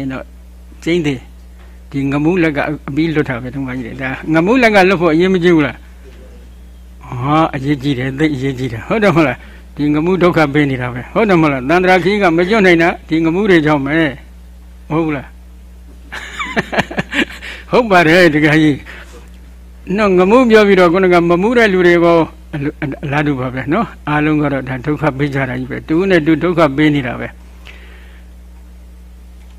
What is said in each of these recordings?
ရင်တော့ကျင်းသေးဒီငမူးလက်ကအပြီးလွတ်တာပဲတုံးမကြီးတယ်ဒါငမူးလက်ကလွတ်ဖို့အရေးမကြီးဘူးလားဟာအရေးကြီးတယ်သိအရေးကြီးတယ်ဟုတ်တယ်မဟုတ်လားဒီငမှုဒုက္ခပေးနေတာပဲဟုတ်တယ်မဟုတ်လားတန္တရာခီးကမကျွတ်နိုင်တာဒီငမှုတွေကြောင့်ပဲဟုတ်ဘူးလားဟုတ်ပါတယ်တကယ်ကြီးနော်ငမှုပြောပြီးတော့ခုနကမမှုတဲ့လူတွေကိုအလားတူပါပဲနော်အားလုံးကတော့ဒါဒုက္ခပေးကြတာကြီးပဲတူနဲ့တူဒုက္ခပေးနေတာပဲ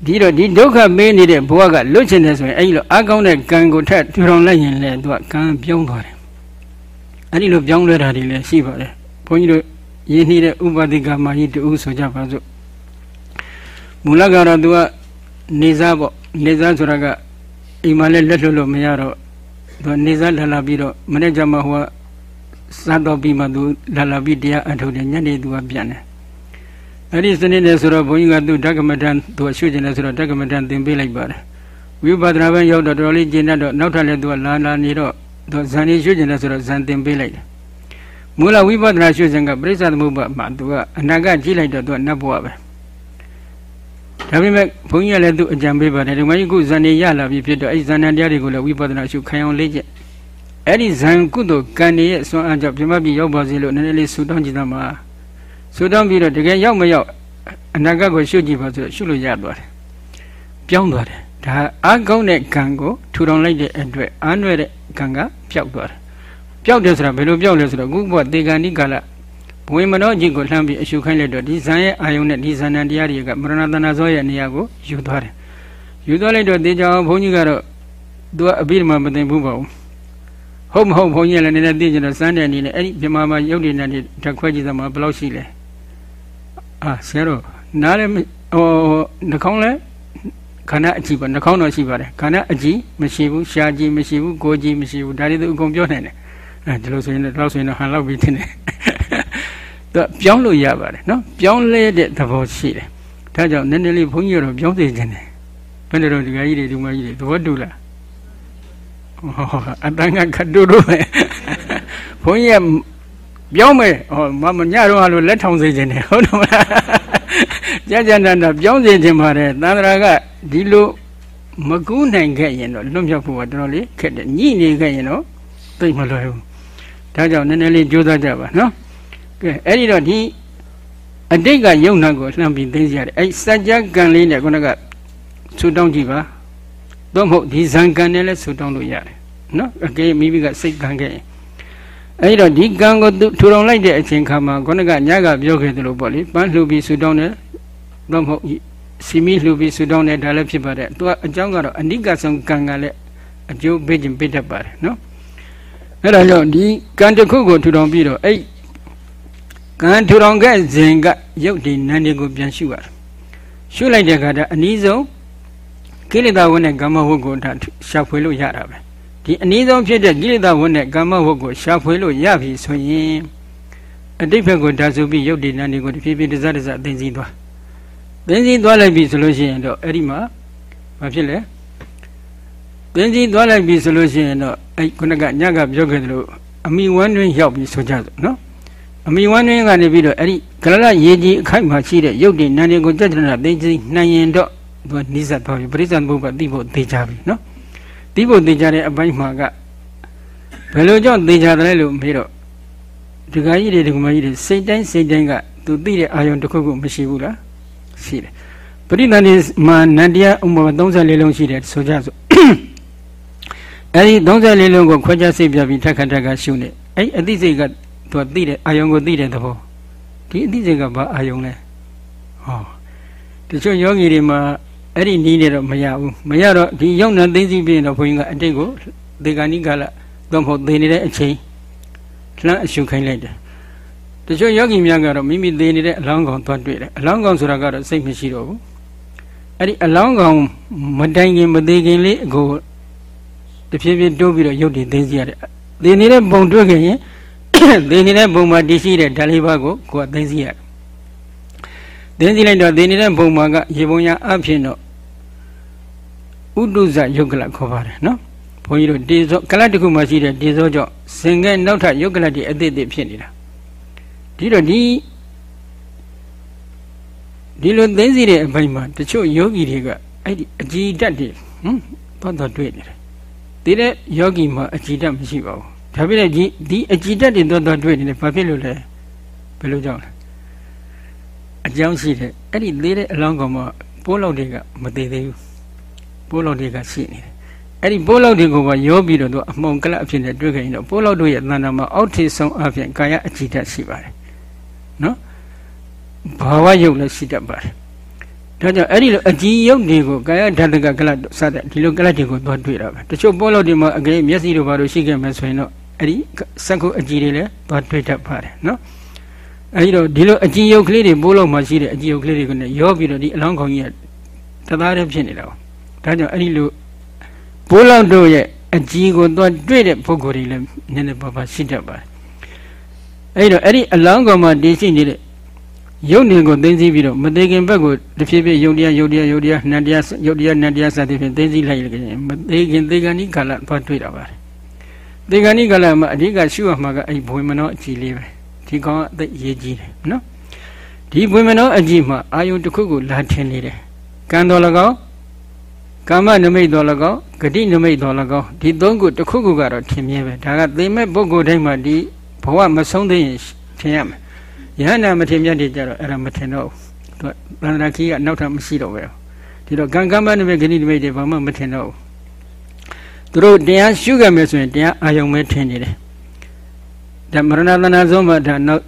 ဒီတော့ဒီဒုက္ခပေးနေတဲ့ဘဝကလွတ်ချင်တယ်ဆိုရင်အဲ့ဒီလိုအကောင်းတဲ့ကံကိုထပ်ထူထောင်လိုက်ရင်လည်းသူကကံပြောင်းသွားတယ်အဲ့ဒီလိုပြောင်းလဲတာတွေလည်းရှိပါတယ်ဘုန်းကြီးတို့ရင်းနှီးတဲ့ဥပတိကမာကြီးတူဆိုကြပါစို့မူလကတော့သူကနေစားပေါ့နေစားဆိုတာကအိမ်မှာလည်းလက်လွတ်လို့မရတော့သူကနေစားလာလာပြီးတော့မနေ့ကမှဟိုကစားတော့ပြီးမှသူလာလာပြီးတရားအထုတ်တယ်ညနေသူကပြန်တယ် အဲ့ဒီစနစ်နဲ့ဆိုတော့ဘုန်းကြီးကသူဓကမတန်သူကရွှေ့ကျင်တယ်ဆိုတော့ဓကမတန်သင်ပေးလိုက်ပါတယ်ဝိပဿနာဘက်ရောက်တော့တော်တော်လေးကျင့်တတ်တော့နောက်ထပ်လည်းသူကလာလာနေတော့သူဇန်နေရွှေ့ကျင်တယ်ဆိုတော့ဇန်သင်ပေးလိုက်တယ်မူလဝိပဿနာရှုစဉ်ကပြိဿသမုပ္ပါမှာသူကအနာကကြည့်လိုက်တော့သူကနတ်ဘဝပဲဒါပေမဲ့ဘုန်းကြီးကလည်းသူအကြံပေးပါတယ်ဒီမကြီးခုဇန်နေရလာပြီဖြစ်တော့အဲ့ဇန်နံတရားတွေကိုလည်းဝိပဿနာရှုခံအောင်လေ့ကျက်အဲ့ဒီဇန်ကုသိုလ်ကံရဲ့ဆွမ်းအားကြောင့်ပြမပြီးရောက်ပါစေလို့နည်းနည်းလေးဆူတောင်းကြည့်သမှာ ဆူတောင်းပြီးတော့တကယ်ရောက်မရောက်အနာဂတ်ကိုရှုကြည့်ပါဆိုတော့ရှုလို့ရသွားတယ်ပြောင်းသွားတယ်ဒါအားကောင်းတဲ့ကံကိုထူထောင်လိုက်တဲ့အတွက်အားနွယ်တဲ့ကံကပျောက်သွားတယ်ပျောက်တယ်ဆိုတာဘယ်လိုပျောက်လဲဆိုတော့အခုဘုရားတေဂန်ဒီကာလဘဝေမနောจิตကိုလှမ်းပြီးအရှုခိုင်းလိုက်တော့ဒီဇန်ရဲ့အာယုန်နဲ့ဒီဇန်နံတရားတွေကမရဏတဏဇောရဲ့နေရာကိုယူသွားတယ်ယူသွားလိုက်တော့တေချာဘုန်းကြီးကတော့သူကအဘိဓမ္မာမသိဘူးပေါ့ဟုတ်မဟုတ်ဘုန်းကြီးလည်းနည်းနည်းသိကြတော့စမ်းတဲ့အနေနဲ့အဲ့ဒီပြမမှာရုပ်တည်နေဓာတ်ခွဲကြည့်သမှာဘယ်လောက်ရှိလဲ အာဆရာတော်နားလည်းဟိုနှာခေါင်းလည်းခန္ဓာအကြည့်ပါနှာခေါင်းတော့ရှိပါတယ်ခန္ဓာအကြည့်မရှိဘူးရှားကြည့်မရှိဘူးကိုယ်ကြည့်မရှိဘူးဒါတွေသူအကုန်ပြောနိုင်တယ်အဲဒီလိုဆိုရင်တော့ဆိုရင်တော့ဟန်လောက်ပြီးတင်တယ်သူပြောင်းလို့ရပါတယ်နော်ပြောင်းလဲတဲ့သဘောရှိတယ်ဒါကြောင့်နည်းနည်းလေးဘုန်းကြီးတို့ပြောင်းစေခြင်းတယ်ဘယ်လိုတော့ဒီကကြီးတွေဒီမကြီးတွေသဘောတူလားဟောအတန်ကခတ်တူတူပဲဘုန်းကြီးက ပြောင်းမယ်ဟောမမညတော့ဟာလို့လက်ထောင်စေခြင်းတယ်ဟုတ်တယ်မလားကြာကြာနာနာပြောင်းစေခြင်းပါတယ်သန္တရာကဒီလိုမကူးနိုင်ခဲ့ရင်တော့လွတ်မြောက်ဖို့ကတော်တော်လေးခက်တယ်ညှိနေခဲ့ရင်တော့သိမလွယ်ဘူးဒါကြောင့်နည်းနည်းလေးကြိုးစားကြပါနော်ကဲအဲ့ဒီတော့ဒီအတိတ်ကယုံနာကိုလှမ်းပြီးသိစေရတယ်အဲ့စัจ जा ကံလေးနဲ့ခုနကဆူတောင်းကြည့်ပါတော့မဟုတ်ဒီဇံကံနဲ့လည်းဆူတောင်းလို့ရတယ်နော်အကေမိမိကစိတ်ကံခဲ့ရင် အဲ့တော့ဒီကံကိုထူထောင်လိုက်တဲ့အချိန်ခါမှာခုနကညကပြောခဲ့သလိုပေါ့လေပန်းလှူပြီးဆူတောင်းတယ်တော့မဟုတ်စီမီလှူပြီးဆူတောင်းတယ်ဒါလည်းဖြစ်ပါတယ်သူကအကြောင်းကတော့အနိကဆုံးကံကလည်းအကျိုးပေးခြင်းပေးတတ်ပါတယ်နော်အဲ့ဒါကြောင့်ဒီကံတစ်ခုကိုထူထောင်ပြီးတော့အဲ့ကံထူထောင်ခဲ့စဉ်ကရုပ်ဒီနာမ်တွေကိုပြန်ရှုရတယ်ရှုလိုက်တဲ့အခါကျအနည်းဆုံးကိလေသာဝတ်နဲ့ကာမဝတ်ကိုရှာဖွေလို့ရတာပဲ ဒီအနည်းဆုံးဖြစ်တဲ့ကိလေသာဝတ်နဲ့ကာမဝတ်ကိုရှာဖွေလို့ရပြီဆိုရင်အတိတ်ဘက်ကိုဓာတ်စုပြီးရုပ်ဒီနာမ်တွေကိုတဖြည်းဖြည်းတစတစသိသိသွားသိသိသွားလိုက်ပြီဆိုလို့ရှိရင်တော့အဲ့ဒီမှာမဖြစ်လဲသိသိသွားလိုက်ပြီဆိုလို့ရှိရင်တော့အဲ့ခုနကညကပြောခဲ့သလိုအမိဝမ်းတွင်ရောက်ပြီဆိုကြစို့နော်အမိဝမ်းတွင်ကနေပြီးတော့အဲ့ဒီကလလရေကြီးအခိုက်မှာရှိတဲ့ရုပ်တည်နာမ်တွေကိုကြက်ကြနာသိသိနိုင်ရင်တော့သူကနိစ္စသွားပြီပရိစ္ဆန်ဘုရားသိဖို့သိကြပြီနော် သိဖို့သိကြတဲ့အပိုင်းမှာကဘယ်လိုကြောင့်သိကြတယ်လို့မေးတော့ဒီကကြီးတွေဒီကမကြီးတွေစိတ်တိုင်းစိတ်တိုင်းကသူသိတဲ့အာယုံတစ်ခုခုမရှိဘူးလားရှိတယ်ပရိသန္တိမှာနန္တရားဥပမာ34လုံးရှိတယ်ဆိုကြစို့အဲဒီ34လုံးကိုခွဲခြားစိတ်ပြပြီးထက်ခါထက်ခါရှုနေအဲ့အသိစိတ်ကသူကသိတဲ့အာယုံကိုသိတဲ့သဘောဒီအသိစိတ်ကဘာအာယုံလဲဟောတချို့ယောဂီတွေမှာ အဲ့ဒီနီးနေတော့မရဘူးမရတော့ဒီရောက်နေသိသိပြီးတော့ဘုန်းကြီးကအတိတ်ကိုဒေဂာနိကာလတော့မဟုတ်သိနေတဲ့အချိန်လှမ်းအရှုခိုင်းလိုက်တယ်တချို့ယောဂီများကတော့မိမိသိနေတဲ့အလောင်းကောင်သွားတွေ့တယ်အလောင်းကောင်ဆိုတာကတော့စိတ်မရှိတော့ဘူးအဲ့ဒီအလောင်းကောင်မတိုင်ခင်မသေးခင်လေးအကိုတဖြည်းဖြည်းတိုးပြီးတော့ရုပ်တည်သိစီရတယ်သိနေတဲ့ပုံတွေ့ခင်ရင်သိနေတဲ့ပုံမှာတည်ရှိတဲ့ဓာတ်လေးပါးကိုကိုယ်ကသိစီရတယ်သိစီလိုက်တော့သိနေတဲ့ပုံမှာကရေပုံရအဖြစ်တော့ ဥဒုဇယုတ်ကလခေါ်ပါတယ်နော်ဘုန်းကြီးတို့တေဇောကလတ်တစ်ခုမှရှိတဲ့တေဇောကြောင့်စင်ကဲနောက်ထပ်ယုတ်ကလတ်တွေအသစ်အသစ်ဖြစ်နေတာဒီတော့ဒီဒီလိုသိသိတဲ့အပိုင်းမှာတချို့ယောဂီတွေကအဲ့ဒီအကြည်ဓာတ်တွေဟမ်တော့တော့တွေ့နေတယ်ဒီတဲ့ယောဂီမှာအကြည်ဓာတ်မရှိပါဘူးဒါပြည့်ဒီဒီအကြည်ဓာတ်တွေတော့တော့တွေ့နေတယ်ဘာဖြစ်လို့လဲဘယ်လိုကြောင့်လဲအကြောင်းရှိတယ်အဲ့ဒီသေးတဲ့အလောင်းကောင်မှာပိုးလောက်တွေကမသေးသေးဘူး ပိုးလောက်တွေကရှိနေတယ်အဲ့ဒီပိုးလောက်တွေကိုပါရောပြီးတော့သူအမှုံကလပ်အဖြစ်နဲ့တွေ့ခဲ့ရင်တော့ပိုးလောက်တို့ရဲ့တဏ္ဍာမှာအောက်ထေဆုံးအဖြစ်ကာယအကြည်ဓာတ်ရှိပါတယ်နော်ဘာဝယုတ်လည်းရှိတတ်ပါတယ်ဒါကြောင့်အဲ့ဒီလိုအကြည်ယုတ်တွေကိုကာယဓာတကကလတ်စတဲ့ဒီလိုကလတ်တွေကိုသွားတွေ့တာပဲတချို့ပိုးလောက်တွေမှာအကလေးမျက်စိတို့ဘာလို့ရှိခဲ့မှဆိုရင်တော့အဲ့ဒီစက္ကုအကြည်တွေလည်းသွားတွေ့တတ်ပါတယ်နော်အဲဒီတော့ဒီလိုအကြည်ယုတ်ကလေးတွေပိုးလောက်မှရှိတဲ့အကြည်ယုတ်ကလေးတွေကလည်းရောပြီးတော့ဒီအလောင်းခေါင်းကြီးကတသားတည်းဖြစ်နေတာပေါ့ ဒါကြောင့်အဲ့ဒီလိုပိုးလောက်တို့ရဲ့အကြည်ကိုသွားတွေ့တဲ့ပုဂ္ဂိုလ်တွေလည်းနည်းနည်းပါးပါးရှိတတ်ပါတယ်အဲ့တော့အဲ့ဒီအလောင်းကောင်မှာတည်ရှိနေတဲ့ယုတ်နေကိုသိသိပြီးတော့မသေးခင်ဘက်ကိုတဖြည်းဖြည်းယုတ်တရားယုတ်တရားယုတ်တရားနတ်တရားယုတ်တရားနတ်တရားစသဖြင့်သိသိလိုက်ရင်မသေးခင်သေကဏိကာလသွားတွေ့တာပါတယ်သေကဏိကာလမှာအဓိကရှုရမှာကအဲ့ဘွေမနောအကြည်လေးပဲဒီကောင်အသိရေးကြီးတယ်နော်ဒီဘွေမနောအကြည်မှာအာယုန်တစ်ခုကိုလာထင်နေတယ်ကံတော်၎င်း ကာမနမိတ်တော်၎င်းဂတိနမိတ်တော်၎င်းဒီသုံးခုတစ်ခုခုကတော့ထင်မြဲပဲဒါကသေမဲ့ပုဂ္ဂိုလ်တိုင်းမှာဒီဘဝမဆုံးသေးရင်ထင်ရမယ်ယဟန္တာမထင်မြတ်တွေကြတော့အဲ့ဒါမထင်တော့ဘူးသူကသန္တရာခီကနောက်ထပ်မရှိတော့ပဲဒီတော့ကံကမ္မနမိတ်ဂတိနမိတ်တွေဘာမှမထင်တော့ဘူးသူတို့တရားရှုခဲ့မယ်ဆိုရင်တရားအာယုံပဲထင်နေတယ်ဒါမရဏသနာဆုံးမှာဒါနောက်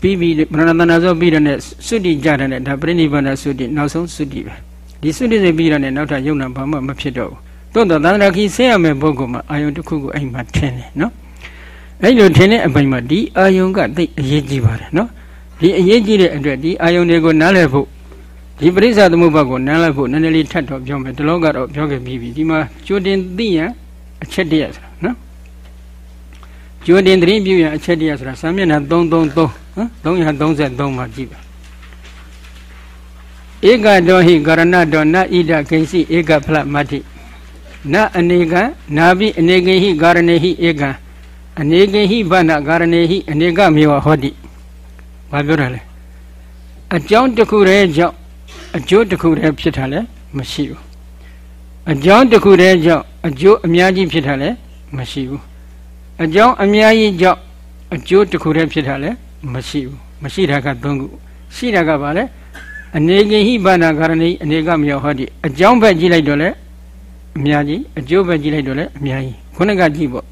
ပြီးပြီးမရဏသနာဆုံးပြီးတဲ့သုတိကြတဲ့ဒါပြိဋိဘန္ဒသုတိနောက်ဆုံးသုတိပဲ ဒီသုတိစိတ်ပြီးတဲ့နောက်ထပ်ယုံနာဘာမှမဖြစ်တော့ဘူးသို့တော့သန္တရာခီဆင်းရမယ့်ပုဂ္ဂိုလ်မှာအာယုံတစ်ခုခုအဲ့မှာထင်တယ်နော်အဲ့လိုထင်တဲ့အပိုင်းမှာဒီအာယုံကသိအရေးကြီးပါတယ်နော်ဒီအရေးကြီးတဲ့အတွက်ဒီအာယုန်တွေကိုနားလည်ဖို့ဒီပရိစ္ဆသမုပ္ပါကိုနားလည်ဖို့နည်းနည်းလေးထပ်တော့ပြောမယ်ဒီလောကတော့ပြောခဲ့ပြီးပြီဒီမှာကြိုတင်သိရန်အချက်တရဆိုတာနော်ကြိုတင်သတိပြုရန်အချက်တရဆိုတာစာမျက်နှာ333နော်333မှာကြည့်ပါ ဧကတောဟိကရဏတောနဣဒကိဉ္စီဧကဖလမတ္တိနအနေကနာပိအနေကိဟိကာရဏေဟိဧကံအနေကိဟိဗနကာရဏေဟိအနေကမေဝဟောတိဘာပြောတာလဲအကြောင်းတစ်ခုတည်းကြောင့်အကျိုးတစ်ခုတည်းဖြစ်တာလည်းမရှိဘူးအကြောင်းတစ်ခုတည်းကြောင့်အကျိုးအများကြီးဖြစ်တာလည်းမရှိဘူးအကြောင်းအများကြီးကြောင့်အကျိုးတစ်ခုတည်းဖြစ်တာလည်းမရှိဘူးမရှိတာက၃ခုရှိတာကဘာလဲ အနေကိဟိဘာနာကာရဏိအနေကမြောဟောတိအကြောင်းဘက်ကြည့်လိုက်တော့လည်းအများကြီးအကျိုးဘက်ကြည့်လိုက်တော့လည်းအများကြီးခုနကကြည့်ပေါ့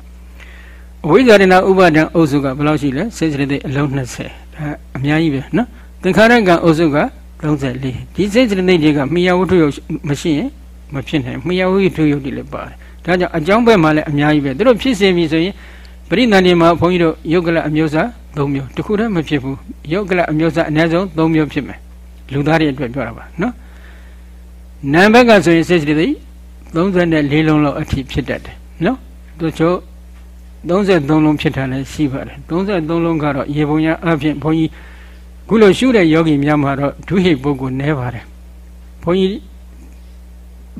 အဝိဇ္ဇာရဏဥပါဒံအုပ်စုကဘယ်လောက်ရှိလဲစိတ်စရတဲ့အလုံး20ဒါအများကြီးပဲနော်သင်္ခါရကံအုပ်စုက34ဒီစိတ်စရတွေကမိယာဝတ္ထုရုပ်မရှိရင်မဖြစ်နိုင်မိယာဝတ္ထုရုပ်တွေလည်းပါတယ်ဒါကြောင့်အကြောင်းဘက်မှာလည်းအများကြီးပဲသူတို့ဖြစ်စေပြီဆိုရင်ပရိသန္တိမှာဘုန်းကြီးတို့ယုတ်ကလအမျိုးစား၃မျိုးတခုတည်းမဖြစ်ဘူးယုတ်ကလအမျိုးစားအနည်းဆုံး၃မျိုးဖြစ်မယ် လူသားတွေအတွက်ပြောတာပါနော်နာမ်ဘက်ကဆိုရင်စိတ်စရတွေ34လုံးလောက်အထိဖြစ်တတ်တယ်နော်သူချို့33လုံးဖြစ်တာလည်းရှိပါတယ်33လုံးကတော့ရေပုံရအဖြစ်ဘုန်းကြီးခုလိုရှုတဲ့ယောဂီများမှာတော့ဒုဟိပုဂ္ဂိုလ်နည်းပါတယ်ဘုန်းကြီး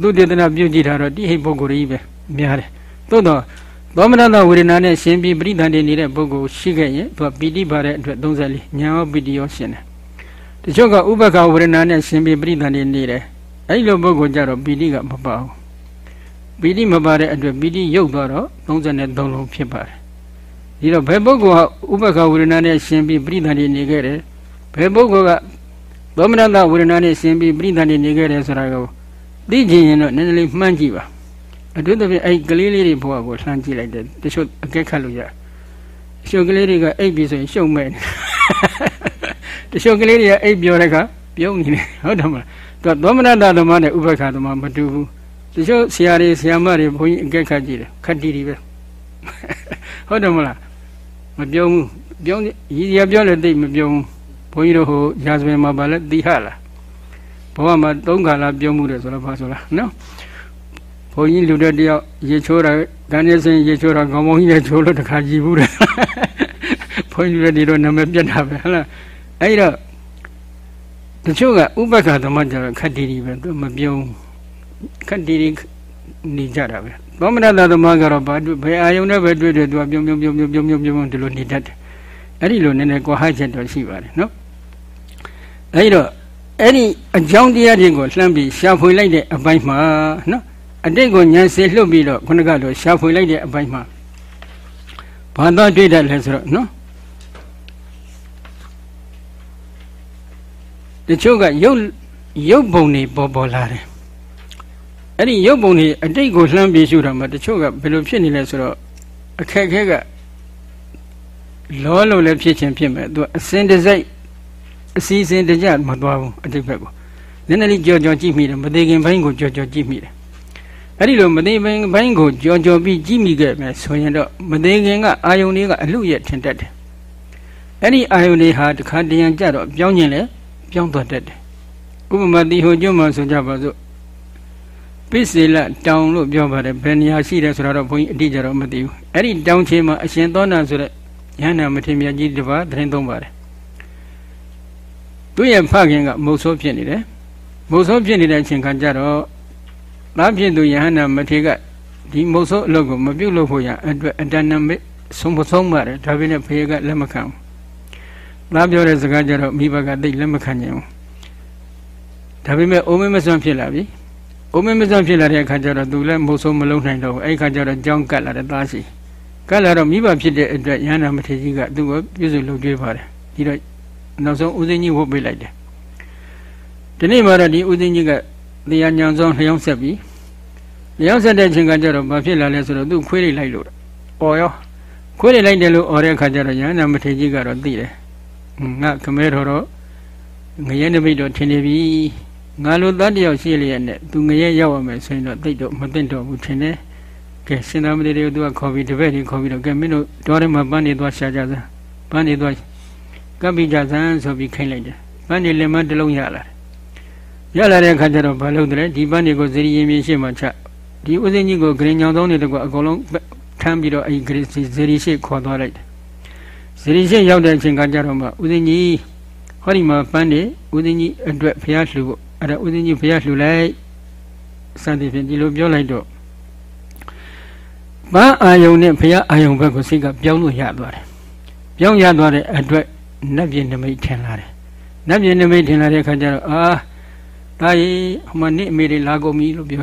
သူတေသနာပြုကြည့်တာတော့တိဟိပုဂ္ဂိုလ်ကြီးပဲများတယ်သို့တော့သောမနတဝေဒနာနဲ့ရှင်ပြီးပရိသန္တိနေတဲ့ပုဂ္ဂိုလ်ရှိခဲ့ရင်သူကပီတိပါတဲ့အတွက်34ညာရောပီတိရောရှင်တယ် တချို့ကဥပက္ခဝေဒနာနဲ့ရှင်ပြီးပရိသန္တိနေတယ်အဲ့လိုပုဂ္ဂိုလ်ကြတော့ပီတိကမပါဘူးပီတိမပါတဲ့အတွက်ပီတိရုပ်သွားတော့33လုံးဖြစ်ပါတယ်ဒီတော့ဘယ်ပုဂ္ဂိုလ်ဟာဥပက္ခဝေဒနာနဲ့ရှင်ပြီးပြိဋ္ဌာန်နေခဲ့တယ်ဘယ်ပုဂ္ဂိုလ်ကသောမနတဝေဒနာနဲ့ရှင်ပြီးပြိဋ္ဌာန်နေခဲ့တယ်ဆိုတာကိုသိချင်ရင်တော့နည်းနည်းလေးမှန်းကြည့်ပါအထူးသဖြင့်အဲ့ကလေးလေးတွေဘဝကိုလှမ်းကြည့်လိုက်တယ်တချို့အကက်ခတ်လို့ရတချို့ကလေးတွေကအိပ်ပြီးဆိုရင်ရှုံမဲ့နေ တချို့ကလေးတွေကအိပ်ပြောတဲ့အခါပြုံးနေတယ်ဟုတ်တယ်မလားသူကသောမနတသမားနဲ့ဥပက္ခသမားမတူဘူးတချို့ဆရာတွေဆရာမတွေဘုန်းကြီးအကက်ခတ်ကြည့်တယ်ခက်တီတီပဲဟုတ်တယ်မလားမပြုံးဘူးပြုံးရည်ရပြောလည်းသိမပြုံးဘုန်းကြီးတို့ဟိုရာဇဝင်မှာဗာလဲသိဟလားဘဝမှာသုံးခါလာပြုံးမှုတယ်ဆိုတော့ဘာဆိုလားနော်ဘုန်းကြီးလူတဲ့တယောက်ရေချိုးတာကန်းနေစင်ရေချိုးတာခေါင်းမုံကြီးနဲ့ချိုးလို့တခါကြည်ဘူးတယ်ဘုန်းကြီးတွေဒီလိုနာမည်ပြတ်တာပဲဟလား အဲ့တော့တချို့ကဥပက္ခသမတ်ကြတော့ခက်တီတီပဲသူမပြုံးခက်တီတီနေကြတာပဲသောမနတသမကတော့ဘာဘယ်အာယုံနဲ့ပဲတွေ့တယ်သူကပြုံပြုံပြုံပြုံပြုံပြုံပြုံဒီလိုနေတတ်တယ်အဲ့ဒီလိုနည်းနည်းကွာဟချက်တော့ရှိပါတယ်နော်အဲ့တော့အဲ့ဒီအကြောင်းတရားတွေကိုလှမ်းပြီးရှာဖွေလိုက်တဲ့အပိုင်းမှာနော်အတိတ်ကိုဉာဏ်စေလွတ်ပြီးတော့ခုနကတော့ရှာဖွေလိုက်တဲ့အပိုင်းမှာဘာသာတွေ့တတ်လဲဆိုတော့နော် တချို့ကရုပ်ရုပ်ပုံတွေပေါ်ပေါ်လာတယ်အဲ့ဒီရုပ်ပုံတွေအတိတ်ကိုလှမ်းပြီးရှုတာမှာတချို့ကဘယ်လိုဖြစ်နေလဲဆိုတော့အခက်ခဲကလောလို့လည်းဖြစ်ချင်းဖြစ်မယ်သူအစင်တစိုက်အစီအစဉ်တကြမသွားဘူးအတိတ်ဘက်ကိုနည်းနည်းလေးကြော်ကြော်ကြည့်မိတယ်မသေးခင်ဘိုင်းကိုကြော်ကြော်ကြည့်မိတယ်အဲ့ဒီလိုမသေးခင်ဘိုင်းကိုကြော်ကြော်ပြီးကြည့်မိခဲ့မယ်ဆိုရင်တော့မသေးခင်ကအာယုန်တွေကအလူရဲ့ထင်တတ်တယ်အဲ့ဒီအာယုန်တွေဟာတခါတရံကြတော့ပြောင်းကျင်လဲ ပြောင်းသွားတတ်တယ်ဥပမာတိဟိုကျွန်းမှာဆိုကြပါစို့ပိစေလတောင်လို့ပြောပါတယ်ဘယ်နေရာရှိတယ်ဆိုတော့ဘုန်းကြီးအတိအကျတော့မသိဘူးအဲ့ဒီတောင်ချေမှာအရှင်သောနာဆိုတဲ့ယန္နာမထေရမြတ်ကြီးတပါးသတင်းသုံးပါတယ်သူ့ရဲ့ဖခင်ကမုတ်ဆိုးဖြစ်နေတယ်မုတ်ဆိုးဖြစ်နေတဲ့အချိန်ခါကျတော့သားဖြစ်သူယဟန္နာမထေရကဒီမုတ်ဆိုးအလုပ်ကိုမပြုတ်လို့ဖို့ရအတွက်အတဏ္ဏမေဆုံးမဆုံးပါတယ်ဒါပေမဲ့ဖေကလက်မခံဘူး သားပြောတဲ့စကားကျတော့မိဘကသိလက်မခံနိုင်ဘူးဒါပေမဲ့အိုးမမစွန့်ဖြစ်လာပြီအိုးမမစွန့်ဖြစ်လာတဲ့အခါကျတော့သူလည်းမုတ်ဆိုးမလုံးနိုင်တော့ဘူးအဲ့ခါကျတော့ကြောင်းကတ်လာတဲ့သားစီကတ်လာတော့မိဘဖြစ်တဲ့အတွက်ယန္နာမထေရကြီးကသူ့ကိုပြည့်စုံလုပ်ကြွေးပါတယ်ဒီတော့နောက်ဆုံးဦးစင်းကြီးဝုတ်ပေးလိုက်တယ်ဒီနေ့မှတော့ဒီဦးစင်းကြီးကတရားညံဆုံးလျှောင်းဆက်ပြီးလျှောင်းဆက်တဲ့အချိန်ကကျတော့ဘာဖြစ်လာလဲဆိုတော့သူ့ခွေးလေးလိုက်လို့អော်ရောခွေးလေးလိုက်တယ်လို့អော်တဲ့အခါကျတော့ယန္နာမထေရကြီးကတော့သိတယ် ငါခမဲတော်တော့ငရဲနမိတ်တော့ထင်နေပြီငါလိုသားတယောက်ရှိလျက်နဲ့သူငရဲရောက်ရမယ်ဆိုရင်တော့သိတော့မသိတော့ဘူးထင်တယ်ကဲစင်သာမတိတွေကိုသူကခေါ်ပြီးတပည့်တွေခေါ်ပြီးတော့ကဲမင်းတို့တော်ထဲမှာပန်းနေသွားရှာကြစမ်းပန်းနေသွားကပ်ပြီးကြစမ်းဆိုပြီးခိုင်းလိုက်တယ်ပန်းနေလက်မတစ်လုံးရလာတယ်ရလာတဲ့အခါကျတော့ဘာလုပ်တယ်ဒီပန်းတွေကိုဇရီရင်မြင်ရှိမှချဒီဥစဉ်ကြီးကိုဂရင်ညောင်သုံးတွေတကွအကုန်လုံးထမ်းပြီးတော့အဲဒီဂရီဇရီရှိခေါ်သွားလိုက်တယ် ဇရီရှိရောက်တဲ့အချိန်ကကြတော့မှဥစဉ်ကြီးဟောဒီမှာပန်းနေဥစဉ်ကြီးအတွက်ဖျားလှူဖို့အဲ့ဒါဥစဉ်ကြီးဖျားလှူလိုက်စသည်ဖြင့်ဒီလိုပြောလိုက်တော့ဘာအာယုံနဲ့ဘုရားအာယုံဘက်ကိုစိတ်ကပြောင်းလို့ရသွားတယ်ပြောင်းရသွားတဲ့အတွက်နတ်ပြည်နမိတ်ထင်လာတယ်နတ်ပြည်နမိတ်ထင်လာတဲ့အခါကျတော့အာဒါရီဟိုမှာနေအမေတွေလာကုန်ပြီလို့ပြော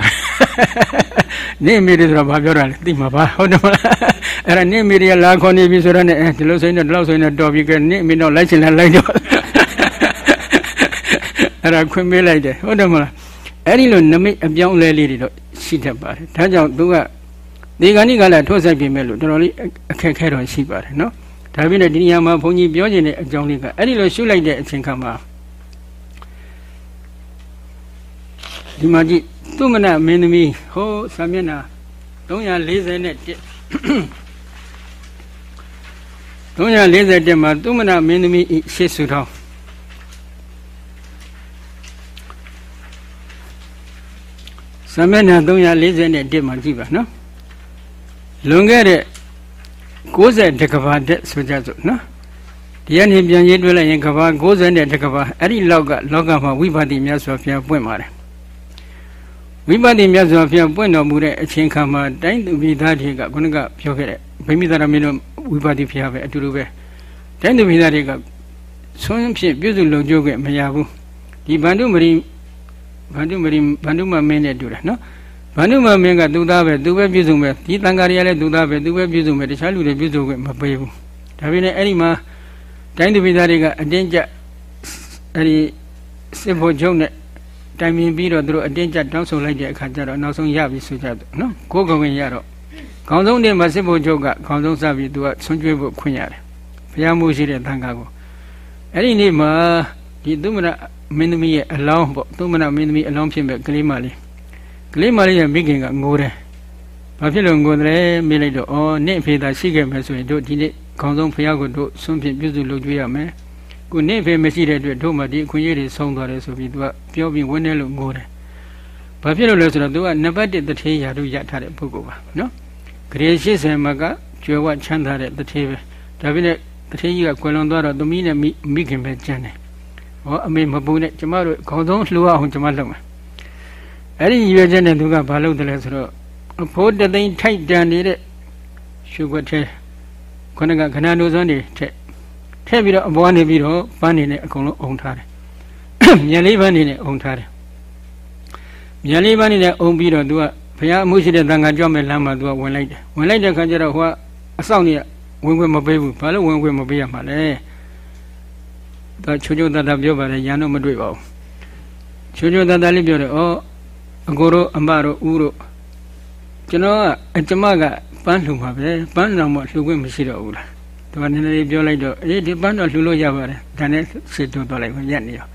နေအမေတွေဆိုတော့ဘာပြောတာလဲသိမှာပါဟုတ်တယ်မလား အဲ့ဒါနိမီရလာခေါ်နေပြီဆိုတော့ねဒီလိုဆိုရင်တော့ဒီလောက်ဆိုရင်တော့တော်ပြီကဲနိမီတော့လိုက်ချင်လဲလိုက်တော့အဲ့ဒါခွင့်ပေးလိုက်တယ်ဟုတ်တယ်မလားအဲ့ဒီလိုနမိတ်အပြောင်းလဲလေးတွေတော့ရှိတတ်ပါတယ်ဒါကြောင့်သူကဒီကဏ္ဍကလည်းထုတ်ဆက်ပြင်မဲ့လို့တော်တော်လေးအခက်ခဲတော့ရှိပါတယ်နော်ဒါပြည့်နဲ့ဒီနေရာမှာဘုန်းကြီးပြောချင်တဲ့အကြောင်းလေးကအဲ့ဒီလိုရှုလိုက်တဲ့အချိန်ခါမှာဒီမှာကြည့်သူမနမင်းသမီးဟိုစာမျက်နှာ341 341မှာသုမနာမင်းသမီးဤရှေ့ဆူထောင်းသမဏ341မှာကြည့်ပါနော်လွန်ခဲ့တဲ့60တကဘာတက်ဆိုကြစို့နော်ဒီကနေ့ပြန်ရေးတွေ့လိုက်ရင်ကဘာ60နဲ့တကဘာအဲ့ဒီလောက်ကလောကမှာဝိပါတိမြတ်စွာဘုရားပွင့်ပါတယ်ဝိပါတိမြတ်စွာဘုရားပွင့်တော်မူတဲ့အချိန်ခါမှာတိုင်းသူပြည်သားတွေကခုနကပြောခဲ့တဲ့ဗိမိသာရမင်းတို့ ဝိပါတိဘုရားပဲအတူတူပဲတိုင်းသူပြည်သားတွေကဆွမ်းဖြစ်ပြုစုလုံကျိုးခဲ့မရဘူးဒီဗန္ဓုမရီဗန္ဓုမရီဗန္ဓုမမင်းနဲ့တူတယ်နော်ဘာနုမမင်းကသူသားပဲသူပဲပြည့်စုံပဲဒီတန်ဃာတွေကလည်းသူသားပဲသူပဲပြည့်စုံပဲတခြားလူတွေပြည့်စုံခွင့်မပေးဘူးဒါပေမဲ့အဲ့ဒီမှာတိုင်းသူပြည်သားတွေကအတင်းကျပ်အဲ့ဒီစစ်ဖို့ချုပ်နဲ့တိုင်ပင်ပြီးတော့သူတို့အတင်းကျပ်တောင်းဆိုလိုက်တဲ့အခါကျတော့နောက်ဆုံးရပြီဆိုကြတယ်နော်ကိုယ်ကဝင်ရတော့ ခေါင်းဆုံးနေ့မှာစစ်ဖို့ချုပ်ကခေါင်းဆုံးစပြီးသူကဆွန့်ကျွေးဖို့ခွင့်ရတယ်ဘုရားမှုရှိတဲ့တန်ဃာကိုအဲ့ဒီနေ့မှာဒီသုမရမင်းသမီးရဲ့အလောင်းပေါ့သုမရမင်းသမီးအလောင်းဖြစ်မဲ့ကလေးမလေးကလေးမလေးရဲ့မိခင်ကငိုတယ်။ဘာဖြစ်လို့ငိုတယ်မေးလိုက်တော့အော်နင့်ဖေသာရှိခဲ့မယ်ဆိုရင်တို့ဒီနေ့ခေါင်းဆုံးဖះကိုတို့ဆွန့်ဖြင့်ပြုစုလုပ်ကြရမယ်။ကိုနင့်ဖေမရှိတဲ့အတွက်တို့မှဒီအခွင့်အရေးတွေဆုံးသွားတယ်ဆိုပြီးသူကပြောပြီးဝင်းနေလို့ငိုတယ်။ဘာဖြစ်လို့လဲဆိုတော့သူကနံပါတ်1တထေးရာတို့ရထားတဲ့ပုဂ္ဂိုလ်ပါနော်။ ဂရေ80မှာကကျွယ်ဝချမ်းသာတဲ့တထေးပဲ။ဒါပြည့်နဲ့တထေးကြီးကကွယ်လွန်သွားတော့သမီးနဲ့မိခင်ပဲကျန်တယ်။ဟောအမေမပူနဲ့ကျမတို့ခေါင်းဆုံးလှူအောင်ကျမလုပ်မယ်အဲ့ဒီရွယ်ချက်နဲ့သူကဘာလုပ်တယ်လဲဆိုတော့အဖိုးတသိန်းထိုက်တန်နေတဲ့ရှုွက်ထဲခொနကခဏနိုးစွန်းတွေထက်ထည့်ပြီးတော့အပေါ်ကနေပြီးတော့ပန်းနေနဲ့အကုန်လုံးအုံထားတယ်မြက်လေးပန်းနေနဲ့အုံထားတယ်မြက်လေးပန်းနေနဲ့အုံပြီးတော့ तू က ဘုရားအမှုရှိတဲ့တန်ခါကြောက်မဲ့လမ်းမှာ तू ကဝင်လိုက်တယ်ဝင်လိုက်တဲ့ခါကျတော့ဟိုကအဆောင်ကြီးဝင်ခွင့်မပေးဘူးဘာလို့ဝင်ခွင့်မပေးရမှာလဲဒါချိုးချိုးတတ်တတ်ပြောပါတယ်ရန်တော့မတွေ့ပါဘူးချိုးချိုးတတ်တတ်လေးပြောတယ်ဩအကိုတို့အမတို့ဦးတို့ကျွန်တော်ကအကျမကပန်းလှူမှာပဲပန်းတော်မှလှူခွင့်မရှိတော့ဘူးလားသူကနည်းနည်းလေးပြောလိုက်တော့အေးဒီပန်းတော်လှူလို့ရပါတယ်ဒါနဲ့စိတ်တူသွားလိုက်ရက်နေရော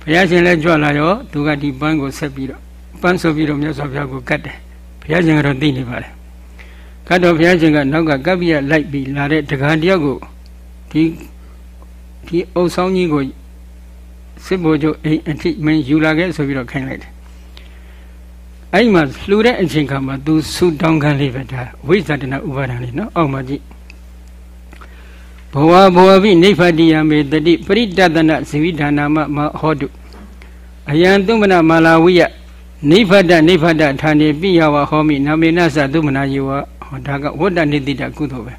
ဘုရားရှင်လည်းကြွလာရောသူကဒီပန်းကိုဆက်ပြီးတော့ ပန်းဆိုပြီးတော့မြတ်စွာဘုရားကိုကတ်တယ်ဘုရားရှင်ကတော့သိနေပါတယ်ကတ်တော့ဘုရားရှင်ကနောက်ကကပ္ပိယလိုက်ပြီးလာတဲ့တက္ကံတယောက်ကိုဒီဒီအုပ်ဆောင်ကြီးကိုစစ်ဘိုလ်ချုပ်အိမ်အထိမင်းယူလာခဲ့ဆိုပြီးတော့ခိုင်းလိုက်တယ်အဲ့မှာလှူတဲ့အချိန်ခါမှာသူဆူတောင်းခံလေးပဲဒါဝိဇ္ဇတနာဥပါဒံလေးနော်အောက်မှာကြည့်ဘဝဘဝပိနိဗ္ဗတိယမေတတိပရိတတနာဇိဝိဒါနာမမဟောတုအယံသုမနာမာလာဝိယ နိဗ္ဗတနိဗ္ဗတဌာနေပိယဝဟောမိနာမေနသသုမနာယေဝဟောဒါကဝတ္တနိတိတကုသိုလ်ပဲ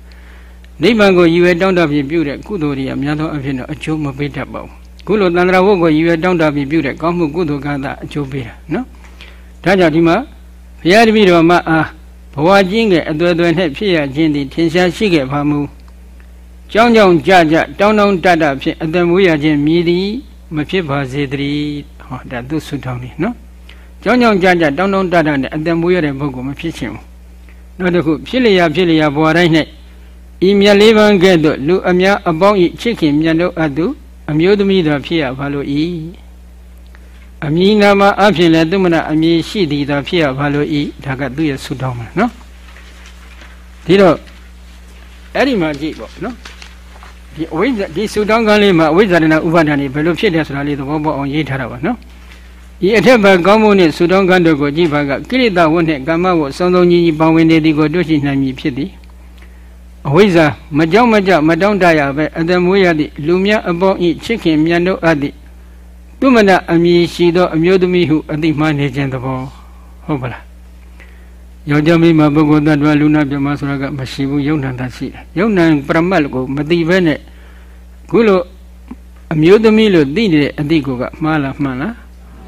နိဗ္ဗာန်ကိုရည်ရွယ်တောင်းတဖြင့်ပြုတဲ့ကုသိုလ်တွေအများသောအဖြစ်တော့အကျိုးမပေးတတ်ပါဘူးခုလိုတန္တရာဝတ်ကိုရည်ရွယ်တောင်းတဖြင့်ပြုတဲ့ကောင်းမှုကုသိုလ်ကသာအကျိုးပေးတာနော်ဒါကြောင့်ဒီမှာဘုရားတပည့်တော်မအားဘဝချင်းကအသွယ်သွယ်နဲ့ဖြစ်ရခြင်းသည်ထင်ရှားရှိခဲ့ပါမူကြောင်းကြောင်းကြကြတောင်းတောင်းတတဖြင့်အသက်မွေးရခြင်းမြည်သည်မဖြစ်ပါစေတည်းဟောဒါသူဆုတောင်းနေနော် ကြောင်းကြောင်းကြကြတောင်းတောင်းတတနဲ့အသက်မွေးရတဲ့ပုဂ္ဂိုလ်မဖြစ်ချင်ဘူးနောက်တစ်ခုဖြစ်လျာဖြစ်လျာဘဝတိုင်း၌ဤမြတ်လေးပန်းကဲ့သို့လူအများအပေါင်းဤချစ်ခင်မြတ်တို့အတုအမျိုးသမီးတော်ဖြစ်ရပါလို့ဤအမည်နာမအဖြစ်လည်းသူမနာအမည်ရှိသည်သာဖြစ်ရပါလို့ဤဒါကသူ့ရဲ့ဆုတောင်းမှာနော်ဒီတော့အဲ့ဒီမှာကြည့်ပေါ့နော်ဒီအဝိဇ္ဇဒီဆုတောင်းကမ်းလေးမှာအဝိဇ္ဇာရဏဥပါဒဏ်နေဘယ်လိုဖြစ်တယ်ဆိုတာလေးသဘောပေါက်အောင်ရေးထားတာပါနော် ဒီအထက်ဘက်ကောင်းမှုနှင့်ဆုတောင်းကမ်းတို့ကိုကြည့်ပါကကိရိတာဝတ်နှင့်ကမ္မဝတ်စုံစုံကြီးကြီးပေါဝင်နေသည်ကိုတွေ့ရှိနိုင်မည်ဖြစ်သည်အဝိဇ္ဇာမကြောက်မကြမတောင့်တရပဲအတမွေးရသည့်လူမြတ်အပေါင်းဤချစ်ခင်မြတ်တို့အပ်သည့်သူမနာအမည်ရှိသောအမျိုးသမီးဟုအတိမှနေခြင်းသဘောဟုတ်ပါလားယောက်ျားမိန်းမပုဂ္ဂိုလ်တ attva လူနာပြမဆိုတာကမရှိဘူးယုံနံတာရှိတယ်ယုံနံပရမတ်ကိုမသိဘဲနဲ့ခုလိုအမျိုးသမီးလို့သိနေတဲ့အတိကိုကမှားလားမှန်လား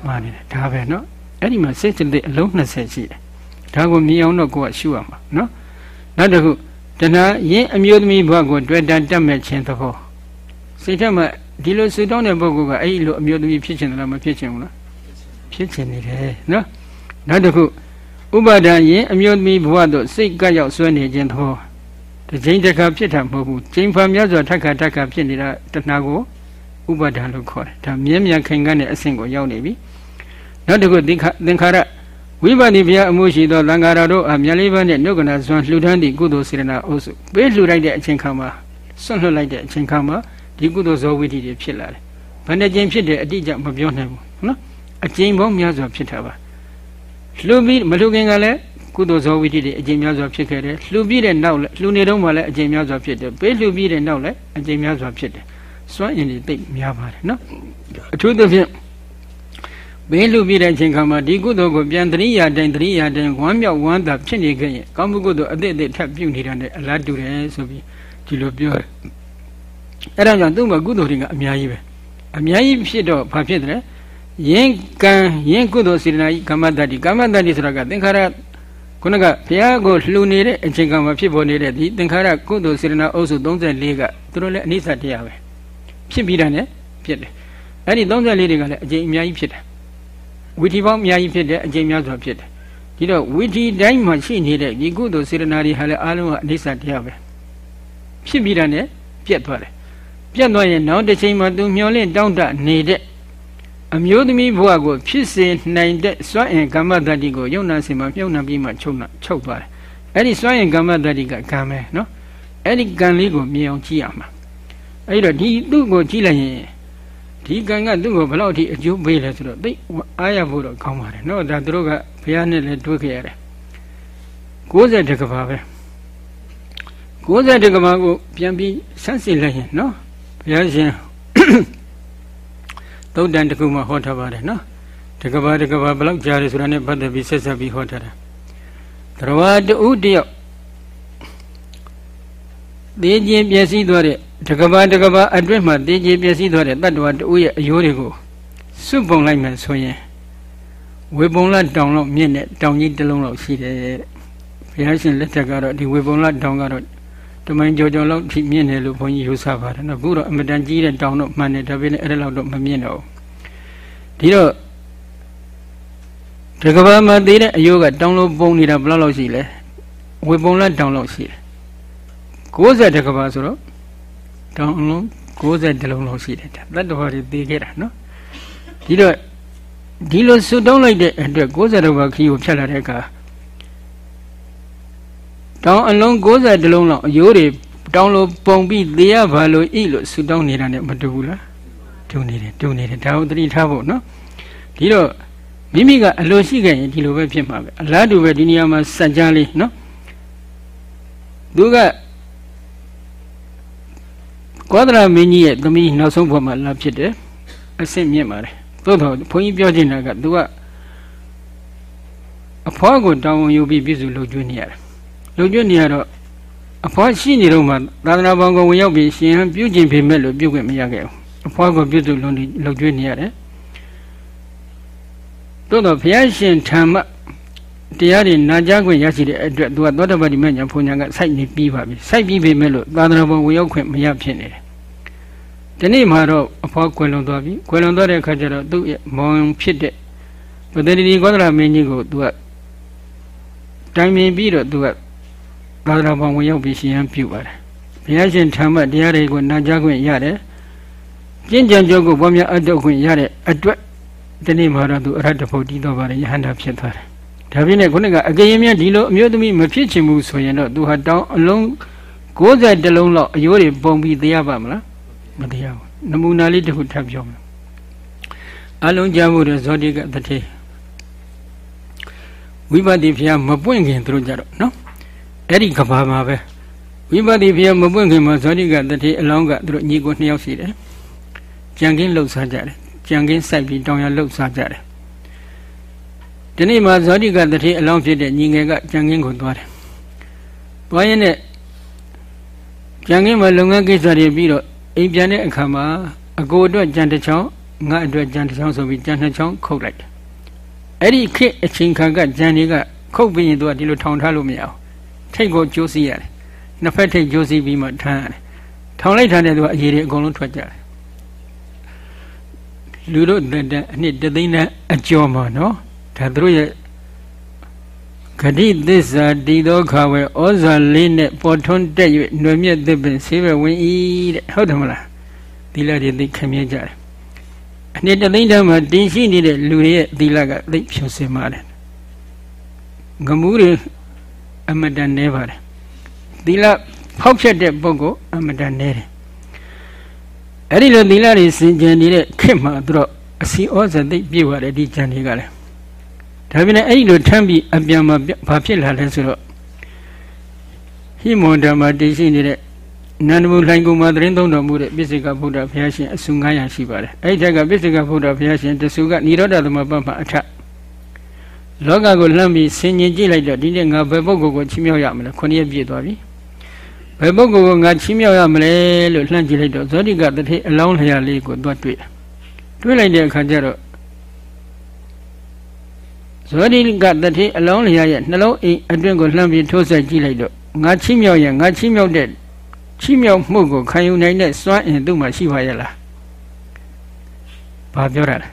မှားနေတယ်ဒါပဲเนาะအဲ့ဒီမှာစိတ်စိတ်အလုံး20ရှိတယ်ဒါကိုမြင်အောင်တော့ကိုကရှုရမှာเนาะနောက်တစ်ခုတဏှာယင်းအမျိုးသမီးဘဝကိုတွေ့တတ်တတ်မဲ့ခြင်းသဘောစိတ်ထက်မှာဒီလိုဆူတောင်းတဲ့ပုဂ္ဂိုလ်ကအဲ့ဒီလိုအမျိုးသမီးဖြစ်ချင်တယ်လားမဖြစ်ချင်ဘူးလားဖြစ်ချင်နေတယ်နော်နောက်တစ်ခုဥပါဒံယင်အမျိုးသမီးဘဝသို့စိတ်ကပ်ရောက်ဆွဲနေခြင်းသဘောတစ်ချိန်တစ်ခါဖြစ်တာမဟုတ်ဘူးချိန်ဖန်များစွာထက်ခါထက်ခါဖြစ်နေတာတဏှာကို ဥပါဒံလို့ခေါ်တယ်ဒါမြဲမြံခိုင်ခန့်တဲ့အဆင့်ကိုရောက်နေပြီနောက်တစ်ခုသင်္ခါရဝိပါတိဘုရားအမှုရှိသောသံဃာတော်တို့အားမြတ်လေးပါးနဲ့နှုတ်ကနာဇွန်လှူဒန်းသည့်ကုသိုလ်စေတနာအုပ်စုပေးလှူလိုက်တဲ့အချိန်ခါမှာဆွန့်လွတ်လိုက်တဲ့အချိန်ခါမှာဒီကုသိုလ်ဇောဝိတ္တိတွေဖြစ်လာတယ်။ဘယ်နှကြိမ်ဖြစ်တယ်အတိအကျမပြောနိုင်ဘူးနော်။အကြိမ်ပေါင်းများစွာဖြစ်တာပါ။လှူပြီးမလှူခင်ကလည်းကုသိုလ်ဇောဝိတ္တိတွေအကြိမ်များစွာဖြစ်ခဲ့တယ်။လှူပြီးတဲ့နောက်လည်းလှူနေတော့မှလည်းအကြိမ်များစွာဖြစ်တယ်။ပေးလှူပြီးတဲ့နောက်လည်းအကြိမ်များစွာဖြစ်တယ်။ စွမ်းအင်တွေသိများပါတယ်နော်။အထူးသဖြင့်ဘေးလူပြတဲ့အချိန်ခါမှာဒီကုသိုလ်ကိုပြန်တရိယာတိုင်းတရိယာတိုင်းဝမ်းမြောက်ဝမ်းသာဖြစ်နေခဲ့ရင်ကောင်းမှုကုသိုလ်အသစ်အသစ်ထပ်ပြုနေတာ ਨੇ အလားတူတယ်ဆိုပြီးဒီလိုပြောတယ်အဲ့ဒါကြောင့်သူ့မှာကုသိုလ်တွေကအများကြီးပဲအများကြီးဖြစ်တော့ဘာဖြစ်တယ်ယင်ကံယင်ကုသိုလ်စေတနာကြီးကမ္မတ္တိကမ္မတ္တိဆိုတာကသင်္ခါရခုနကဘုရားကိုလှူနေတဲ့အချိန်ကမှဖြစ်ပေါ်နေတဲ့ဒီသင်္ခါရကုသိုလ်စေတနာအုပ်စု34ကသူတို့လည်းအနိစ္စတရားပဲ ဖြစ်ပြီးတာ ਨੇ ဖြစ်တယ်အဲ့ဒီ34တွေကလည်းအကျိန်အများကြီးဖြစ်တယ်ဝီထီပေါင်းအများကြီးဖြစ်တယ်အကျိန်များစွာဖြစ်တယ်ဒီတော့ဝီထီတိုင်းမှာရှိနေတဲ့ဒီကုသိုလ်စေတနာတွေဟာလည်းအားလုံးကအနိစ္စတရားပဲဖြစ်ပြီးတာ ਨੇ ပြတ်သွားတယ်ပြတ်သွားရင်နောက်တစ်ချိန်မှာသူမျောလင့်တောင်းတနေတဲ့အမျိုးသမီးဘဝကိုဖြစ်စေနိုင်တဲ့စွမ်းအင်ကမ္မတတိကိုယုံနာစင်မှာမြုပ်နှံပြီးမှချုပ်နာချုပ်သွားတယ်အဲ့ဒီစွမ်းအင်ကမ္မတတိကကံပဲနော်အဲ့ဒီကံလေးကိုမြင်အောင်ကြည့်ရမှာ အဲ့တော့ဒီသူ့ကိုကြည့်လိုက်ရင်ဒီကံကသူ့ကိုဘယ်လောက်ထိအကျိုးပေးလဲဆိုတော့သိအားရဖို့တော့ကောင်းပါတယ်နော်ဒါသူတို့ကဘုရားနဲ့လည်းတွေ့ခဲ့ရတယ်60တကဘာပဲ60တကဘာကိုပြန်ပြီးဆန်းစစ်လိုက်ရင်နော်ဘုရားရှင်သုတ်တန်တခုမှဟောထားပါတယ်နော်တကဘာတကဘာဘယ်လောက်ကြားလဲဆိုတာနဲ့ပတ်သက်ပြီးဆက်ဆက်ပြီးဟောထားတာတရဝတူတယောက်သိခြင်းပျက်စီးသွားတဲ့ တကဘာတကဘာအတွင်းမှာသိခြင်းပျက်စီးသွားတဲ့တတ္တဝတူရဲ့အယိုးတွေကိုစွပုံလိုက်မယ်ဆိုရင်ဝေပုံလတောင်လောက်မြင့်တဲ့တောင်ကြီးတစ်လုံးလောက်ရှိတယ်တဲ့ဘုရားရှင်လက်ထက်ကတော့ဒီဝေပုံလတောင်ကတော့တမိုင်းကြော်ကြော်လောက်ထိမြင့်တယ်လို့ဘုန်းကြီးယူဆပါတယ်နော်အခုတော့အမတန်ကြီးတဲ့တောင်တော့မှန်တယ်ဒါပေမဲ့အဲ့ဒါလောက်တော့မမြင့်တော့ဒီတော့ဒီကဘာမှာသေးတဲ့အယိုးကတောင်လို့ပုံနေတာဘယ်လောက်လောက်ရှိလဲဝေပုံလတောင်လောက်ရှိတယ်60တကဘာဆိုတော့ တောင်လုံး60တလုံးလောက်ရှိတယ်ဒါတတ္တဝါတွေသိခဲ့တာနော်ဒီတော့ဒီလိုဆွတောင်းလိုက်တဲ့အတွက်60တကဘာခီးကိုဖြတ်လာတဲ့အခါတောင်အလုံး60တလုံးလောက်အယိုးတွေတောင်းလို့ပုံပြီးသေရပါလို့ဤလို့ဆွတောင်းနေတာနဲ့မတူဘူးလားတူနေတယ်တူနေတယ်ဒါကိုသတိထားဖို့နော်ဒီတော့မိမိကအလိုရှိခဲ့ရင်ဒီလိုပဲဖြစ်မှာပဲအလားတူပဲဒီနေရာမှာစัจ जा လေးနော်သူက ကောသရမင်းကြီးရဲ့သမီးနောက်ဆုံးဘဝမှာလာဖြစ်တယ်အဆင့်မြင့်ပါတယ်သို့တော့ဘုန်းကြီးပြောချင်တာကသူကအဖွားကိုတောင်းဝန်ယူပြီးပြည့်စုံလုပ်ကျွေးနေရတယ်လုပ်ကျွေးနေရတော့အဖွားရှိနေတော့မှသာသနာပေါင်းကိုဝင်ရောက်ပြီးရှင်ဟန်ပြုကျင်ပေမဲ့လို့ပြုခွင့်မရခဲ့ဘူးအဖွားကိုပြည့်စုံလုံးလုပ်ကျွေးနေရတယ်သို့တော့ဘုရားရှင်ဓမ္မ တရားတွေနာကြားခွင့်ရရှိတဲ့အတွက်သူကသောတပတိမညာဘုံညာကစိုက်နေပြီးပါပြီစိုက်ပြီးပေမဲ့လို့သာသနာ့ဘုံဝင်ရောက်ခွင့်မရဖြစ်နေတယ်ဒီနေ့မှာတော့အဖွားကွယ်လွန်သွားပြီကွယ်လွန်သွားတဲ့အခါကျတော့သူ့ရဲ့မောင်ဖြစ်တဲ့ပတ္တိကောသလမင်းကြီးကိုသူကတိုင်ပင်ပြီးတော့သူကသာသနာ့ဘုံဝင်ရောက်ပြီးရှင်ဟန်ပြုပါတယ်ဘုရားရှင်ဓမ္မတရားတွေကိုနာကြားခွင့်ရတယ်ကျင့်ကြံကြုတ်ကိုဘောများအထုတ်ခွင့်ရတဲ့အတွက်ဒီနေ့မှာတော့သူအရဟတဖို့တည်တော့ပါတယ်ယဟန္တာဖြစ်သွားတယ် ဒါပြင်းနဲ့ခုနကအကရင်မြတ်ဒီလိုအမျိုးသမီးမဖြစ်ချင်ဘူးဆိုရင်တော့သူဟာတောင်းအလုံး60တလုံးလောက်အယိုးတွေပုံပြီးသိရပါမလားမသိရဘူးနမူနာလေးတစ်ခုထပ်ပြောမယ်အလုံးကြမှုတဲ့ဇောတိကတတိဝိပဿိဖျားမပွင့်ခင်သူတို့ကြတော့နော်အဲ့ဒီကဘာမှာပဲဝိပဿိဖျားမပွင့်ခင်မှာဇောတိကတတိအလောင်းကသူတို့ညီကိုနှစ်ယောက်ရှိတယ်ကြံကင်းလှုပ်ရှားကြတယ်ကြံကင်းစိုက်ပြီးတောင်ရလှုပ်ရှားကြတယ် ဒီနေ့မှာဇောတိကတတိအလောင်းဖြစ်တဲ့ညီငယ်ကကြံကင်းကိုသွားတယ်။သွားရင်လည်းကြံကင်းမှာလုပ်ငန်းကိစ္စတွေပြီးတော့အိမ်ပြန်တဲ့အခါမှာအကိုအတွက်ကြံတစ်ချောင်းငါအတွက်ကြံတစ်ချောင်းဆိုပြီးကြံနှစ်ချောင်းခုတ်လိုက်တယ်။အဲ့ဒီခေတ်အချိန်ခါကကြံတွေကခုတ်ပြီးရင်သူကဒီလိုထောင်ထားလို့မရအောင်။ထိတ်ကိုကျိုးစီရတယ်။နှစ်ဖက်ထိတ်ကျိုးစီပြီးမှထမ်းရတယ်။ထောင်လိုက်ထားတဲ့သူကအရေးတွေအကုန်လုံးထွက်ကြတယ်။လူတို့တဲ့အနှစ်တသိန်းနဲ့အကျော်မှာနော်။ ဒါသူတို့ရဲ့ဂတိသစ္စာတည်သောခါဝဲဩဇာလေးနဲ့ပေါ်ထွန်းတက်၍ຫນွေမြက်သစ်ပင်ဆေးပဲဝင်၏တဲ့ဟုတ်တယ်မလားသီလတွေသိခမြဲကြတယ်အနှစ်တသိန်းတည်းမှာတင်ရှိနေတဲ့လူတွေရဲ့သီလကသိဖြူစင်ပါတယ်ငမှုတွေအမတန်နေပါတယ်သီလဖောက်ဖြတ်တဲ့ပုဂ္ဂိုလ်အမတန်နေတယ်အဲ့ဒီလိုသီလတွေစင်ကြယ်နေတဲ့ခေတ်မှာသူတို့အစီဩဇာသိပြည့်သွားတယ်ဒီကြံတွေကလည်း ဒါပေမဲ့အဲ့ဒီလိုထမ်းပြီးအပြန်မှာဘာဖြစ်လာလဲဆိုတော့ဟိမွန်ဓမ္မတည်ရှိနေတဲ့နန္ဒမူလှိုင်ကုမှာသတင်းသုံးတော်မူတဲ့ပိစိကဗုဒ္ဓဘုရားရှင်အစု900ရှိပါတယ်အဲ့ဒီထက်ကပိစိကဗုဒ္ဓဘုရားရှင်တဆူကនិရောဓသမပပအထလောကကိုလှမ်းပြီးဆင်ញင်ကြည့်လိုက်တော့ဒီနေ့ငါဘယ်ပုဂ္ဂိုလ်ကိုချီးမြှောက်ရမလဲခုနှစ်ရက်ပြည့်သွားပြီဘယ်ပုဂ္ဂိုလ်ကိုငါချီးမြှောက်ရမလဲလို့လှမ်းကြည့်လိုက်တော့ဇောတိကတထေအလောင်းလျာလေးကိုသွားတွေ့တယ်တွေ့လိုက်တဲ့အခါကျတော့ ဇောတိကတတိအလောင်းလျာရဲ့နှလုံးအိမ်အတွင်းကိုလှမ်းပြီးထိုးဆက်ကြည့်လိုက်တော့ငါချိမြောက်ရဲ့ငါချိမြောက်တဲ့ချိမြောက်မှုကိုခံယူနိုင်တဲ့စွမ်းအင်သူ့မှာရှိပါရဲ့လားဘာပြောရလဲ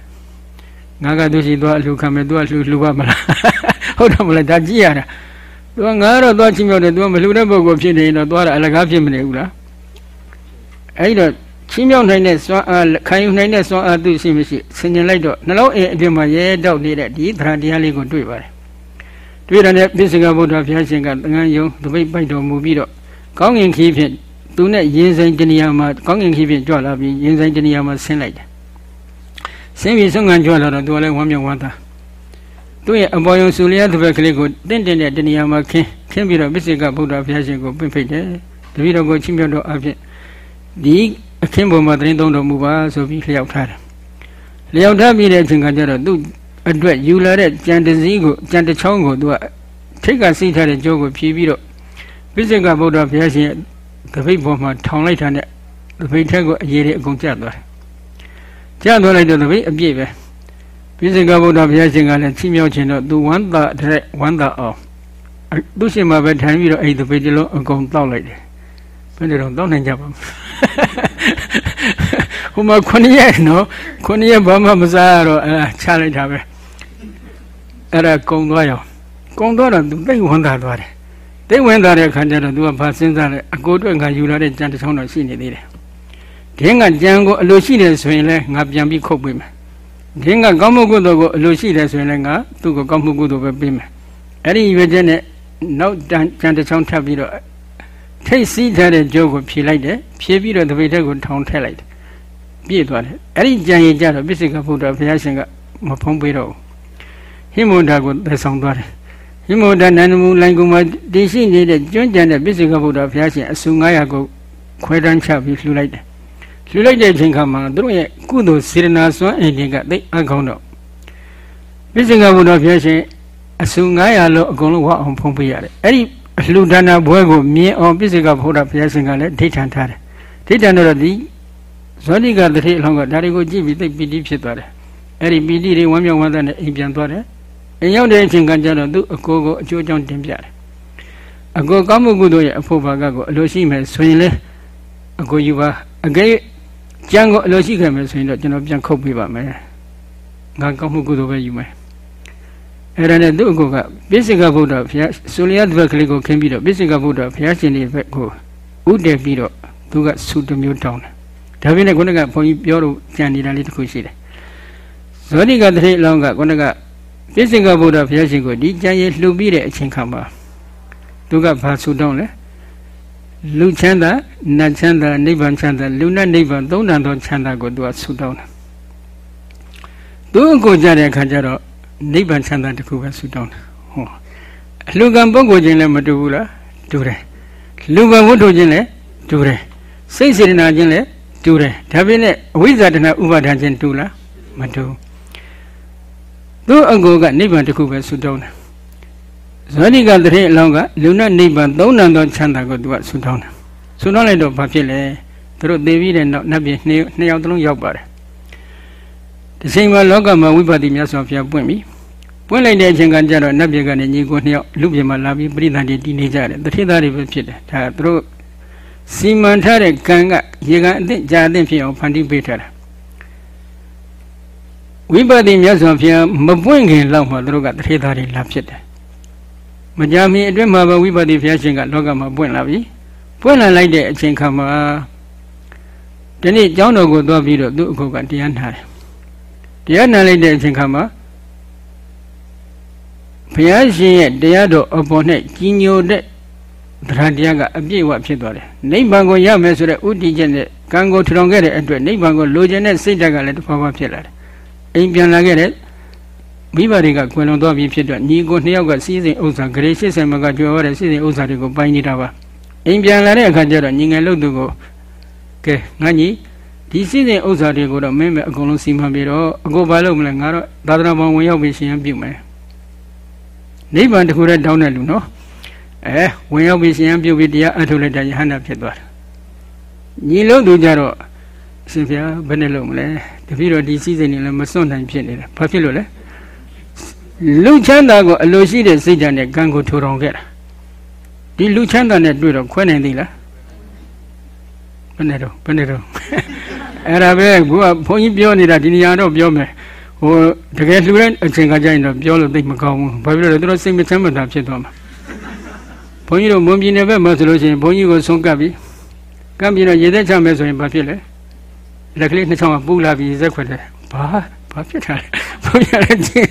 ငါကသူရှိသွားအလှခံမယ်သူကလှူလှူပါမလားဟုတ်တယ်မလားဒါကြည့်ရတာသူကငါတော့သွားချိမြောက်တယ်သူကမလှူတဲ့ပုဂ္ဂိုလ်ဖြစ်နေတော့သွားတာအလကားဖြစ်မနေဘူးလားအဲ့တော့ ချင်းမြောက်နိုင်တဲ့စွမ်းအားခံယူနိုင်တဲ့စွမ်းအားသူရှိမရှိဆင်ញင်လိုက်တော့နှလုံးအိမ်အတွင်းမှာရဲတောက်နေတဲ့ဒီသရတရားလေးကိုတွေ့ပါတယ်တွေ့ရတဲ့ပိစိကဗုဒ္ဓဘုရားရှင်ကတန်ခမ်းယုံတပိတ်ပိုက်တော်မူပြီးတော့ကောင်းငင်ခီးဖြင့်သူနဲ့ရင်ဆိုင်တဏှာမှာကောင်းငင်ခီးဖြင့်ကြွလာပြီးရင်ဆိုင်တဏှာမှာဆင်းလိုက်တယ်ဆင်းပြီးဆုံးခံကြွလာတော့သူကလည်းဝမ်းမြောက်ဝမ်းသာသူ့ရဲ့အပေါ်ယုံဆူလျားတစ်ဘက်ကလေးကိုတင့်တင်တဲ့တဏှာမှာခင်းခင်းပြီးတော့ပိစိကဗုဒ္ဓဘုရားရှင်ကိုပြင့်ဖိတ်တယ်တပည့်တော်ကိုချင်းမြောက်တော့အဖြစ်ဒီ အခင်းပေါ်မှာသတင်းသုံးတော်မူပါဆိုပြီးလျှောက်ထားတယ်လျှောက်ထားပြီးတဲ့အချိန်ကကျတော့သူ့အတွက်ယူလာတဲ့ကြံတစည်းကိုကြံတချောင်းကိုသူကထိတ်ကစိတ်ထားတဲ့ကြိုးကိုဖြီးပြီးတော့ပိစိကဗုဒ္ဓဘုရားရှင်တပိတ်ပေါ်မှာထောင်လိုက်တာနဲ့တပိတ်ထက်ကိုအရေးတွေအကုန်ကျသွားတယ်ကြားသွားလိုက်တော့တပိအပြည့်ပဲပိစိကဗုဒ္ဓဘုရားရှင်ကလည်းချီးမြှောက်ခြင်းတော့သူဝမ်းသာတဲ့ဝမ်းသာအောင်သူရှင်မှာပဲထိုင်ပြီးတော့အဲ့ဒီတပိတလုံးအကုန်တောက်လိုက်တယ် ဘယ်လိုတော့တောက်နိုင်ကြပါ့မဟိုမှာခုနှစ်ရက်နော်ခုနှစ်ရက်ဘာမှမစားရတော့အဲချလိုက်တာပဲအဲ့ဒါကုံသွားရောကုံသွားတော့သူသိဝန်သာသွားတယ်သိဝင်သွားတဲ့အခါကျတော့သူကဘာစဉ်းစားလဲအကိုအတွက်ငါယူလာတဲ့ကြံတစ်ချောင်းတော့ရှိနေသေးတယ်ဒင်းကကြံကိုအလိုရှိတယ်ဆိုရင်လည်းငါပြန်ပြီးခုတ်ပေးမယ်ဒင်းကကောင်းမှုကုသိုလ်ကိုအလိုရှိတယ်ဆိုရင်လည်းငါသူ့ကိုကောင်းမှုကုသိုလ်ပဲပေးမယ်အဲ့ဒီရွေချက်နဲ့နောက်ကြံတစ်ချောင်းထပ်ပြီးတော့ ထိတ်စီးထားတဲ့ကြိုးကိုဖြေလိုက်တယ်ဖြေပြီးတော့တပိတ်ထက်ကိုထောင်ထည့်လိုက်တယ်ပြည့်သွားတယ်အဲ့ဒီကြံရင်ကြတော့ပစ္စေကဘုရားဘုရားရှင်ကမဖုံးပေးတော့ဟိမုန်တာကိုသက်ဆောင်သွားတယ်ဟိမုန်တာနန္ဒမူလိုင်ကုမှာတည်ရှိနေတဲ့ကျွမ်းကြံတဲ့ပစ္စေကဘုရားဘုရားရှင်အစု900ကိုခွဲတန်းချပြီးလှူလိုက်တယ်လှူလိုက်တဲ့အချိန်ခါမှာသူတို့ရဲ့ကုသိုလ်စေရနာစွမ်းအင်တွေကသိအကောင်းတော့ပစ္စေကဘုရားဘုရားရှင်အစု900လို့အကုန်လုံးဝအောင်ဖုံးပေးရတယ်အဲ့ဒီ အလှူဒါနဘွဲကိုမြင်အောင်ပစ္စေကဘုရားဘုရားရှင်ကလည်းဒိဋ္ဌံထားတယ်ဒိဋ္ဌံတော့ဒီဇောတိကတတိအလောင်းကဒါတွေကိုကြည့်ပြီးသိပီတိဖြစ်သွားတယ်အဲ့ဒီပီတိတွေဝမ်းမြောက်ဝမ်းသာနဲ့အိမ်ပြန်သွားတယ်အိမ်ရောက်တဲ့အချိန်ကကျတော့သူ့အကိုကိုအကျိုးကြောင့်တင်ပြတယ်အကိုကောင်းမှုကုသိုလ်ရဲ့အဖို့ဘာကကိုအလိုရှိမယ်ဆိုရင်လေအကိုယူပါအကဲကြံကိုအလိုရှိခဲ့မယ်ဆိုရင်တော့ကျွန်တော်ပြန်ခုတ်ပေးပါမယ်ငါကောင်းမှုကုသိုလ်ပဲယူမယ် အဲ့ဒါနဲ့သူ့အကိုကပိစိကဗုဒ္ဓဘုရားဆိုလျာတစ်ဘက်ကလေးကိုခင်းပြီးတော့ပိစိကဗုဒ္ဓဘုရားရှင်ရဲ့ဘက်ကိုဥတည်ပြီးတော့သူကဆုတစ်မျိုးတောင်းတယ်ဒါပေမဲ့ခုနကဘုန်းကြီးပြောလို့ကြံနေတာလေးတစ်ခုရှိတယ်ဇောတိကတတိအလောင်းကခုနကပြည့်စင်ကဗုဒ္ဓဘုရားရှင်ကိုဒီကြံရည်လှူပြီးတဲ့အချိန်ခါမှာသူကဘာဆုတောင်းလဲလူချမ်းသာနတ်ချမ်းသာနိဗ္ဗာန်ချမ်းသာလူနဲ့နိဗ္ဗာန်သုံးတန်သောချမ်းသာကိုသူကဆုတောင်းတယ်သူအကိုကြတဲ့အခါကျတော့ နိဗ္ဗာန်ချမ်းသာတခုပဲဆုတောင်းတယ်ဟောအလူကံပုဂ္ဂိုလ်ချင်းလည်းမတူဘူးလားတူတယ်လူကံဝတ္ထုချင်းလည်းတူတယ်စိတ်စေတနာချင်းလည်းတူတယ်ဒါပေမဲ့အဝိဇ္ဇာတဏဥပါဒံချင်းတူလားမတူသူအကိုကနိဗ္ဗာန်တစ်ခုပဲဆုတောင်းတယ်ဇောတိကတရေအလောင်းကလူနဲ့နိဗ္ဗာန်သုံးနံသောချမ်းသာကိုသူကဆုတောင်းတယ်ဆုတောင်းလိုက်တော့ဘာဖြစ်လဲသူတို့သိပြီးတဲ့နောက်နတ်ပြည်နှစ်ယောက်တလုံးရောက်ပါတယ် ဒီချိန်မှာလောကမှာဝိပဿနာမြတ်စွာဘုရားပွင့်ပြီပွင့်လိုက်တဲ့အချိန်ကကြတော့နတ်ပြည်ကနေညီကိုနှစ်ယောက်လူပြည်မှာလာပြီးပြိဿန်တည်တည်နေကြတယ်တထေသားတွေပဲဖြစ်တယ်ဒါသူတို့စီမံထားတဲ့ကံကရေကံအသင့်ကြာအသင့်ဖြစ်အောင်ဖန်တီးပေးထားတာဝိပဿနာမြတ်စွာဘုရားမပွင့်ခင်လောက်မှသူတို့ကတထေသားတွေလာဖြစ်တယ်မကြမီအတွင်းမှာပဲဝိပဿနာဘုရားရှင်ကလောကမှာပွင့်လာပြီပွင့်လာလိုက်တဲ့အချိန်ခါမှာဒီနေ့ကျောင်းတော်ကိုသွားပြီးတော့သူ့အခုကတရားနာတယ် တရားနာလိုက်တဲ့အချိန်ခါမှာဘုရားရှင်ရဲ့တရားတော်အပေါ်၌ကြီးညိုတဲ့တရားတရားကအပြည့်အဝဖြစ်သွားတယ်နိဗ္ဗာန်ကိုရမယ်ဆိုတဲ့ဥတည်ချက်နဲ့ကံကိုထူထောင်ခဲ့တဲ့အတွက်နိဗ္ဗာန်ကိုလိုချင်တဲ့စိတ်ဓာတ်ကလည်းတစ်ဖက်ဖက်ဖြစ်လာတယ်အိမ်ပြန်လာခဲ့တဲ့မိဘတွေကကွယ်လွန်သွားပြီဖြစ်တော့ညီကိုနှစ်ယောက်ကစီးစိမ်ဥစ္စာဂရေ80မကကျွေရတဲ့စီးစိမ်ဥစ္စာတွေကိုပိုင်းနေတာပါအိမ်ပြန်လာတဲ့အခါကျတော့ညီငယ်လို့သူကိုကဲငါညီ ဒီစီးစိမ်ဥစ္စာတွေကိုတော့မင်းပဲအကုန်လုံးစီမံပြီးတော့အကိုဘာလုပ်မလဲငါတော့သာသနာပေါင်းဝင်ရောက်ပြီးရှင်ရပြုမယ်နိဗ္ဗာန်တခုတည်းတောင်းတဲ့လူနော်အဲဝင်ရောက်ပြီးရှင်ရပြုတ်ပြီးတရားအထုတ်လိုက်တဲ့ယဟန္တာဖြစ်သွားတယ်ညီလို့သူကြတော့ရှင်ဗျာဘယ်နဲ့လုပ်မလဲတပည့်တော်ဒီစည်းစိမ်တွေလည်းမစွန့်နိုင်ဖြစ်နေတယ်ဘာဖြစ်လို့လဲလူချမ်းသာကိုအလိုရှိတဲ့စိတ်ဓာတ်နဲ့ကံကိုထူထောင်ခဲ့တာဒီလူချမ်းသာနဲ့တွေ့တော့ခွဲနိုင်သေးလားဘယ်နဲ့တော့ဘယ်နဲ့တော့ အဲ့ဒါပဲဘုရားဘုန်းကြီးပြောနေတာဒီနေရာတော့ပြောမယ်ဟိုတကယ်လှူတဲ့အချိန်ကကြရင်တော့ပြောလို့သိမကောင်းဘူးဘာဖြစ်လို့လဲသူတို့စိတ်မချမ်းသာဖြစ်သွားမှာဘုန်းကြီးတို့မွန်ပြည်နယ်ဘက်မှာဆိုလို့ရှိရင်ဘုန်းကြီးကိုဆုံးကပ်ပြီးကပ်ပြီးတော့ရေသက်ချမယ်ဆိုရင်ဘာဖြစ်လဲလက်ကလေးနှစ်ချောင်းကပူလာပြီးဇက်ခွက်တယ်ဘာဘာဖြစ်တာလဲဘုရားလည်းချင်း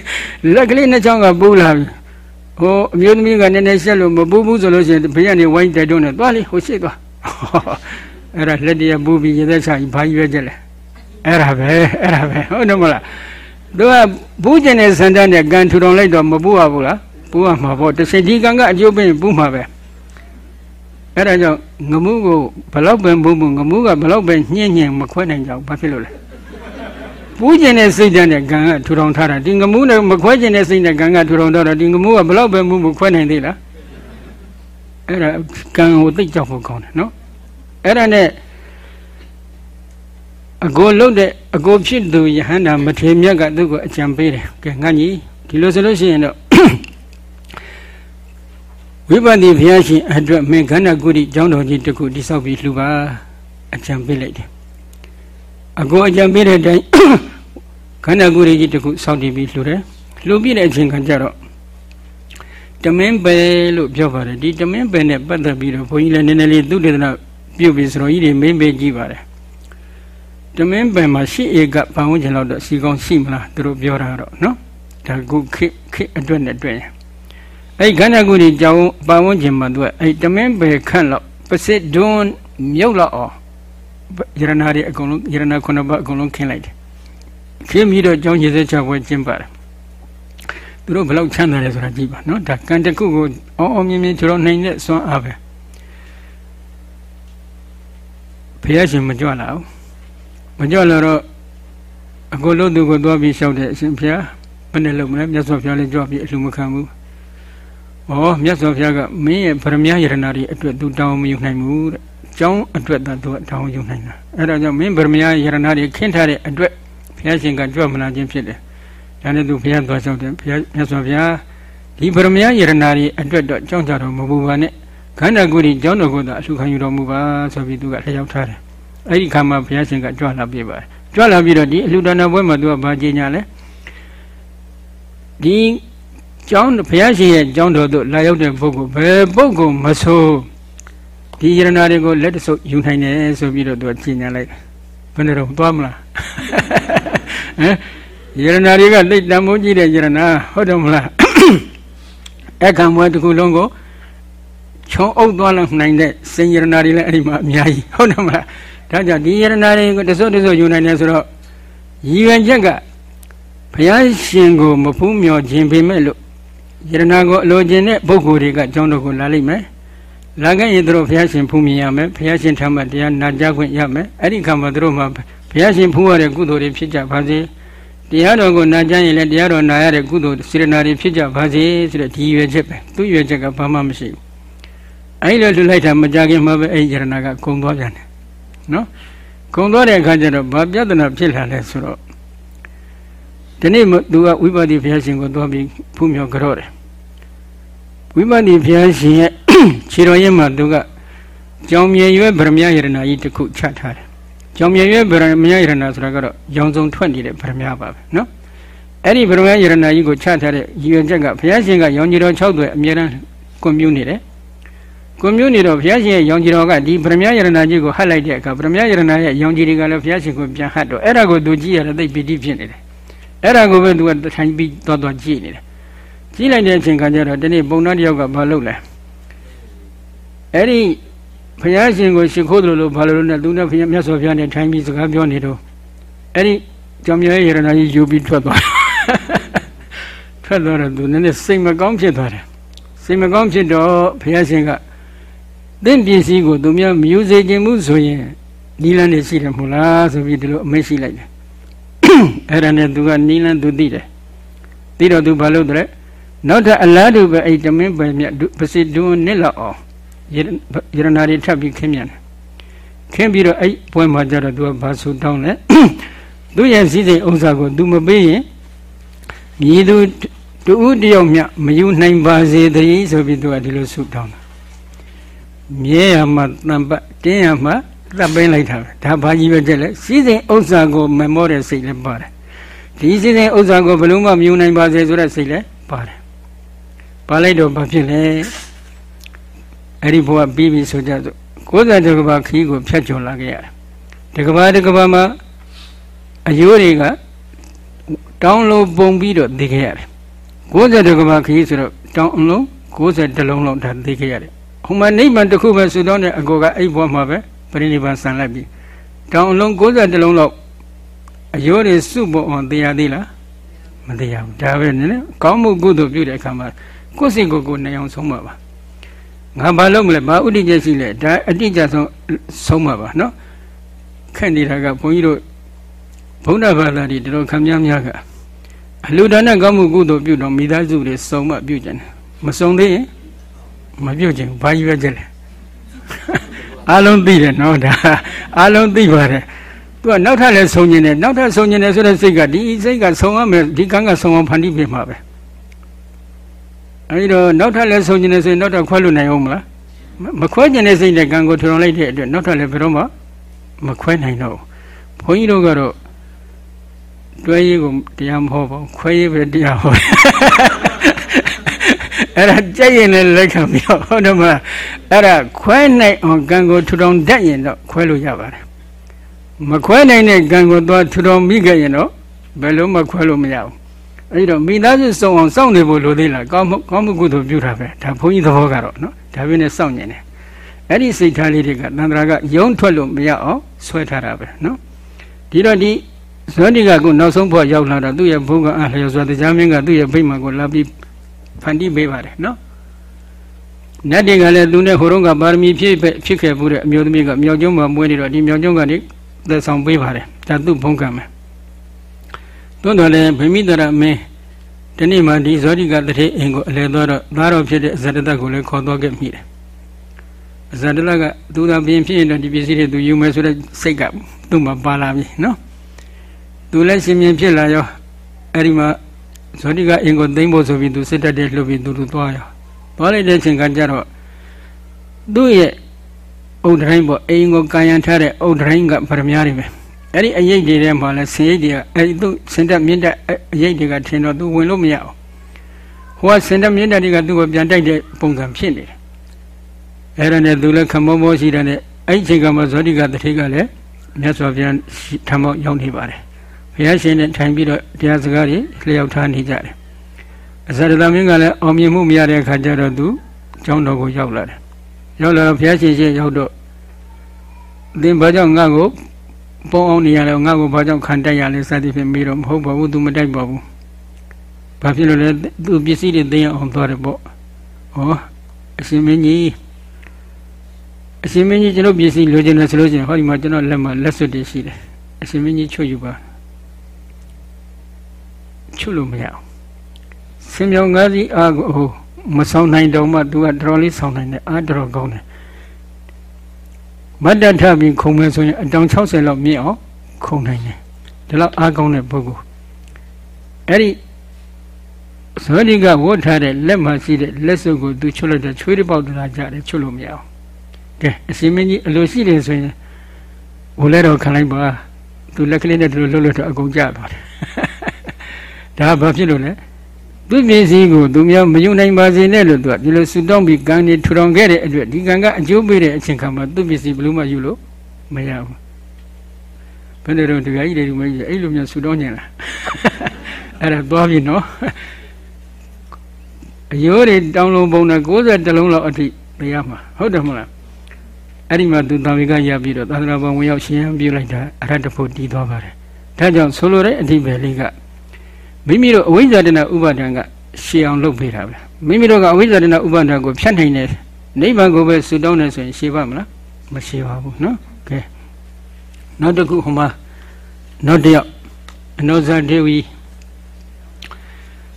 လက်ကလေးနှစ်ချောင်းကပူလာပြီးဟိုအမျိုးသမီးကနည်းနည်းရှက်လို့မပူဘူးဆိုလို့ရှိရင်ဘေးကနေဝိုင်းတိုက်တွန်းတယ်သွားလေဟိုရှိသွား အဲ့ဒါလက်တရပူပြီးရေသက်ချရင်ဘာရွေးကြလဲအဲ့ဒါပဲအဲ့ဒါပဲဟုတ်တယ်မလားသူကဘူးကျင်တဲ့စံတန်းနဲ့ကန်ထူထောင်လိုက်တော့မပူရဘူးလားပူရမှာပေါ့တစ်ချိန်ဒီကံကအကျိုးပေးပူမှာပဲအဲ့ဒါကြောင့်ငမှုကိုဘလောက်ပင်ပူမှုငမှုကဘလောက်ပင်ညှင်းညင်မခွဲနိုင်ကြဘူးဘာဖြစ်လို့လဲပူးကျင်တဲ့စိတ်ဓာတ်နဲ့ကံကထူထောင်ထားတာဒီငမှုနဲ့မခွဲကျင်တဲ့စိတ်နဲ့ကံကထူထောင်ထားတာဒီငမှုကဘလောက်ပင်မှုမှုခွဲနိုင်သေးလားအဲ့ဒါကံကိုသိကြောက်ဖို့ကောင်းတယ်နော် အဲ့ဒါနဲ့အကိုလုတ်တဲ့အကိုဖြစ်သူယဟန္တာမထေမြတ်ကသူ့ကိုအကြံပေးတယ်ကဲငါကြီးဒီလိုဆိုလို့ရှိရင်တော့ဝိပဿနာဘုရားရှင်အတွက်မင်းခန္ဓာကုရိကျောင်းတော်ကြီးတစ်ခုတိဆောက်ပြီးလှူပါအကြံပေးလိုက်တယ်အကိုအကြံပေးတဲ့အတိုင်းခန္ဓာကုရိကြီးတစ်ခုဆောက်တည်ပြီးလှူတယ်လှူပြီးတဲ့အချိန်ခါကျတော့တမင်းပဲလို့ပြောပါတယ်ဒီတမင်းပဲနဲ့ပတ်သက်ပြီးတော့ဘုန်းကြီးလည်းနည်းနည်းလေးသုတေသန ပြုပြီးဆိုတော့ကြီးတွေမင်းပေးကြည့်ပါတယ်တမင်းပဲမှာရှိဧကဘာဝန်းကျင်လောက်တော့စီကောင်းရှိမလားသူတို့ပြောတာတော့နော်ဒါကုခိခိအတွက်နဲ့တွေ့ရင်အဲ့ခန္ဓာကိုယ်ကြီးကြောင်းဘာဝန်းကျင်မှာသူကအဲ့တမင်းပဲခန့်လောက်ပစစ်ဒွန်းမြုပ်လောက်အောင်ယရနာတွေအကုန်လုံးယရနာခုနှစ်ပါးအကုန်လုံးခင်းလိုက်တယ်ခင်းပြီးတော့ကြောင်းရည်စက်ချပွဲကျင်းပါတယ်သူတို့ဘယ်လောက်ချမ်းသာလဲဆိုတာကြည့်ပါနော်ဒါကံတစ်ခုကိုအောင်းအောင်မြင်မြင်ကျွန်တော်နိုင်တဲ့စွမ်းအားပဲ ဘုရားရှင်မကြွလာဘူးမကြွလာတော့အကိုလို့သူကိုသွားပြီးလျှောက်တဲ့အရှင်ဘုရားဘယ်နဲ့လုံးမလဲမြတ်စွာဘုရားလည်းကြွပြီးအလှမခံဘူးဩမြတ်စွာဘုရားကမင်းရဲ့ဗရမယရဏတွေအတွက်သူတောင်းမယူနိုင်ဘူးတဲ့ကျောင်းအတွက်သာသူတောင်းယူနိုင်တာအဲ့ဒါကြောင့်မင်းဗရမယရဏတွေခင်းထားတဲ့အတွက်ဘုရားရှင်ကကြွမလာခြင်းဖြစ်တယ်ဒါနဲ့သူဘုရားသွားလျှောက်တယ်ဘုရားမြတ်စွာဘုရားဒီဗရမယယရဏတွေအတွက်တော့ကြောင်းကြတော်မပူပါနဲ့ ခန္ဓာကိုယ်ကြီးကျောင်းတော်ကိုသာအလှခံယူတော်မူပါဆိုပြီးသူကလျှောက်ထားတယ်အဲ့ဒီခါမှာဘုရားရှင်ကကြွလာပြပါတယ်ကြွလာပြီးတော့ဒီအလှဒါနပွဲမှာသူကဘာကြီးညာလဲဒီကျောင်းဘုရားရှင်ရဲ့ကျောင်းတော်သို့လာရောက်တဲ့ပုဂ္ဂိုလ်ဘယ်ပုဂ္ဂိုလ်မဆိုဒီယရနာတွေကိုလက်တဆုပ်ယူနိုင်တယ်ဆိုပြီးတော့သူကကြီးညာလိုက်ဘယ်နဲ့တော့သွားမလားဟမ်ယရနာတွေကသိတန်မိုးကြီးတဲ့ယရနာဟုတ်တယ်မလားအခမ်းပွဲတစ်ခုလုံးကို ခြုံအုပ်သွားလောက်နိုင်တဲ့စင်ယရနာတွေလည်းအဲ့ဒီမှာအများကြီးဟုတ်တယ်မလားဒါကြောင့်ဒီယရနာတွေကိုတစွတ်တစွတ်ယူနိုင်တယ်ဆိုတော့ရည်ရွယ်ချက်ကဘုရားရှင်ကိုမဖူးမြော်ခြင်းပေမဲ့လို့ယရနာကိုအလိုချင်တဲ့ပုဂ္ဂိုလ်တွေကကျောင်းတော်ကိုလာလိမ့်မယ်လာခဲ့ရင်တို့ဘုရားရှင်ဖူးမြင်ရမယ်ဘုရားရှင်ထမ်းမှတရားနာကြားခွင့်ရမယ်အဲ့ဒီခါမှာတို့မှဘုရားရှင်ဖူးရတဲ့ကုသိုလ်တွေဖြစ်ကြပါစေတရားတော်ကိုနာကြားရင်လည်းတရားတော်နာရတဲ့ကုသိုလ်စေတနာတွေဖြစ်ကြပါစေဆိုတဲ့ဒီရွယ်ချက်ပဲသူ့ရွယ်ချက်ကဘာမှမရှိဘူး အဲ့လိုလူလိုက်တာမကြခင်မှာပဲအဲ့ဒီယရနာကကုံသွားပြန်တယ်နော်ကုံသွားတဲ့အခါကျတော့ဘာပြဿနာဖြစ်လာလဲဆိုတော့ဒီနေ့သူကဝိပါတိဘုရားရှင်ကိုသွားပြီးဖူးမြော်ကြော့တယ်ဝိပါတိဘုရားရှင်ရဲ့ခြေတော်ရင်းမှာသူကကြောင်မြေရွယ်ဗရမယရဏကြီးတစ်ခုချထားတယ်ကြောင်မြေရွယ်ဗရမယရဏဆိုတာကတော့ရောင်စုံထွက်နေတဲ့ဗရမယပါပဲနော်အဲ့ဒီဗရမယရဏကြီးကိုချထားတဲ့ရည်ရွယ်ချက်ကဘုရားရှင်ကရောင်ကြီးတော်6သွဲအမြဲတမ်းကွန်မြူနေတယ် ကွန်မြူနေတော့ဘုရားရှင်ရဲ့ရောင်ကြီးတော်ကဒီဗရမယရဏကြီးကိုဟတ်လိုက်တဲ့အခါဗရမယရဏရဲ့ရောင်ကြီးတွေကလည်းဘုရားရှင်ကိုပြန်ဟတ်တော့အဲ့ဒါကိုသူကြည့်ရတဲ့သိပီတိဖြစ်နေတယ်အဲ့ဒါကိုပဲသူကထိုင်ပြီးသွားသွားကြည့်နေတယ်ကြည့်လိုက်တဲ့အချိန်ခါကျတော့ဒီနေ့ပုံနာတယောက်ကဘာလုပ်လဲအဲ့ဒီဘုရားရှင်ကိုရှ िख ိုးတယ်လို့ဘာလို့လဲနဲ့သူနဲ့ဘုရားမြတ်စွာဘုရားနဲ့ထိုင်ပြီးစကားပြောနေတော့အဲ့ဒီကြောင်မြဲရတနာကြီးယူပြီးထွက်သွားထွက်သွားတော့သူနည်းနည်းစိတ်မကောင်းဖြစ်သွားတယ်စိတ်မကောင်းဖြစ်တော့ဘုရားရှင်က သင်ပစ္စည်းကိုသူများမယူစေခြင်းမှုဆိုရင်နီလန်းနေရှိတယ်မို့လားဆိုပြီးဒီလိုအမိတ်ရှိလိုက်တယ်အဲ့ဒါနဲ့သူကနီလန်းသူသိတယ်သိတော့သူဘာလုပ်တယ်နောက်ထပ်အလားတူပဲအဲ့တမင်းပဲမြတ်ပစိဒွန်းနစ်လောက်အောင်ယရနာတွေထပ်ပြီးခင်းမြန်တယ်ခင်းပြီးတော့အဲ့ပွဲမှာကြတော့သူကဘာဆိုတောင်းလဲသူရဲ့စည်းစိမ်ဥစ္စာကို तू မပေးရင်မြည်သူတူဦးတယောက်မြမယူနိုင်ပါစေတည်းဆိုပြီးသူကဒီလိုဆုတောင်းတာ မြဲရမှာတန်ပတ်တင်းရမှာတပ်ပင်းလိုက်တာပဲဒါဘာကြီးပဲကြက်လဲစည်းစိမ်ဥစ္စာကိုမမောတဲ့စိတ်လည်းပါတယ်ဒီစည်းစိမ်ဥစ္စာကိုဘယ်လုံးမှမယူနိုင်ပါစေဆိုတဲ့စိတ်လည်းပါတယ်ပါလိုက်တော့ဘာဖြစ်လဲအဲ့ဒီဘုရားပြီးပြီဆိုကြဆို90တကဘာခီးကိုဖြတ်ကျော်လာခဲ့ရတယ်တကဘာတကဘာမှာအယိုးတွေကတောင်းလုံးပုံပြီးတော့သိခဲ့ရတယ်90တကဘာခီးဆိုတော့တောင်းလုံး90တလုံးလောက်ဒါသိခဲ့ရတယ် ဟိုမှာနိဗ္ဗာန်တစ်ခုပဲဆူတောင်းတဲ့အကိုကအဲ့ဘဝမှာပဲပရိနိဗ္ဗာန်ဆံလိုက်ပြီတောင်းလုံး90တလုံးလောက်အယိုးတွေစုပေါ်အောင်သိရသေးလားမသိရဘူးဒါပဲနည်းနည်းကောင်းမှုကုသိုလ်ပြုတဲ့အခါမှာကိုယ်စိတ်ကိုယ်ကိုနိုင်အောင်ဆုံးပါပါငါဘာလုပ်မလဲဘာဥဒိကျရှိလဲဒါအတိအကျဆုံးဆုံးပါပါနော်ခက်နေတာကဘုန်းကြီးတို့ဘုန်းတော်ဘာသာတွေတော်ခံများများကအလူဒါနကောင်းမှုကုသိုလ်ပြုတော့မိသားစုတွေစုံမပြုကြတယ်မစုံသေးရင် မပြုတ်ခြင်းဘာကြီးပဲကြလဲအလုံးသိတယ်နော်ဒါအလုံးသိပါတယ်သူကနောက်ထပ်လည်းဆုံးကျင်တယ်နောက်ထပ်ဆုံးကျင်တယ်ဆိုတဲ့စိတ်ကဒီစိတ်ကဆုံးရမယ်ဒီကံကဆုံးအောင်ဖန်တီးပြမှာပဲအဲဒီတော့နောက်ထပ်လည်းဆုံးကျင်တယ်ဆိုရင်နောက်ထပ်ခွဲလို့နိုင်အောင်မလားမခွဲကျင်တဲ့စိတ်နဲ့ကံကိုထူထောင်လိုက်တဲ့အတွက်နောက်ထပ်လည်းဘယ်တော့မှမခွဲနိုင်တော့ဘုန်းကြီးတို့ကတော့တွဲရေးကိုတရားမဟောပါဘူးခွဲရေးပဲတရားဟော အဲ့ဒါကြက်ရင်လည်းလက်ခံပြီးတော့ဟုတ်တယ်မလားအဲ့ဒါခွဲနိုင်အောင်ကံကိုထူထောင်တတ်ရင်တော့ခွဲလို့ရပါတယ်မခွဲနိုင်တဲ့ကံကိုသွားထူထောင်မိခဲ့ရင်တော့ဘယ်လို့မခွဲလို့မရဘူးအဲ့တော့မိသားစုစုံအောင်စောင့်နေဖို့လိုသေးလားကောင်းမှုကောင်းမှုကုသိုလ်ပြုတာပဲဒါဘုန်းကြီးသဘောကတော့နော်ဒါပြင်းနဲ့စောင့်နေတယ်အဲ့ဒီစိတ်ထားလေးတွေကတန္တရာကယုံထွက်လို့မရအောင်ဆွဲထားတာပဲနော်ဒီတော့ဒီဇွန်ဒီကကိုနောက်ဆုံးဖို့ရောက်လာတော့သူ့ရဲ့ဘုန်းကအားလျော်စွာတရားမင်းကသူ့ရဲ့ဗိမာန်ကိုလာပြီး ဖန်တီးပေးပါတယ်နော်နတ်တွေကလည်းသူနဲ့ဟိုတုန်းကပါရမီဖြည့်ဖြစ်ခဲ့မှုတဲ့အမျိုးသမီးကမြောက်ကျုံးမှာမွေးနေတော့ဒီမြောက်ကျုံးကနေသက်ဆောင်ပေးပါတယ်ဒါသူ့ဘုန်းကမယ်တွန်းတော်လည်းဗိမိတရမင်းဒီနေ့မှဒီဇောတိကတထေအင်ကိုအလဲသွားတော့သားတော်ဖြစ်တဲ့ဇတတကိုလည်းခေါ်သွားခဲ့မိတယ်ဇတတကသူသာပြင်ဖြစ်ရင်တော့ဒီပစ္စည်းတွေသူယူမယ်ဆိုတဲ့စိတ်ကသူ့မှာပါလာပြီနော်သူလည်းရှင်မြင်ဖြစ်လာရောအဲ့ဒီမှာ ဇောတိကအင်ကိုသိမ့်ဖို့ဆိုပြီးသူစစ်တပ်တဲ့လှုပ်ပြီးသူတို့သွားရောသွားလိုက်တဲ့အချိန်ကကြတော့သူ့ရဲ့အုတ်တိုင်းပေါ့အိမ်ကိုကာယံထားတဲ့အုတ်တိုင်းကဗရမ ्या တွေပဲအဲ့ဒီအရေးတွေထဲမှာလဲဆင်ရိတ်တွေကအဲ့ဒီသူစင်တက်မြင့်တက်အရေးတွေကထင်တော့သူဝင်လို့မရအောင်ဟိုကစင်တက်မြင့်တက်တွေကသူ့ကိုပြန်တိုက်တဲ့ပုံစံဖြစ်နေတယ်အဲ့ဒါနဲ့သူလည်းခမောမောရှိတဲ့နဲ့အဲ့ဒီချိန်ကမှဇောတိကတထေကလည်းမြတ်စွာဘုရားထမောရောက်နေပါတယ် ဘုရားရှင်နဲ့ထိုင်ပြီးတော့တရားစကားတွေလျှောက်ထားနေကြတယ်အဇရတမင်းကလည်းအောင်မြင်မှုမရတဲ့အခါကျတော့သူကျောင်းတော်ကိုရောက်လာတယ်ရောက်လာတော့ဘုရားရှင်ရှင်ရောက်တော့သင်ဘာကြောင့်ငါ့ကိုပုံအောင်နေရလဲငါ့ကိုဘာကြောင့်ခံတိုက်ရလဲစသည်ဖြင့်မေးတော့မဟုတ်ပါဘူး तू မတိုက်ပါဘူးဘာဖြစ်လို့လဲသူပစ္စည်းတွေသိအောင်သွားတယ်ပေါ့ဩအရှင်မင်းကြီးအရှင်မင်းကြီးကျွန်တော်ပစ္စည်းလိုချင်တယ်ဆိုလို့ရှိရင်ဟောဒီမှာကျွန်တော်လက်မှာလက်စွပ်တွေရှိတယ်အရှင်မင်းကြီးချွတ်ယူပါ ချွတ်လို့မရအောင်ဆင်မြောင်ငါးစီးအားကိုမဆောင်နိုင်တော့မှ तू ကတော်တော်လေးဆောင်နိုင်တယ်အားတော်တော်ကောင်းတယ်မတ်တထပြီးခုံမယ်ဆိုရင်အတောင်60လောက်မြင့်အောင်ခုံနိုင်တယ်ဒီလောက်အားကောင်းတဲ့ပုဂ္ဂိုလ်အဲ့ဒီဇောဒီကဝတ်ထားတဲ့လက်မှာရှိတဲ့လက်စုပ်ကိုသူချွတ်လိုက်တဲ့ချွေးတစ်ပေါက်တလာကြတယ်ချွတ်လို့မရအောင်ကဲအစီမင်းကြီးအလိုရှိတယ်ဆိုရင်ဘိုးလဲတော့ခံလိုက်ပါသူလက်ကလေးနဲ့သူလှုပ်လှုပ်တော့အကုန်ကျသွားတယ် ဒါဘာဖြစ်လို့လဲသူပစ္စည်းကိုသူများမယုံနိုင်ပါစေနဲ့လို့သူကဒီလိုဆူတောင်းပြီးကံနေထူထောင်ခဲ့တဲ့အတွက်ဒီကံကအကျိုးပေးတဲ့အချိန်ခါမှာသူပစ္စည်းဘလို့မှယူလို့မရဘူးဘယ်လိုတော့တရားကြီးတွေဒီမကြီးအဲ့လိုမျိုးဆူတောင်းနေလားအဲ့ဒါသွားပြီနော်အယိုးတွေတောင်းလုံးပုံနဲ့60တလုံးလောက်အထိတရားမှာဟုတ်တယ်မလားအဲ့ဒီမှာသူတာဝေကရပြီးတော့သာသနာ့ဘဝဝင်ရောက်ရှင်ရန်ပြုလိုက်တာအရဟတဖို့တည်သွားပါတယ်ဒါကြောင့်ဆိုလိုတဲ့အဓိပ္ပာယ်လေးက မိမိတို့အဝိဇ္ဇာတနာဥပါဒံကရှေအောင်လုပ်ပေးတာပဲမိမိတို့ကအဝိဇ္ဇာတနာဥပါဒံကိုဖြတ်နိုင်တယ်နိဗ္ဗာန်ကိုပဲဆုတောင်းတယ်ဆိုရင်ရှေပါမလားမရှေပါဘူးနော်ကဲနောက်တစ်ခုဟိုမှာနောက်တစ်ယောက်အနောဇာဒေဝီ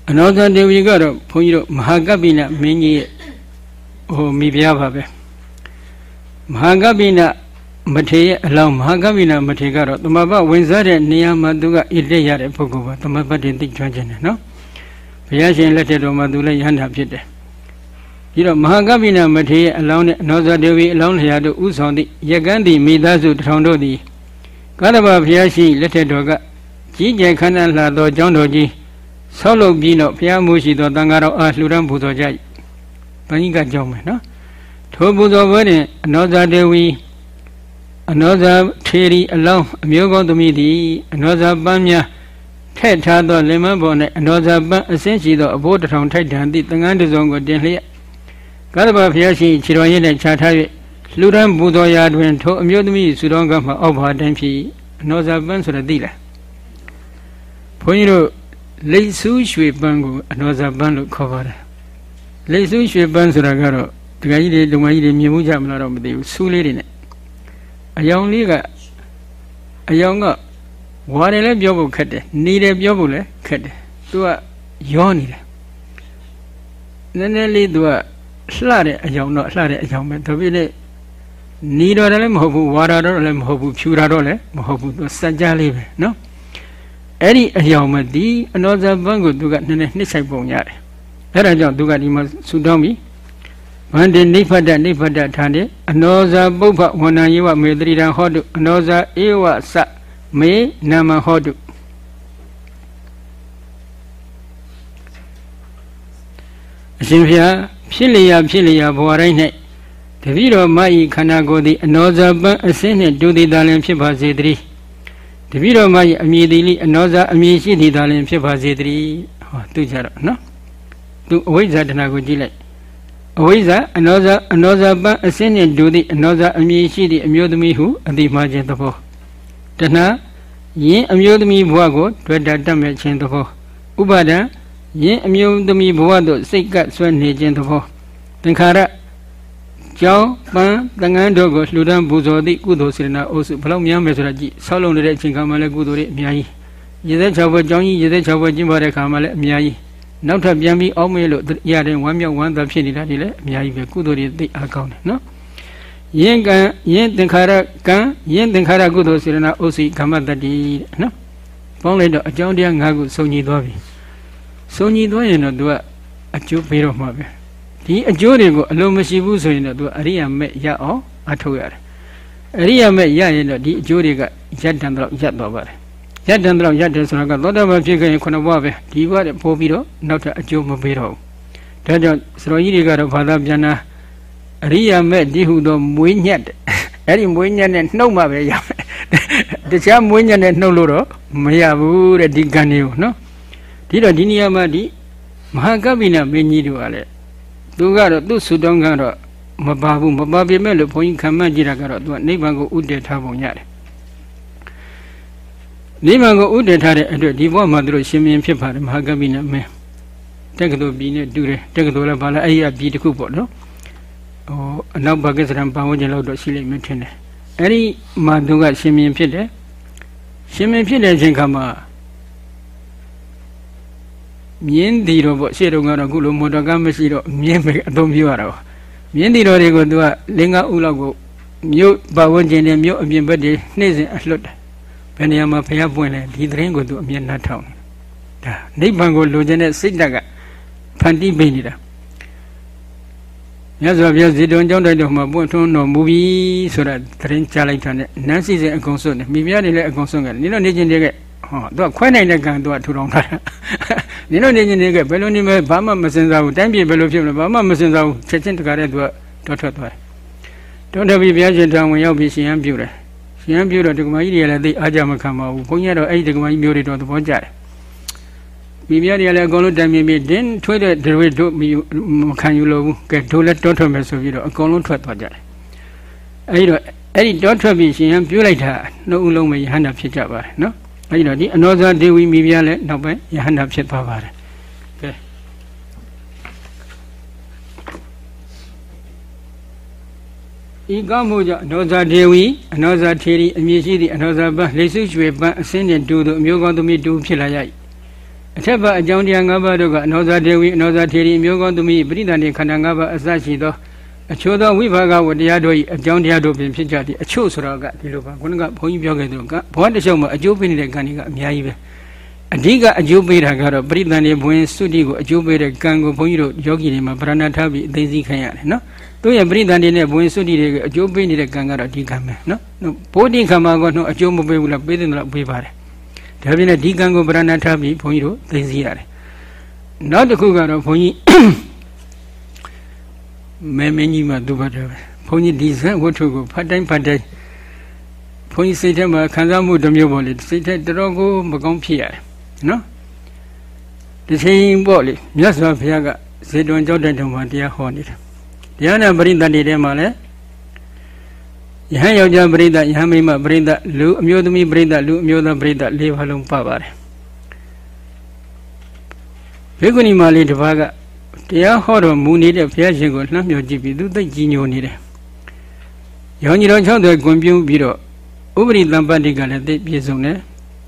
အနောဇာဒေဝီကတော့ဘုန်းကြီးတို့မဟာကပ္ပိနမင်းကြီးရဲ့ဟိုမိဖုရားပါပဲမဟာကပ္ပိန မထေရအလောင်းမဟာကဗိနာမထေကတော့သမဘဝင်စားတဲ့နေရာမှာသူကဣလက်ရတဲ့ပုဂ္ဂိုလ်ပါသမဘတင်သိကျွမ်းခြင်းတယ်နော်ဘုရားရှင်လက်ထက်တော်မှာသူလည်းယန္တာဖြစ်တယ်ဒီတော့မဟာကဗိနာမထေရအလောင်းနဲ့အနောဇဒေဝီအလောင်းလျာတို့ဥဆောင်သည့်ရကန်းသည့်မိသားစုတထောင်တို့သည်ကာလဘဘုရားရှိလက်ထက်တော်ကကြီးကျယ်ခမ်းနားလှသောကျောင်းတော်ကြီးဆောက်လုပ်ပြီးတော့ဘုရားမှုရှိသောတန်ဃာတော်အားလှူဒန်းပူဇော်ကြ၏။ဘဏ္ဍိကကြောင်းမယ်နော်။ထိုပူဇော်ပွဲတွင်အနောဇဒေဝီ အနောဇာထေရီအလောင်းအမျိုးကောင်းသမီးသည်အနောဇာပန်းများထက်ထားသောလင်မပေါ်၌အနောဇာပန်းအစင်းရှိသောအဘိုးတထောင်ထိုက်တန်သည့်သံဃာတစုံကိုတင်လျက်ကာသဗဘုရားရှိခြေတော်ရည်နှင့်ခြားထား၍လူရန်ပူဇော်ရာတွင်ထိုအမျိုးသမီးစုတော်ကမှအောက်ဘာတိုင်းဖြစ်အနောဇာပန်းဆိုရသိလားဘုန်းကြီးတို့လိတ်ဆူးရွှေပန်းကိုအနောဇာပန်းလို့ခေါ်ပါတယ်လိတ်ဆူးရွှေပန်းဆိုတာကတော့ဒကာကြီးတွေဒုမကြီးတွေမြင်မှုကြမလားတော့မသိဘူးဆူးလေးတွေနဲ့ အယောင်လေးကအယောင်ကဝါတယ်လည်းပြောဖို့ခက်တယ်နေတယ်ပြောဖို့လည်းခက်တယ်သူကရောနေတယ်နည်းနည်းလေးသူကလှတဲ့အယောင်တော့လှတဲ့အယောင်ပဲဒါပေမဲ့နီတော်တယ်လည်းမဟုတ်ဘူးဝါတာတော့လည်းမဟုတ်ဘူးဖြူတာတော့လည်းမဟုတ်ဘူးသူစัจ जा လေးပဲနော်အဲ့ဒီအယောင်မဒီအနောဇပန်းကိုသူကနည်းနည်းနှိမ့်ဆိုင်ပုံရတယ်အဲ့ဒါကြောင့်သူကဒီမှာဆူတောင်းပြီး ဗန္တိနိဖတ်တနိဖတ်တထာနေအနောဇပုပ္ပဝဏယေဝမေတ္တိတံဟောတုအနောဇဧဝစမေနာမဟောတုအရှင်ဘုရားဖြစ်လျာဖြစ်လျာဘဝတိုင်း၌တပည့်တော်မဤခန္ဓာကိုယ်သည်အနောဇပန်းအစင်းနှင့်တူသည်သာလျှင်ဖြစ်ပါစေတည်းတပည့်တော်မဤအမည်သည်လိအနောဇအမည်ရှိသည်သာလျှင်ဖြစ်ပါစေတည်းဟောသူကြတော့နော်သူအဝိဇ္ဇာတဏကိုကြည့်လိုက် အဝိဇ္ဇာအနောဇအနောဇပန်းအစင်းနှင့်တူသည့်အနောဇအမည်ရှိသည့်အမျိုးသမီးဟုအတိမှားခြင်းသဘောတဏယင်းအမျိုးသမီးဘဝကိုတွေ့တာတတ်မဲ့ခြင်းသဘောဥပါဒံယင်းအမျိုးသမီးဘဝသို့စိတ်ကပ်ဆွဲနေခြင်းသဘောသင်္ခါရကြောင်းပန်းတန်ငန်းတို့ကိုလှူဒန်းပူဇော်သည့်ကုသိုလ်စေတနာအုပ်စုဘလောက်များမယ်ဆိုတာကြည့်ဆောက်လုပ်နေတဲ့အချိန်ခါမှလည်းကုသိုလ်တွေအများကြီးရေသက်၆ဘွယ်ကြောင်းကြီးရေသက်၆ဘွယ်ကျင်းပတဲ့ခါမှလည်းအများကြီး နောက်ထပ်ပြန်ပြီးအောက်မေ့လို့ရတဲ့ဝမ်းမြောက်ဝမ်းသာဖြစ်နေတာဒီလည်းအများကြီးပဲကုသိုလ်တွေသိအားကောင်းတယ်နော်ယင်းကံယင်းသင်္ခါရကံယင်းသင်္ခါရကုသိုလ်စေတနာအုပ်စုကမ္မတ္တိတဲ့နော်ပေါင်းလိုက်တော့အကြောင်းတရား၅ခုစုံညီသွားပြီစုံညီသွားရင်တော့သူကအကျိုးပေးတော့မှာပဲဒီအကျိုးတွေကိုအလုံးမရှိဘူးဆိုရင်တော့သူအရိယာမဲ့ရအောင်အထုတ်ရတယ်အရိယာမဲ့ရရင်တော့ဒီအကျိုးတွေကရက်တန်တော့ရက်သွားပါတယ် ရက်တန်တော့ရက်တယ်ဆိုတာကသောတာပန်ဖြစ်ခဲ့ရင်ခုနဘဝပဲဒီဘဝတည်းပို့ပြီးတော့နောက်ထပ်အကျိုးမပေးတော့ဘူးဒါကြောင့်စရောကြီးတွေကတော့ဘာသာပြန်တာအရိယာမဲ့ဒီဟုသောမွေးညက်အဲ့ဒီမွေးညက်နဲ့နှုတ်မှပဲရမယ်တခြားမွေးညက်နဲ့နှုတ်လို့တော့မရဘူးတဲ့ဒီကံတွေကိုနော်ဒီတော့ဒီနေရာမှာဒီမဟာကပ္ပိနမင်းကြီးတို့ကလည်းသူကတော့သူ့ဆူတောင်းကတော့မပါဘူးမပါပေမဲ့လို့ဘုန်းကြီးခံမှန်းကြည့်တာကတော့သူကနိဗ္ဗာန်ကိုဥတည်ထားပုံရတယ် နိဗ္ဗာန်ကိုဥတည်ထားတဲ့အတွက်ဒီဘဝမှာသူတို့ရှင်မင်းဖြစ်ပါတယ်မဟာကပိနမင်းတက္ကသိုလ်ပြည်နဲ့တူတယ်တက္ကသိုလ်လည်းဘာလဲအဲ့ဒီအပြည်တစ်ခုပေါ့နော်ဟိုအနောက်ပါကစ္စတန်ပတ်ဝန်းကျင်လောက်တော့ရှိလိမ့်မယ်ထင်တယ်အဲ့ဒီမှာသူကရှင်မင်းဖြစ်တယ်ရှင်မင်းဖြစ်တဲ့အချိန်ခါမှာမြင်းတီတော်ပေါ့ရှေ့တုန်းကတော့အခုလိုမော်တော်ကားမရှိတော့မြင်းပဲအသုံးပြုရတာပေါ့မြင်းတီတော်တွေကိုသူကလင်္ကာဥလောက်ကိုမြို့ပဝန်းကျင်နဲ့မြို့အပြင်ဘက်တွေနှိမ့်စဉ်အလွတ်တယ် ဘယ်နေရာမှာဖျားပွင့်လဲဒီသတင်းကိုသူအမြဲနှတ်ထောင်ဒါနိဗ္ဗာန်ကိုလိုချင်တဲ့စိတ်ဓာတ်ကဖန်တီးပေးနေတာမြတ်စွာဘုရားဇေတဝန်ကျောင်းတိုက်တော်မှာပွင့်ထွန်းတော်မူပြီဆိုတာသတင်းကြားလိုက်တာနဲ့နန်းစီစဉ်အကုန်စွန့်တယ်မိဖုရားတွေလည်းအကုန်စွန့်ခဲ့တယ်နင်တို့နေချင်းတွေကဟောသူကခွဲနိုင်တဲ့ကံသူကထူထောင်ထားတာနင်တို့နေချင်းတွေကဘယ်လိုနေမဲဘာမှမစင်စားဘူးတိုင်းပြည်ဘယ်လိုဖြစ်မလဲဘာမှမစင်စားဘူးချက်ချင်းတကားတဲ့သူကတော်ထွက်သွားတယ်တော်ထွက်ပြီးဘုရားရှင်တောင်ဝင်ရောက်ပြီးရှင်ဟန်ပြုတယ် ရှင်ဟန်ပြုတော့ဒကမကြီးတွေကလည်းသိအားကြမခံပါဘူးဘုန်းကြီးကတော့အဲ့ဒီဒကမကြီးမျိုးတွေတော့သဘောကျတယ်မိဖုရားတွေကလည်းအကုန်လုံးတိုင်မြင်ပြီးတင်းထွေးတဲ့ဒရွေတို့မခံယူလို့ဘူးကဲတို့လည်းတောထွက်မယ်ဆိုပြီးတော့အကုန်လုံးထွက်သွားကြတယ်အဲ့ဒီတော့အဲ့ဒီတောထွက်ပြီးရှင်ဟန်ပြုလိုက်တာနှုတ်ဦးလုံးပဲယဟန္တာဖြစ်ကြပါတယ်နော်အဲဒီတော့ဒီအနောဇာဒေဝီမိဖုရားလည်းနောက်ပိုင်းယဟန္တာဖြစ်သွားပါတယ် ဤကောင်းမှုကြောင့်အနောဇာဒေဝီအနောဇာထေရီအမည်ရှိသည့်အနောဇာပန်းလေစုရွှေပန်းအစင်းနှင့်တူသောအမျိုးကောင်းသမီးတူဖြစ်လာရ၏အထက်ပါအကြောင်းတရား၅ပါးတို့ကအနောဇာဒေဝီအနောဇာထေရီအမျိုးကောင်းသမီးပရိသန္တိခန္ဓာ၅ပါးအစရှိသောအချို့သောဝိဘာဂဝတရားတို့၏အကြောင်းတရားတို့ပင်ဖြစ်ကြသည်အချို့ဆိုတော့ကဒီလိုပါခုနကဘုန်းကြီးပြောခဲ့သလိုကဘဝတစ်လျှောက်မှာအကျိုးပေးနေတဲ့ကံတွေကအများကြီးပဲအဓိကအကျိုးပေးတာကတော့ပရိသန္တိဘဝင်စုတိကိုအကျိုးပေးတဲ့ကံကိုဘုန်းကြီးတို့ယောဂီတွေမှာဗရဏထားပြီးအသိသိခံရတယ်နော် သူရဲ့ပရိသန္တိနဲ့ဘဝင်စုတိတွေကအကျိုးပေးနေတဲ့ကံကတော့ဒီကံပဲနော်ဘုဒ္ဓခံမှာကတော့အကျိုးမပေးဘူးလားပေးတယ်လို့ပေးပါတယ်ဒါပြင်လည်းဒီကံကိုဗရဏထားပြီးဘုန်းကြီးတို့သိသိရတယ်နောက်တစ်ခုကတော့ဘုန်းကြီးမဲမင်းကြီးမှသူ့ဘတ်တယ်ဘုန်းကြီးဒီဇက်ဝတ္ထုကိုဖတ်တိုင်းဖတ်တိုင်းဘုန်းကြီးစိတ်ထဲမှာခံစားမှုတစ်မျိုးပေါ့လေစိတ်ထဲတော်တော်ကိုမကောင်းဖြစ်ရတယ်နော်ဒီချိန်ပေါ့လေမြတ်စွာဘုရားကဇေတဝန်ကြောက်တဲ့တုံမှာတရားဟောနေတယ် တရားနဲ့ပရိသတ်တွေထဲမှာလည်းယဟန်ယောက်ျားပရိသတ်ယဟန်မိန်းမပရိသတ်လူအမျိုးသမီးပရိသတ်လူအမျိုးသားပရိသတ်လေးပါးလုံးပပါတယ်ဘေကုဏီမာလေးတစ်ပါးကတရားဟောတော်မူနေတဲ့ဘုရားရှင်ကိုလှမ်းမြော်ကြည့်ပြီးသူသိကြည်ညိုနေတယ်။ရောင်ကြီးတော်60ကွန်ပြုံးပြီးတော့ဥပရိသံပတ္တိကလည်းသိပြည့်စုံတယ်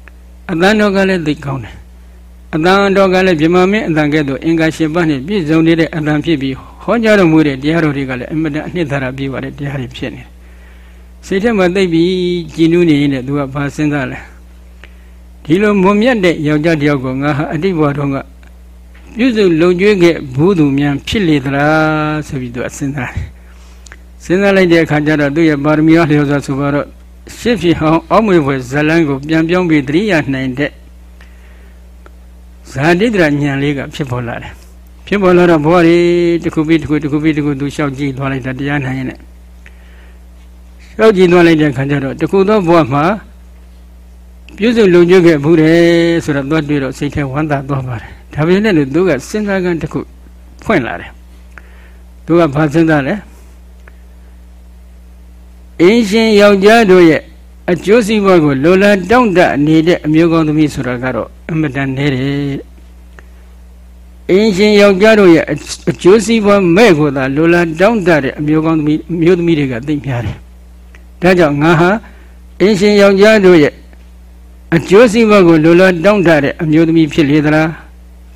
။အတန်တော်ကလည်းသိကောင်းတယ်။အတန်တော်ကလည်းဗြဟ္မာမင်းအတန်ကဲ့သို့အင်္ဂါရှင်ပါးနဲ့ပြည့်စုံနေတဲ့အတန်ဖြစ်ပြီးဟော ကြားတော်မူတဲ့တရားတော်တွေကလည်းအမတန်အနှစ်သာရပြည့်ပါတဲ့တရားတွေဖြစ်နေတယ်စိတ်ထဲမှာသိပြီးကြည်နူးနေရင်သူကဘာစဉ်းစားလဲဒီလိုမွန်မြတ်တဲ့ယောက်ျားတယောက်ကိုငါဟာအတိတ်ဘဝတုန်းကပြုစုလုံကျွေးခဲ့ဘူးသူများဖြစ်လေသလားဆိုပြီးသူအစဉ်းစားတယ်စဉ်းစားလိုက်တဲ့အခါကျတော့သူ့ရဲ့ပါရမီအားလျော်စွာဆိုပါတော့ရှစ်ဖြစ်ဟောင်းအောက်မွေဖွယ်ဇလန်းကိုပြန်ပြောင်းပြီးတရိယာနိုင်တဲ့ဇာတိတရဉာဏ်လေးကဖြစ်ပေါ်လာတယ် ဖြစ်ပေါ်လာတော့ဘဝတွေတစ်ခုပြီးတစ်ခုတစ်ခုပြီးတစ်ခုသူလျှောက်ကြည့်သွားလိုက်တာတရားနိုင်ရင်လည်းလျှောက်ကြည့်သွားလိုက်တဲ့အခါကျတော့တစ်ခုသောဘဝမှာပြုစုလုံခြုံခဲ့ဘူးတယ်ဆိုတော့သွားတွေ့တော့စိတ်ထဲဝမ်းသာသွားပါတယ်ဒါပေမဲ့လို့သူကစဉ်းစားကန်းတစ်ခုဖွင့်လာတယ်သူကဘာစဉ်းစားလဲအင်းရှင်ယောက်ျားတို့ရဲ့အကျိုးစီးပွားကိုလိုလားတောင့်တနေတဲ့ အမျိုးကောင်းသမီးဆိုတာကတော့အမတန်နေတယ် အင်းရှင်ယောက်ျားတို့ရဲ့အကျိုးစီးပွားမဲ့ကိုသာလိုလားတောင့်တတဲ့အမျိုးကောင်းသမီးအမျိုးသမီးတွေကသိများတယ်ဒါကြောင့်ငါဟာအင်းရှင်ယောက်ျားတို့ရဲ့အကျိုးစီးပွားကိုလိုလားတောင့်တတဲ့အမျိုးသမီးဖြစ်လေသလား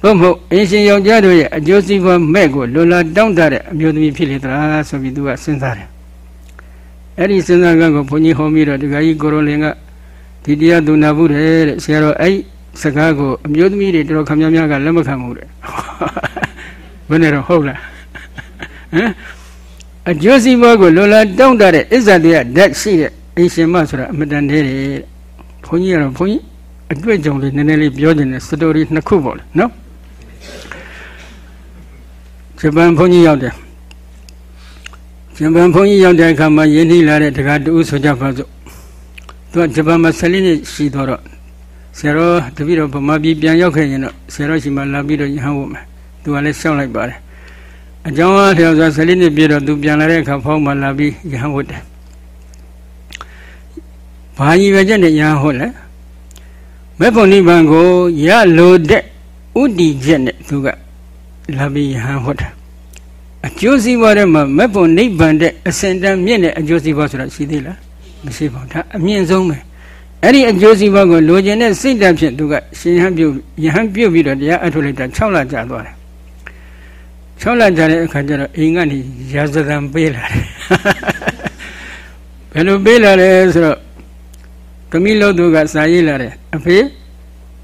ဘုမဟုတ်အင်းရှင်ယောက်ျားတို့ရဲ့အကျိုးစီးပွားမဲ့ကိုလိုလားတောင့်တတဲ့အမျိုးသမီးဖြစ်လေသလားဆိုပြီးသူကစဉ်းစားတယ်အဲ့ဒီစဉ်းစားကကိုဘုန်းကြီးဟောပြီးတော့ဒကာကြီးကိုရောလင်ကဒီတရားသူနာဘူးတဲ့ဆရာတော်အဲ့ စကားကိုအမျိုးသမီးတွေတော်တော်ခမများများကလက်မခံဘူးတဲ့ဘယ်နဲ့တော့ဟုတ်လားဟမ်အကျိုးစီးပွားကိုလိုလားတောင့်တတဲ့အစ္ဆတရားဓာတ်ရှိတဲ့အင်ရှင်မဆိုတာအမတန်သေးတယ်ဘုန်းကြီးကတော့ဘုန်းကြီးအတွေ့အကြုံလေးနည်းနည်းလေးပြောခြင်းနဲ့စတိုရီနှစ်ခုပေါ့လေနော်ဂျပန်ဘုန်းကြီးရောက်တယ်ဂျပန်ဘုန်းကြီးရောက်တဲ့အခါမှာယင်းနှီးလာတဲ့တက္ကတူဆိုကြပါစို့သူကဂျပန်မှာ၁၄နှစ်ရှိတော့ ဆရာတော်တပည့်တော်ဗမာပြည်ပြန်ရောက်ခဲ့ရင်တော့ဆရာတော်ရှိမှလာပြီးတော့ယဟန်ဝတ်မယ်သူကလည်းရှောက်လိုက်ပါတယ်အကြောင်းအားလျော်စွာ၁၄နှစ်ပြည့်တော့သူပြန်လာတဲ့အခါဖောင်းမှလာပြီးယဟန်ဝတ်တယ်ဘာကြီးပဲချက်နဲ့ယဟန်ဝတ်လဲမေဖို့နိဗ္ဗာန်ကိုရလိုတဲ့ဥတီချက်နဲ့သူကလာပြီးယဟန်ဝတ်တယ်အကျိုးစီးပွားထဲမှာမက်ဖို့နိဗ္ဗာန်တဲ့အစင်တန်မြင့်တဲ့အကျိုးစီးပွားဆိုတာရှိသေးလားမရှိပါဘူးဒါအမြင့်ဆုံးပဲ အဲ့ဒီအကျိုးစီးပွားကိုလိုချင်တဲ့စိတ်ဓာတ်ဖြင့်သူကရှင်ဟန်ပြုတ်ယဟန်ပြုတ်ပြီးတော့တရားအထုတ်လိုက်တာ6လကြာသွားတယ်6လကြာတဲ့အခါကျတော့အိမ်ကနေရာဇသံပေးလာတယ်ဘယ်လိုပေးလာလဲဆိုတော့သမီးလို့သူကစာရေးလာတယ်အဖေ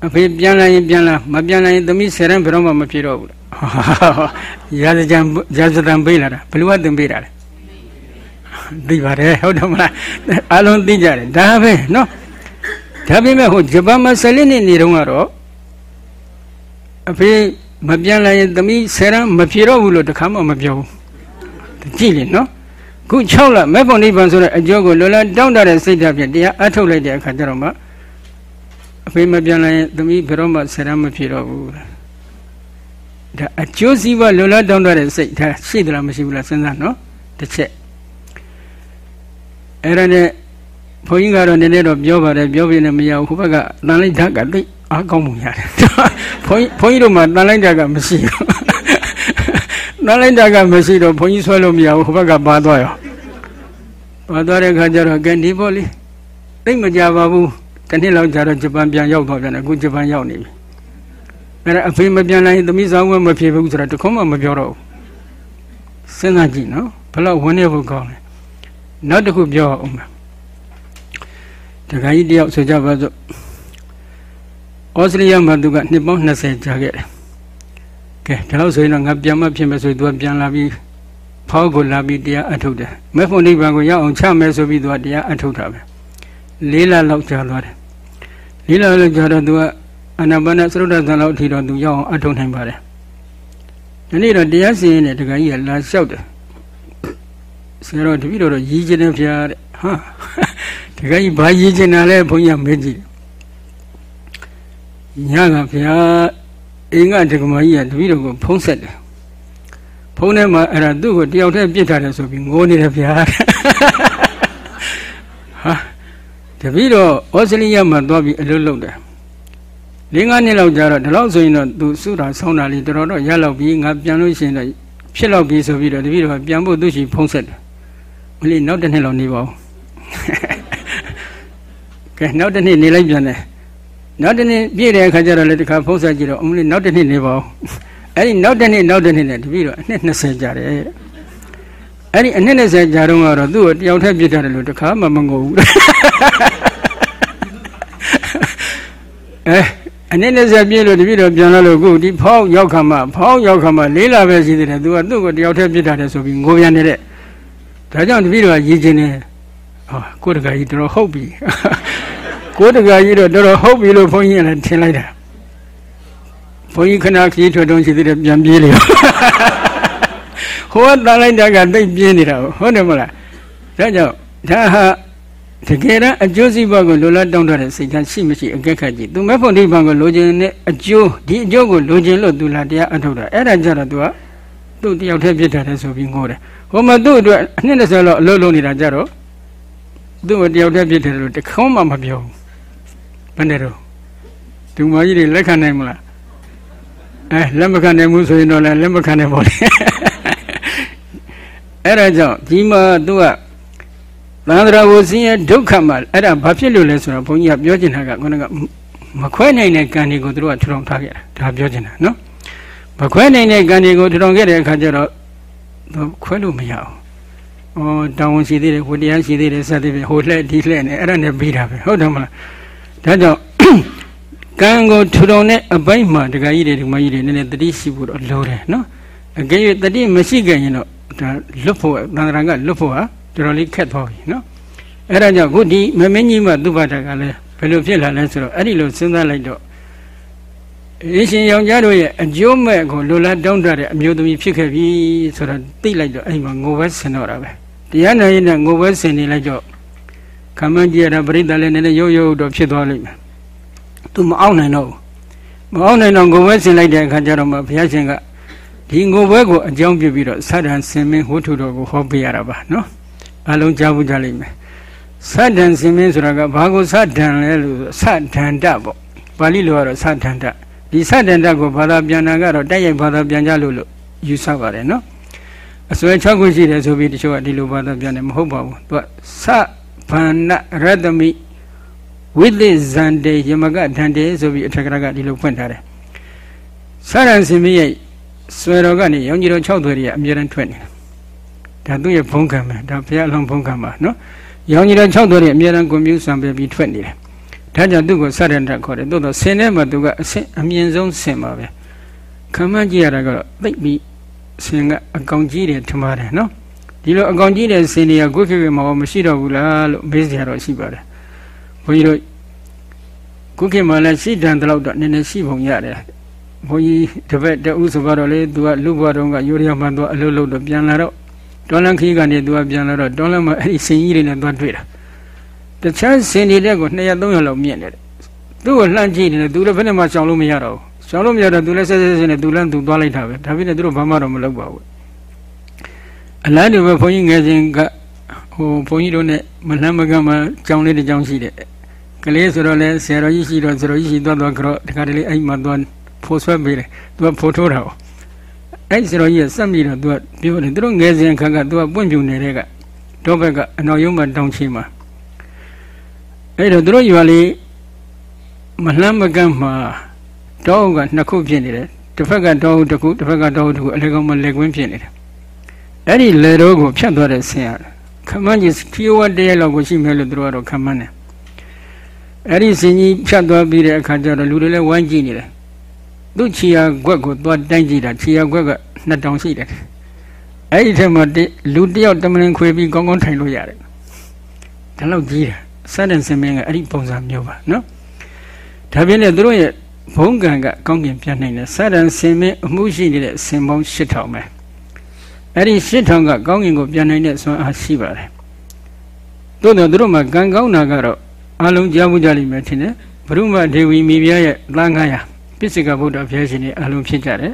အဖေပြန်လာရင်ပြန်လာမပြန်လာရင်သမီးဆယ်ရန်ဘယ်တော့မှမဖြစ်တော့ဘူးရာဇကြံရာဇတံပေးလာတာဘယ်လိုကသင်ပေးတာလဲသိပါတယ်ဟုတ်တယ်မလားအလုံးသိကြတယ်ဒါပဲနော် ဒါပေမဲ့ဟိုဂျပန်မှာဆယ်လနှစ်နေတုန်းကတော့အဖေမပြန်လာရင်သမီးဆယ်ရန်မဖြေတော့ဘူးလို့တခါမှမပြောဘူးကြည့်လေနော်ခု6လမေဖို့နိဗ္ဗာန်ဆိုတဲ့အကျိုးကိုလောလောတောင်းတတဲ့စိတ်ဓာတ်ဖြင့်တရားအထုတ်လိုက်တဲ့အခါကျတော့မှအဖေမပြန်လာရင်သမီးဘယ်တော့မှဆယ်ရန်မဖြေတော့ဘူးဒါအကျိုးစီးပွားလောလောတောင်းတတဲ့စိတ်ဒါရှိသလားမရှိဘူးလားစဉ်းစားနော်တစ်ချက်အဲ့ဒါနဲ့ ဘုန်းကြီးကတော့နည်းနည်းတော့ပြောပါတယ်ပြောပြနေမရဘူးဟိုဘက်ကတန်လိုက်ဓာတ်ကသိအားကောင်းမှုရတယ်ဘုန်းကြီးဘုန်းကြီးတို့မှာတန်လိုက်ဓာတ်ကမရှိဘူးတန်လိုက်ဓာတ်ကမရှိတော့ဘုန်းကြီးဆွဲလို့မရဘူးဟိုဘက်ကပါသွားရောပါသွားတဲ့ခါကျတော့ကဲဒီပေါ့လေသိမကြပါဘူးတနေ့လောက်ကြာတော့ဂျပန်ပြန်ရောက်သွားပြန်တယ်အခုဂျပန်ရောက်နေပြီအဲ့ဒါအဖေမပြန်နိုင်သမီးဆောင်ဝဲမဖြစ်ဘူးဆိုတာတခုမှမပြောတော့ဘူးစဉ်းစားကြည့်နော်ဘလောက်ဝန်းနေဖို့ကောင်းလဲနောက်တစ်ခုပြောအောင်မ ယ်တခါကြီးတယောက်ဆိုကြပါစို့ဩစတြေးလျမှာသူကနှစ်ပေါင်း20ကြာခဲ့တယ်ကဲဒါလို့ဆိုရင်တော့ငါပြန်မဖြစ်မယ်ဆိုသူကပြန်လာပြီးဖောက်ကိုလာပြီးတရားအထုတ်တယ်မေဖို့နိဗ္ဗာန်ကိုရောက်အောင်ချမယ်ဆိုပြီးသူကတရားအထုတ်တာပဲလေးလလောက်ကြာသွားတယ်လေးလလောက်ကြာတော့သူကအနာပါနသရုတ်တသံလောက်အထိတော့သူရောက်အောင်အထုတ်နိုင်ပါတယ်ဒီနေ့တော့တရားစီရင်တဲ့တခါကြီးကလာလျှောက်တယ်ဆရာတော်တပည့်တော်တော့ရည်ကျင်တယ်ဖျားတဲ့ဟာ တခါကြီးဘာရည်ကျင်တာလဲဘုန်းကြီးမေးကြည့်ညကဖျားအင်းကတက္ကမကြီးကတပည့်တော်ကိုဖုံးဆက်တယ်ဖုံးထဲမှာအဲ့ဒါသူ့ကိုတယောက်တည်းပြစ်ထားတယ်ဆိုပြီးငိုနေတယ်ဖျားဟာတပည့်တော်ဩစတြေးလျမှာသွားပြီးအလုပ်လုပ်တယ်၄၅နှစ်လောက်ကြာတော့ဒီလောက်ဆိုရင်တော့သူစုတာဆောင်းတာလေးတော်တော်ရလောက်ပြီးငါပြန်လို့ရှိရင်တော့ဖြစ်လောက်ပြီးဆိုပြီးတော့တပည့်တော်ပြန်ဖို့သူရှိဖုံးဆက်တယ်မလေးနောက်တစ်နှစ်လောက်နေပါဦး ကဲနောက်တစ်နှစ်နေလိုက်ပြန်တယ်နောက်တစ်နှစ်ပြည့်တဲ့အခါကျတော့လည်းတခါဖုံးဆက်ကြည့်တော့အမလေးနောက်တစ်နှစ်နေပါဦးအဲ့ဒီနောက်တစ်နှစ်နောက်တစ်နှစ်နဲ့တပည့်တော်အနှစ်20ကြာတယ်အဲ့ဒီအနှစ်20ကြာတော့ကတော့သူ့ကိုတယောက်တည်းပြစ်ထားတယ်လို့တခါမှမငိုဘူးအဲအနှစ်20ပြည့်လို့တပြည့်တော့ပြန်လာလို့ခုဒီဖောက်ရောက်ခါမှဖောက်ရောက်ခါမှလေးလာပဲရှိသေးတယ်သူကသူ့ကိုတယောက်တည်းပြစ်ထားတယ်ဆိုပြီးငိုပြန်နေတဲ့ဒါကြောင့်တပြည့်တော့ရည်ချင်းနေ ဟာကိုတကကြီးတော်ဟုတ်ပြီကိုတကကြီးတော့တော်တော်ဟုတ်ပြီလို့ဘုန်းကြီးကလည်းထင်လိုက်တာဘုန်းကြီးခဏခကြီးထွက်တုံးရှိသေးတယ်ပြန်ပြေးလေဟိုကတန်လိုက်တာကတိတ်ပြင်းနေတာဟုတ်တယ်မလားဒါကြောင့်ဒါဟာတကယ်တော့အကျိုးစီးပွားကိုလိုလားတောင်းတတဲ့စိတ်ဓာတ်ရှိမရှိအကဲခတ်ကြည့်သူမဲ့ဖို့နိဗ္ဗာန်ကိုလိုချင်တဲ့အကျိုးဒီအကျိုးကိုလိုချင်လို့သူလာတရားအထုတ်တာအဲ့ဒါကြတော့သူကသူ့တယောက်တည်းဖြစ်တာတယ်ဆိုပြီးငိုတယ်ဟိုမှာသူ့အတွက်အနှစ်20လောက်အလုပ်လုပ်နေတာကြတော့ သူ့ကိုတယောက်တည်းဖြစ်တယ်လို့တခေါမှမပြောဘူးဘယ်နဲ့တော့သူမကြီးတွေလက်ခံနိုင်မလားအဲလက်မခံနိုင်ဘူးဆိုရင်တော့လည်းလက်မခံနိုင်ပါဘူးအဲ့ဒါကြောင့်ဒီမှာသူကသံဃာဝဆင်းရဲဒုက္ခမှာအဲ့ဒါဘာဖြစ်လို့လဲဆိုတော့ဘုန်းကြီးကပြောချင်တာကခုနကမခွဲနိုင်တဲ့ကံတွေကိုသူတို့ကထူထောင်ထားခဲ့တာဒါပြောချင်တာနော်မခွဲနိုင်တဲ့ကံတွေကိုထူထောင်ခဲ့တဲ့အခါကျတော့ခွဲလို့မရအောင် ဩတောင်းဝန်ရှိသေးတယ်ဝတရားရှိသေးတယ်စသဖြင့်ဟိုလှဲ့ဒီလှဲ့နဲ့အဲ့ဒါနဲ့ပြီးတာပဲဟုတ်တယ်မလားဒါကြောင့်ကံကိုထူထောင်တဲ့အပိုင်းမှာဒကာကြီးတွေဒီမကြီးတွေနည်းနည်းတတိရှိဖို့တော့လိုတယ်နော်အကယ်၍တတိမရှိခဲ့ရင်တော့ဒါလွတ်ဖို့သံဃာကလွတ်ဖို့ဟာတော်တော်လေးခက်သွားပြီနော်အဲ့ဒါကြောင့်ခုဒီမမင်းကြီးမသူ့ဘာတာကလည်းဘယ်လိုဖြစ်လာလဲဆိုတော့အဲ့ဒီလိုစဉ်းစားလိုက်တော့အရှင်ယောက်ျားတို့ရဲ့အကျိုးမဲ့ကိုလိုလားတောင်းတတဲ့အမျိုးသမီးဖြစ်ခဲ့ပြီဆိုတော့သိလိုက်တော့အဲ့မှာငိုပဲဆင်တော့တာပဲ တရားနာရင်လည်းငိုပဲဆင်နေလိုက်တော့ခမန်းကြီးရတာပရိသတ်လည်းနည်းနည်းရုပ်ရုပ်တော့ဖြစ်သွားလိမ့်မယ်သူမအောင်နိုင်တော့ဘူးမအောင်နိုင်တော့ငိုပဲဆင်လိုက်တဲ့အခါကျတော့မှဘုရားရှင်ကဒီငိုပွဲကိုအကြောင်းပြုပြီးတော့သတ္တန်စင်မင်းဝတ္ထုတော်ကိုဟောပေးရတာပါနော်အလုံးကြားဘူးကြလိမ့်မယ်သတ္တန်စင်မင်းဆိုတာကဘာကိုသတ္တန်လဲလို့သတ္တန္တပေါ့ပါဠိလိုကတော့သတ္တန္တဒီသတ္တန္တကိုဘာသာပြန်တာကတော့တိုက်ရိုက်ဘာသာပြန်ကြလို့လို့ယူဆပါတယ်နော် အစွဲ6ခုရှိတယ်ဆိုပြီးတချို့ကဒီလိုဘာသာပြန်တယ်မဟုတ်ပါဘူးသူကသဗန္နရတမိဝိသေဇန္တေယမကဒန္တေဆိုပြီးအထက်ကရကဒီလိုဖွင့်ထားတယ်သရံစင်မရဲ့ဆွေတော်ကနေရောင်ကြီးတော်6သွေးတွေကအမြဲတမ်းထွက်နေတာဒါသူ့ရဲ့ဘုံကံပဲဒါဘုရားအလုံးဘုံကံပါနော်ရောင်ကြီးတော်6သွေးတွေအမြဲတမ်းကွန်မြူဆံပြပြီးထွက်နေတယ်ဒါကြောင့်သူ့ကိုစရဏတခေါ်တယ်သို့တော့ဆင်ထဲမှာသူကအဆင့်အမြင့်ဆုံးဆင်ပါပဲခံမှန်းကြည့်ရတာကတော့သိပြီး ဆင်ကအကောင်ကြီးတယ်ထင်ပါတယ်နော်ဒီလိုအကောင်ကြီးတဲ့ဆင်တွေကကိုယ့်ခေတ်မှာမရှိတော့ဘူးလားလို့မေးစရာတော့ရှိပါတယ်ဘုန်းကြီးတို့ကိုယ့်ခေတ်မှာလည်းရှိတန်တလောက်တော့နည်းနည်းရှိပုံရတယ်ဘုန်းကြီးတပည့်တဦးဆိုတော့လေသူကလူဘွားတုန်းကယူရီးယားမှသွားအလုပ်လုပ်တော့ပြန်လာတော့ဒေါ်လန်ခီးကနေသူကပြန်လာတော့ဒေါ်လန်မှာအဲ့ဒီစင်ကြီးတွေနဲ့သွားတွေ့တာတခြားစင်နေတဲ့ကို200 300လောက်မြင့်နေတယ်သူ့ကိုလှမ်းကြည့်နေတယ်သူလည်းဘယ်နဲ့မှရှောင်လို့မရတော့ဘူး ရှောင်လို့မရတော့သူလည်းဆက်ဆက်ဆက်နဲ့သူလည်းသူသွားလိုက်တာပဲဒါဖြစ်နေသူတို့ဘာမှတော့မလုပ်ပါဘူးအလားတူပဲဘုန်းကြီးငယ်စဉ်ကဟိုဘုန်းကြီးတို့နဲ့မလှမ်းမကမ်းမှာကြောင်းလေးတစ်ကြောင်းရှိတယ်ကလေးဆိုတော့လဲဆရာတော်ကြီးရှိတော့ဆရာတော်ကြီးရှိသွားသွားကြတော့တခါတလေအဲ့မှာသွားဖိုးဆွဲပေးတယ်သူကဖိုးထိုးတာ哦အဲ့ဆရာတော်ကြီးကစက်မိတော့သူကပြောတယ်သူတို့ငယ်စဉ်ခါကသူကပွင့်ပြူနေတဲ့ကတော့ဘက်ကအနောက်ရုံးမှာတောင်းချီမှာအဲ့တော့သူတို့ရွာလေးမလှမ်းမကမ်းမှာ တောအုပ်ကနှစ်ခုဖြစ်နေတယ်တစ်ဖက်ကတောအုပ်တစ်ခုတစ်ဖက်ကတောအုပ်တစ်ခုအလေကောင်မလက်ကွင်းဖြစ်နေတယ်အဲ့ဒီလေတော့ကိုဖြတ်သွားတဲ့ဆင်းရခမန်းကြီးဖီဝတ်တရက်လောက်ကိုရှိမယ်လို့သူတို့ကတော့ခမန်းတယ်အဲ့ဒီစင်ကြီးဖြတ်သွားပြီးတဲ့အခါကျတော့လူတွေလည်းဝိုင်းကြည့်နေတယ်သူ့ခြေရခွက်ကိုသွားတိုင်းကြည့်တာခြေရခွက်ကနှစ်တောင်ရှိတယ်အဲ့ဒီထဲမှာလူတယောက်တမလင်ခွေပြီးကောင်းကောင်းထိုင်လို့ရတယ်ဒါလောက်ကြီးတယ်စတဲ့စင်မင်းကအဲ့ဒီပုံစံမျိုးပါနော်ဒါပြင်လေသူတို့ရဲ့ ဘုံကံကကောင်းကင်ပြန်နိုင်တယ်စတဲ့စင်မင်းအမှုရှိနေတဲ့စင်ပေါင်း8000ပဲအဲ့ဒီ8000ကကောင်းကင်ကိုပြန်နိုင်တဲ့ဆွမ်းအားရှိပါတယ်သို့တော့သူတို့မှာကံကောင်းတာကတော့အလုံးကြားမှုကြလိမ့်မယ်ထင်တယ်ဘုရုမဒေဝီမိဖုရားရဲ့သား900ပစ္စေကဗုဒ္ဓဘုရားရှင်တွေအလုံးဖြစ်ကြတယ်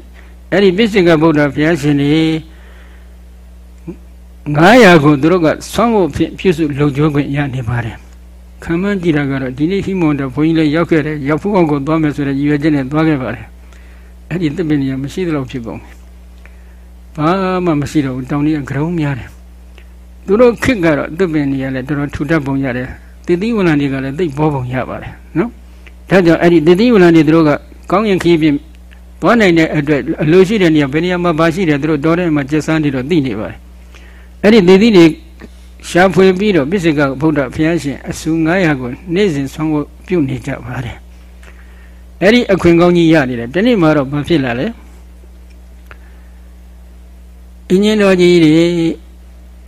အဲ့ဒီပစ္စေကဗုဒ္ဓဘုရားရှင်တွေ900ကိုသူတို့ကဆွမ်းဖို့ဖြစ်ပြုစုလုံခြုံခွင့်ရနေပါတယ် ခံမှန်းကြည့်တာကတော့ဒီနေ့ဟိမွန်တော့ဘုန်းကြီးလည်းရောက်ခဲ့တယ်ရောက်ဖို့အောင်ကိုသွားမယ်ဆိုတဲ့ရည်ရွယ်ချက်နဲ့သွားခဲ့ပါတယ်အဲ့ဒီသစ်ပင်ကြီးမရှိသလောက်ဖြစ်ပုံဘာမှမရှိတော့ဘူးတောင်ကြီးကကြောင်းများတယ်သူတို့ခစ်ကတော့သစ်ပင်ကြီးကလည်းတော်တော်ထူထပ်ပုံရတယ်တတိဝလံတွေကလည်းသိဘောပုံရပါတယ်နော်ဒါကြောင့်အဲ့ဒီတတိဝလံတွေသူတို့ကကောင်းရင်ခီးပြသွားနိုင်တဲ့အတွက်အလိုရှိတဲ့နေရာဘယ်နေရာမှာဘာရှိတယ်သူတို့တော်တဲ့မှာကျက်စမ်းနေတော့သိနေပါတယ်အဲ့ဒီသေသီတွေ ရှာဖွေပြီးတော့ပိစိကဗုဒ္ဓဘုရားရှင်အဆူ900ကိုနေ့စဉ်ဆောင်းဖို့ပြုနေကြပါတယ်အဲ့ဒီအခွင့်ကောင်းကြီးရနေတယ်ဒီနေ့မှတော့ဘာဖြစ်လာလဲအင်းကြီးတော်ကြီးတွေ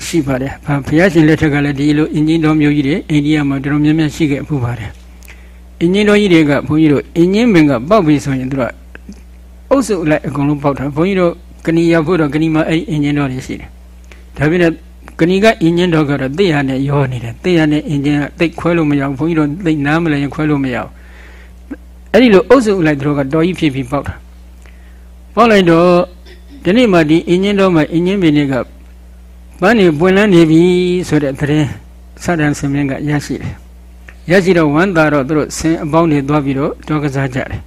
ရှိပါတယ်။ဘာဘုရားရှင်လက်ထက်ကလည်းဒီလိုအင်ဂျင်တော်မျိုးကြီးတွေအိန္ဒိယမှာတော်တော်များများရှိခဲ့မှုပါတယ်။အင်ဂျင်တော်ကြီးတွေကဘုန်းကြီးတို့အင်ဂျင်ပင်ကပေါက်ပြီဆိုရင်သူကအုပ်စုလိုက်အကုန်လုံးပေါက်တာဘုန်းကြီးတို့ကဏီရောက်ဖို့တော့ကဏီမှာအဲ့ဒီအင်ဂျင်တော်တွေရှိတယ်။ဒါပြည့်တဲ့ ကဏီကအင်ဂျင်တော်ကတော့တိရနဲ့ရောနေတယ်။တိရနဲ့အင်ဂျင်ကတိတ်ခွဲလို့မရဘူး။ဘုန်းကြီးတို့တိတ်နားမလဲရင်ခွဲလို့မရဘူး။အဲ့ဒီလိုအုပ်စုလိုက်တို့ကတော်ကြီးဖြစ်ပြီးပေါက်တာ။ပေါက်လိုက်တော့ဒီနေ့မှဒီအင်ဂျင်တော်မှာအင်ဂျင်ပင်တွေကပန်းနေပွင့်လန်းနေပြီဆိုတဲ့သတင်းစတန်ဆင်မြင့်ကရရှိတယ်ရရှိတော့ဝမ်းသာတော့သူတို့ဆင်အပေါင်းတွေသွားပြီးတော့တောကစားကြတယ်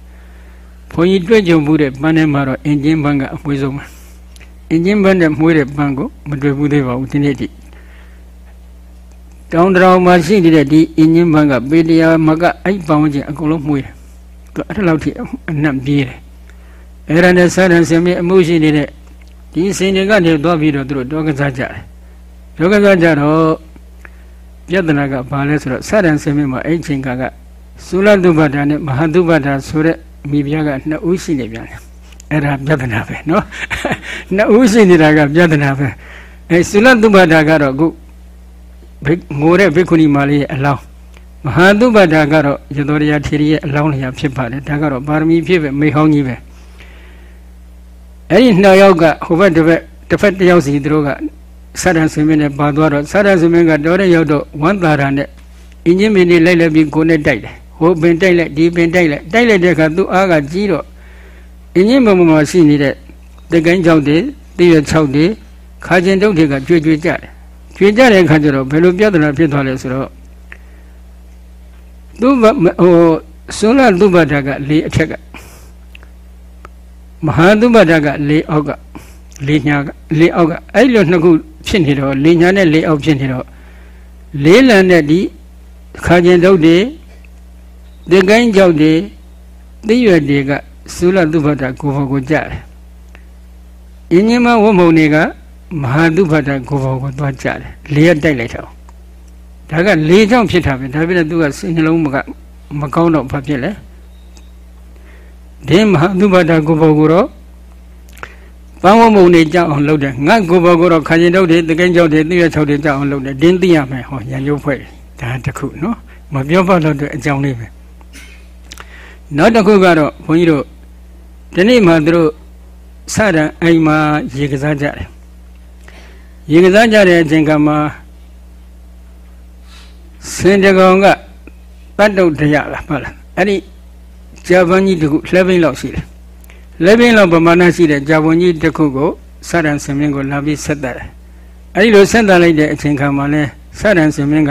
ဘုန်းကြီးတွေ့ကြုံမှုတဲ့ပန်းထဲမှာတော့အင်ဂျင်ပန်းကအမွှေးဆုံးပါ အင်ဂျင်ပန်းနဲ့မှုတဲ့ပန်းကိုမတွေ့ဘူးသေးပါဘူးဒီနေ့ထိတောင်တောင်မှာရှိနေတဲ့ဒီအင်ဂျင်ပန်းကပေတရာမကအဲ့ပန်းဝင်ချင်းအကုန်လုံးမှုတယ်သူအဲ့လောက်ထိအနံ့ပြေးတယ်အဲ့ဒါနဲ့စတန်ဆင်မြင့်အမှုရှိနေတဲ့ဒီစင်တွေကနေသွားပြီးတော့သူတို့တောကစားကြတယ်တောကစားကြတော့ပြဿနာကဘာလဲဆိုတော့စရံစင်မြင့်မှာအဲ့ချိန်ကကသုလတုပ္ပဒါနဲ့မဟာတုပ္ပဒါဆိုတဲ့မိဖုရားကနှစ်ဦးရှိနေပြန်တယ် အဲ့ဒါပြဿနာပဲနော်နှစ်ဦးရှိနေတာကပြဿနာပဲအဲသုလသုဘတာကတော့အခုငိုတဲ့ဘိက္ခုနီမလေးရဲ့အလောင်းမဟာသုဘတာကတော့ရသောတရားထေရီရဲ့အလောင်းလျာဖြစ်ပါတယ်ဒါကတော့ပါရမီဖြစ်ပဲမိဟောင်းကြီးပဲအဲ့ဒီနှစ်ယောက်ကဟိုဘက်တစ်ဘက်တစ်ဖက်တစ်ယောက်စီသူတို့ကဆရံဆွေမင်းနဲ့ပါသွားတော့ဆရံဆွေမင်းကတော်တဲ့ရောက်တော့ဝမ်းသာတာနဲ့အင်းကြီးမင်းတွေလိုက်လိုက်ပြီးကိုနဲ့တိုက်တယ်ဟိုပင်တိုက်လိုက်ဒီပင်တိုက်လိုက်တိုက်လိုက်တဲ့အခါသူ့အားကကြီးတော့ အင်းကြီးမမမရှိနေတဲ့တကန်းကြောက်တွေတည့်ရ6တွေခါကျင်တုတ်တွေကကြွေကြွေကြတယ်ကြွေကြတဲ့အခါကျတော့ဘယ်လိုပြဿနာဖြစ်သွားလဲဆိုတော့သူ့ဟိုဆွန်လာသူ့ဘာတာကလေးအထက်ကမဟာသုဘဒက၄အောက်က၄ညာက၄အောက်ကအဲ့လိုနှစ်ခုဖြစ်နေတော့၄ညာနဲ့၄အောက်ဖြစ်နေတော့လေးလံတဲ့ဒီခါကျင်တုတ်တွေတင်ကိုင်းကြောက်တွေသိရွယ်တွေက သုလသုဘဒကိုဘောကိုကြတယ်အင်းကြီးမဝမုံတွေကမဟာသုဘဒကိုဘောကိုသွားကြတယ်လေးရတိုက်လိုက်တော့ဒါကလေးချောင်းဖြစ်တာပဲဒါပြည့်တဲ့သူကစိတ်နှလုံးမကမကောင်းတော့ဘာဖြစ်လဲဒီမဟာသုဘတာကိုဘောကိုတော့ပန်းဝမုံနေကြောက်အောင်လုပ်တယ်ငါကိုဘောကိုတော့ခါရင်တော့တွေတကင်းကြောက်တွေသိရချောက်တွေကြောက်အောင်လုပ်တယ်ဒင်းသိရမယ်ဟောရန်ကျိုးဖွဲ့ဒါတခုနော်မပြောပါတော့တဲ့အကြောင်းလေးပဲနောက်တစ်ခုကတော့ဘုန်းကြီးတို့ ဒီနေ့မှသူတို့စတဲ့အိမ်မှာရေကစားကြတယ်ရေကစားကြတဲ့အချိန်ကမှစင်တကောင်ကတတ်တုတ်တရားလားဟုတ်လားအဲ့ဒီဂျာပန်ကြီးတခုလက်ဘိန်းလောက်ရှိတယ်လက်ဘိန်းလောက်ပမာဏရှိတဲ့ဂျာပန်ကြီးတခုကိုစရန်စင်မင်းကိုလာပြီးဆက်တယ်အဲဒီလိုဆက်တယ်လိုက်တဲ့အချိန်ခါမှာလဲစရန်စင်မင်းက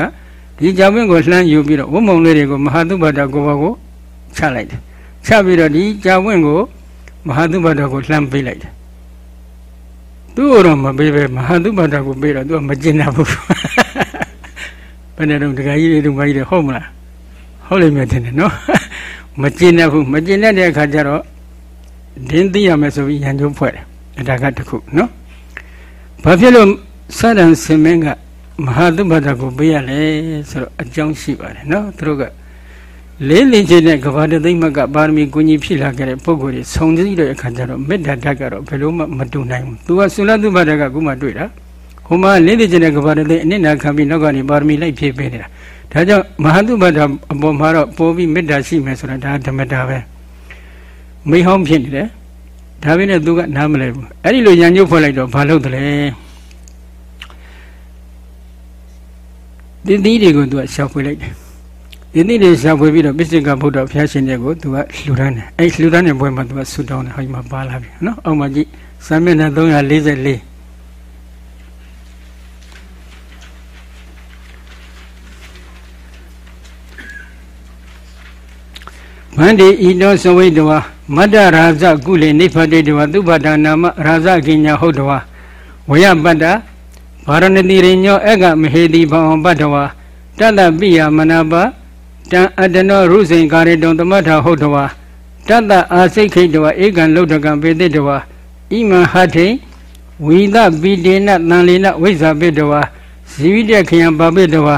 ဒီဂျာပန်ကိုလှမ်းယူပြီးတော့ဝုံမုံလေးတွေကိုမဟာသုဘတာကိုဘောကိုချလိုက်တယ်ချပြီးတော့ဒီဂျာပန်ကို မဟာသုဘတာကိုလှမ်းပေးလိုက်တယ်သူ့တော့မပေးပဲမဟာသုဘတာကိုပေးတော့သူကမကျင်တတ်ဘူးဘယ်နဲ့တော့ဒကာကြီးတွေဒကာကြီးတွေဟုတ်မလားဟုတ်လိမ့်မယ်ထင်တယ်နော်မကျင်တတ်ဘူးမကျင်တတ်တဲ့အခါကျတော့ဒင်းသိရမယ်ဆိုပြီးရန်ကျုံဖွဲ့တယ်အဒါကတခုနော်ဘာဖြစ်လို့စရံစင်မင်းကမဟာသုဘတာကိုပေးရလဲဆိုတော့အကြောင်းရှိပါတယ်နော်သူတို့က လေးလင်ချင်းတဲ့ကဘာတသိမ့်မကပါရမီကိုကြီးဖြစ်လာခဲ့တဲ့ပုဂ္ဂိုလ်တွေဆုံစည်းတဲ့အခါကျတော့မေတ္တာဓာတ်ကတော့ဘယ်လိုမှမတူနိုင်ဘူးသူကသုလသုဘတာကခုမှတွေ့တာဟိုမှာလေးလင်ချင်းတဲ့ကဘာတသိမ့်အနစ်နာခံပြီးနောက်ကနေပါရမီလိုက်ဖြည့်ပေးနေတာဒါကြောင့်မဟာသုဘတာအပေါ်မှာတော့ပိုးပြီးမေတ္တာရှိမယ်ဆိုတာဒါဓမ္မတာပဲမိဟောင်းဖြစ်နေတယ်ဒါပေမဲ့သူကနားမလဲဘူးအဲ့ဒီလိုရန်ညှုပ်ဖွဲ့လိုက်တော့ဘာလုပ်တယ်လဲဒီသီးတွေကိုသူကရှောက်ဖွေလိုက်တယ် ဒီသီးတွေရှောက်ဖွေပြီးတော့ပစ္စည်းကဗုဒ္ဓဘုရားရှင်တွေကိုသူကလှူဒန်းတယ်အဲ့လှူဒန်းတဲ့ဘွဲမှာသူကဆုတောင်းတယ်ဟောဒီမှာပါလာပြီနော်အောက်မှာကြည့်စာမျက်နှာ344မန္တိဤတောသဝိတဝါမတ္တရာဇကုလေနိဖတိတဝါသုဘတာနာမရာဇကိညာဟုတ်တဝါဝယပတ္တဗာရဏတိရိညောအကမဟေတိဘောင်ပတ္တဝါတတပိယမနာပ တံအတနောရုစိန်ကာရတုံသမထဟုတ်တဝါတတအာစိတ်ခိတဝါဧကံလုဒကံပေတိတဝါဣမဟထေဝိသပိတေနတန်လေနဝိဇာပိတဝါဇီဝိတခယံပါပိတဝါ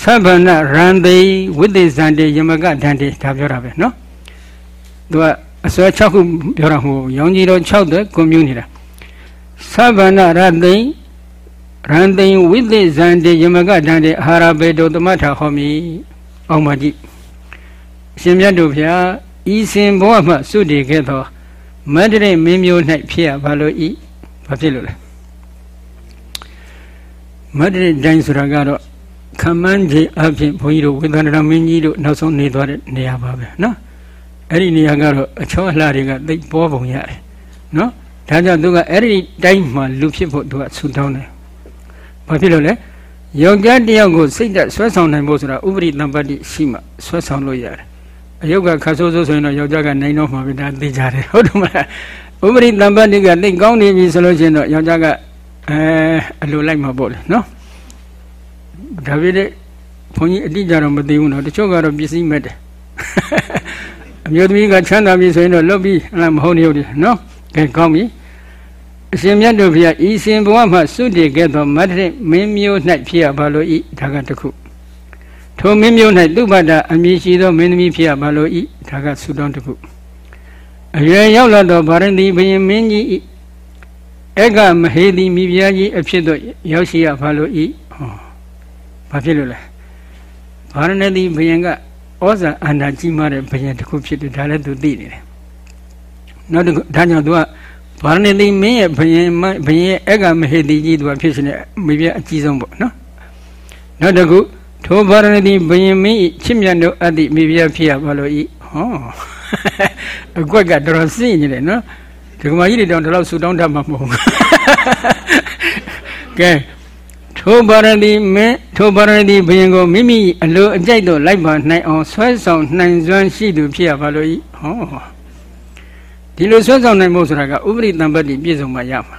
သဗ္ဗနရန္တိဝိသေဇန္တိယမကဒန္တိဒါပြောတာပဲနော်သူကအစွဲ6ခုပြောတာမဟုတ်ရောင်ကြီးတော်6တဲ့ကွန်မြူနေတာသဗ္ဗနရန္တိရန္တိဝိသေဇန္တိယမကဒန္တိအာဟာရဘေတောသမထဟောမိ အောင်ပါကြည့်အရှင်မြတ်တို့ဖျားဤစဉ်ဘဝမှစွတည်ခဲ့သောမတ္တရိမင်းမျိုး၌ဖြစ်ရပါလို့ဤဘာဖြစ်လို့လဲမတ္တရိတိုင်းဆိုတာကတော့ခမန်းကြီးအဖြစ်ဘုန်းကြီးတို့ဝေဒနာမင်းကြီးတို့နောက်ဆုံးနေသွားတဲ့နေရာပါပဲနော်အဲ့ဒီနေရာကတော့အချောအလှတွေကသိပေါ်ပုံရတယ်နော်ဒါကြောင့်သူကအဲ့ဒီတိုင်းမှာလူဖြစ်ဖို့သူကဆူတောင်းတယ်ဘာဖြစ်လို့လဲ ယောက်ျားတယောက်ကိုစိတ်သက်ဆွဲဆောင်နိုင်ဖို့ဆိုတာဥပရိတံပတ္တိရှိမှဆွဲဆောင်လို့ရတယ်အယုတ်ကခါဆိုးဆိုးဆိုရင်တော့ယောက်ျားကနိုင်တော့မှာပဲဒါသိကြတယ်ဟုတ်တယ်မလားဥပရိတံပတ္တိကသိကောင်းနေပြီဆိုလို့ရှိရင်တော့ယောက်ျားကအဲအလိုလိုက်မှာပေါ့လေနော်ဒါပေမဲ့ဘုန်းကြီးအတိအကျတော့မသိဘူးနော်တချို့ကတော့ပစ္စည်းမဲ့တယ်အမျိုးသမီးကချမ်းသာပြီဆိုရင်တော့လွတ်ပြီးအလားမဟုတ်နေဟုတ်တယ်နော်ကဲကောင်းပြီ အရှင်မြတ်တို့ဘုရားဤရှင်ဘဝမှာစွတည်ခဲ့သောမတ္တရမင်းမျိုး၌ဖြစ်ရပါလို့ဤဒါကတခုထိုမင်းမျိုး၌သူပတ္တအမည်ရှိသောမင်းသမီးဖြစ်ရပါလို့ဤဒါကဆုတောင်းတခုအရွယ်ရောက်လာသောဗာရဏသီဘုရင်မင်းကြီးဤဧကမဟေတိမိဖုရားကြီးအဖြစ်သို့ရောက်ရှိရပါလို့ဤဟောဘာဖြစ်လို့လဲဗာရဏသီဘုရင်ကဩဇာအာဏာကြီးမားတဲ့ဘုရင်တစ်ခုဖြစ်တယ်ဒါလည်းသူသိနေတယ်နောက်တစ်ခုဒါကြောင့်သူက ဗာရဏသီမင်းရဲ့ဘုရင်ဘုရင်ရဲ့ဧကမဟေတိကြီးသူကဖြစ်ရှင်တဲ့မိဖုရားအကြီးဆုံးပေါ့နော်နောက်တစ်ခုထိုဗာရဏသီဘုရင်မင်းချစ်မြတ်တို့အတ္တိမိဖုရားဖြစ်ရပါလို့ဤဟောအကွက်ကတော်တော်စိနေတယ်နော်ဒီကမာကြီးတွေတောင်ဒီလောက်ဆူတောင်းတတ်မှာမဟုတ်ဘူးကဲထိုဗာရတိမင်းထိုဗာရတိဘုရင်ကိုမိမိအလိုအကြိုက်တို့လိုက်ပါနိုင်အောင်ဆွဲဆောင်နိုင်စွမ်းရှိသူဖြစ်ရပါလို့ဤဟော ဒီလိုဆွဲဆောင်နိုင်ဖို့ဆိုတာကဥပရိတံပတ္တိပြည့်စုံမှရမှာ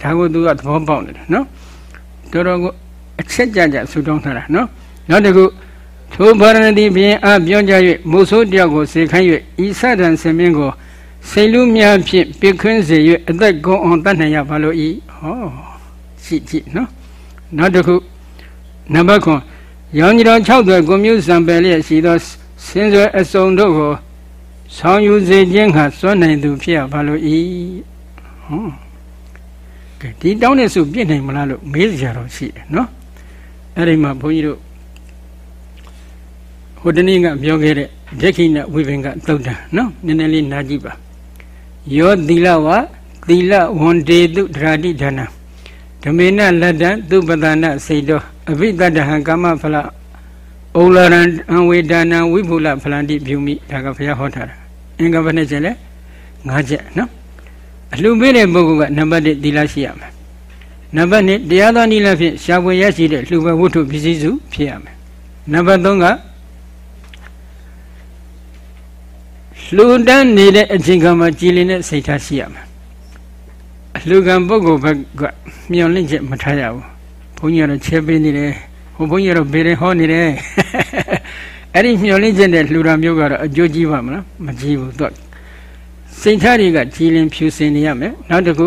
ဒါကိုသူကသဘောပေါက်နေတယ်နော်တော်တော်ကိုအချက်ကြကြဆူတောင်းထားတာနော်နောက်တစ်ခုထိုဗာရဏတိဘုရင်အားပြောကြ၍မိုးဆိုးတယောက်ကိုစေခိုင်း၍ဤစတန်ဆင်မင်းကိုစိတ်လူများဖြင့်ပြခွင်းစေ၍အသက်ကုန်းအောင်တတ်နိုင်ရပါလို့ဤဟောရှိကြည့်နော်နောက်တစ်ခုနံပါတ်9ရောင်ကြီးတော်6သွဲကွန်မြူစံပယ်လျက်ရှိသောစင်စွဲအစုံတို့ကို ဆောင်ယူစေခြင်းဟာစွန့်နိုင်သူဖြစ်ရပါလို့ဤဟောကဲဒီတောင်းတဲ့စုပြည့်နိုင်မလားလို့မေးကြတော့ရှိတယ်နော်အဲ့ဒီမှာဘုန်းကြီးတို့ဟိုတနေ့ကပြောခဲ့တဲ့ဒက္ခိဏဝိပင်ကသုတ်တံနော်နည်းနည်းလေးနားကြည့်ပါယောသီလဝသီလဝန္တေတုဒရာတိဒါနဓမေနလတ္တသုပဒနာစေတောအဘိတတဟံကာမဖလ ဩလရံအဝေဒနာဝိပုလဖလန္တိပြုမိဒါကဘုရားဟောထားတာအင်္ဂဘယ်နဲ့ချက်လဲ၅ချက်နော်အလှပေးတဲ့ပုဂ္ဂိုလ်ကနံပါတ်1သီလရှိရမယ်နံပါတ်2တရားသောနည်းလဖြင့်ရှားပွေရရှိတဲ့လှူပဲဝတ္ထုပစ္စည်းစုဖြစ်ရမယ်နံပါတ်3ကလှူဒန်းနေတဲ့အချိန်ကမှကြည်လင်တဲ့စိတ်ထားရှိရမယ်အလှူခံပုဂ္ဂိုလ်ဘက်ကမျောလင့်ချက်မထားရဘူးဘုန်းကြီးကတော့ချဲပေးနေတယ် ဟိုဘုန်းကြီးကတော့ဘေးရင်ဟောနေတယ်အဲ့ဒီမျောလင့်ချက်နဲ့လှူတာမျိုးကတော့အကျိုးကြီးပါမလားမကြီးဘူးသူစိတ်ထားတွေကကြည်လင်ဖြူစင်နေရမယ်နောက်တစ်ခု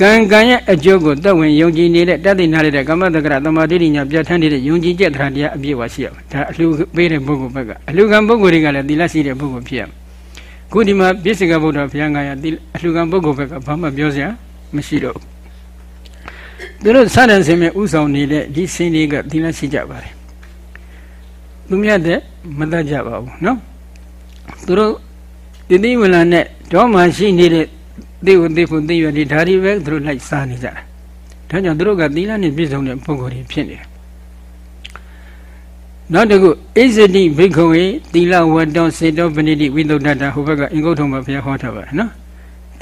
ကံကံရဲ့အကျိုးကိုသက်ဝင်ယုံကြည်နေတဲ့တတ်သိနာရတဲ့ကမ္မတက္ကရသမာဓိဉာဏ်ပြဋ္ဌာန်းနေတဲ့ယုံကြည်ချက်တရားတရားအပြည့်အဝရှိရမယ်ဒါအလှပေးတဲ့ပုဂ္ဂိုလ်ဘက်ကအလှကံပုဂ္ဂိုလ်တွေကလည်းသီလရှိတဲ့ပုဂ္ဂိုလ်ဖြစ်ရမယ်ခုဒီမှာပြစ္ဆေကဗုဒ္ဓဘုရားငါရအလှကံပုဂ္ဂိုလ်ဘက်ကဘာမှပြောစရာမရှိတော့ဘူး သူတို့စတဲ့ဆင်မဲ့ဥဆောင်နေတဲ့ဒီဆင်းတွေကသီလရှိကြပါတယ်သူမြတ်တဲ့မတတ်ကြပါဘူးเนาะသူတို့တိတိဝလန်နဲ့တော့မှရှိနေတဲ့သိဖို့သိဖို့သိရဒီဒါတွေပဲသူတို့လိုက်စားနေကြတာဒါကြောင့်သူတို့ကသီလနဲ့ပြည့်စုံတဲ့ပုဂ္ဂိုလ်တွေဖြစ်နေတယ်နောက်တစ်ခုဣဇတိဘိက္ခဝေသီလဝတ္တောစေတောပဏိတိဝိသုဒ္ဓတာဟိုဘက်ကအင်္ဂုတ္ထုံမှာဘုရားဟောထားပါတယ်နော်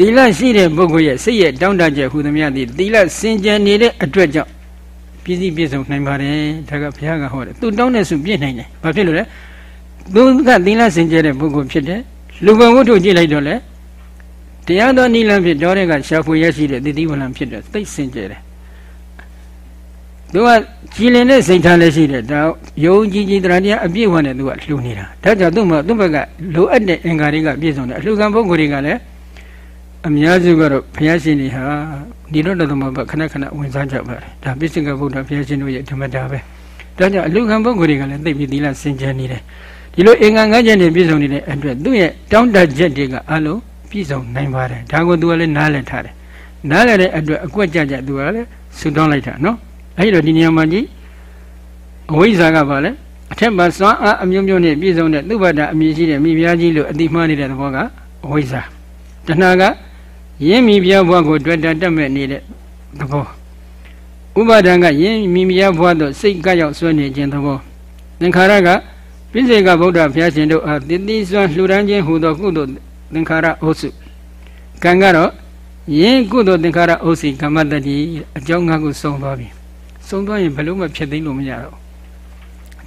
သီလရှိတဲ့ပုဂ္ဂိုလ်ရဲ့စိတ်ရဲ့တောင်းတချက်ဟူသမျှသည်သီလစင်ကြယ်နေတဲ့အတွက်ကြောင့်ပြည့်စည်ပြည့်စုံနိုင်ပါတယ်ဒါကဘုရားကဟောတယ်သူတောင်းတဲ့ဆုပြည့်နိုင်တယ်ဘာဖြစ်လို့လဲသူကသီလစင်ကြယ်တဲ့ပုဂ္ဂိုလ်ဖြစ်တယ်လူပံဝတ္ထုကြည့်လိုက်တော့လေတရားတော်နိလန်းဖြစ်တော်တဲ့ကရှာဖွေရရှိတဲ့တတိဝလံဖြစ်တဲ့သိစင်ကြယ်တယ်သူကကြည်လင်တဲ့စိတ်ထားလည်းရှိတယ်ဒါယုံကြည်ကြည်တရားတရားအပြည့်ဝနဲ့သူကလှူနေတာဒါကြောင့်သူ့မှာသူ့ဘက်ကလိုအပ်တဲ့အင်္ဂါတွေကပြည့်စုံတယ်အလှူခံပုဂ္ဂိုလ်တွေကလည်း အများစုကတော့ဘုရားရှင်တွေဟာဒီတော့တော်မှာခဏခဏဝင်စားကြပါတယ်ဒါပိစိကဗုဒ္ဓဘုရားရှင်တို့ရဲ့ဓမ္မတာပဲဒါကြောင့်အလူခံပုဂ္ဂိုလ်တွေကလည်းသိပြီးသီလစင်ကြယ်နေတယ်ဒီလိုအင်္ဂါငါးချက်တွေပြည့်စုံနေတဲ့အတွက်သူ့ရဲ့တောင်းတချက်တွေကအလုံးပြည့်စုံနိုင်ပါတယ်ဒါကိုသူကလည်းနားလည်ထားတယ်နားလည်တဲ့အတွက်အကွက်ကြကြသူကလည်းဆူတောင်းလိုက်တာနော်အဲဒီတော့ဒီနေရာမှာကြည့်အဝိဇ္ဇာကဘာလဲအထက်မှာစွမ်းအားအမျိုးမျိုးနဲ့ပြည့်စုံတဲ့သုဘတာအမည်ရှိတဲ့မိဖုရားကြီးလို့အတိမှားနေတဲ့သဘောကအဝိဇ္ဇာတဏှာက ယင်းမိဖုရားဘဝကိုတွေ့တာတက်မဲ့နေတဲ့သဘောဥပါဒံကယင်းမိဖုရားဘဝသို့စိတ်ကရောက်ဆွဲနေခြင်းသဘောသင်္ခါရကပိစိကဗုဒ္ဓဘုရားရှင်တို့အားတည်တည်စွာလှူဒန်းခြင်းဟူသောကုသိုလ်သင်္ခါရအုပ်စုကံကတော့ယင်းကုသိုလ်သင်္ခါရအုပ်စုကမ္မတတိအကြောင်းငါးခုစုံသွားပြီစုံသွားရင်ဘယ်လို့မှဖြစ်သိမ်းလို့မရတော့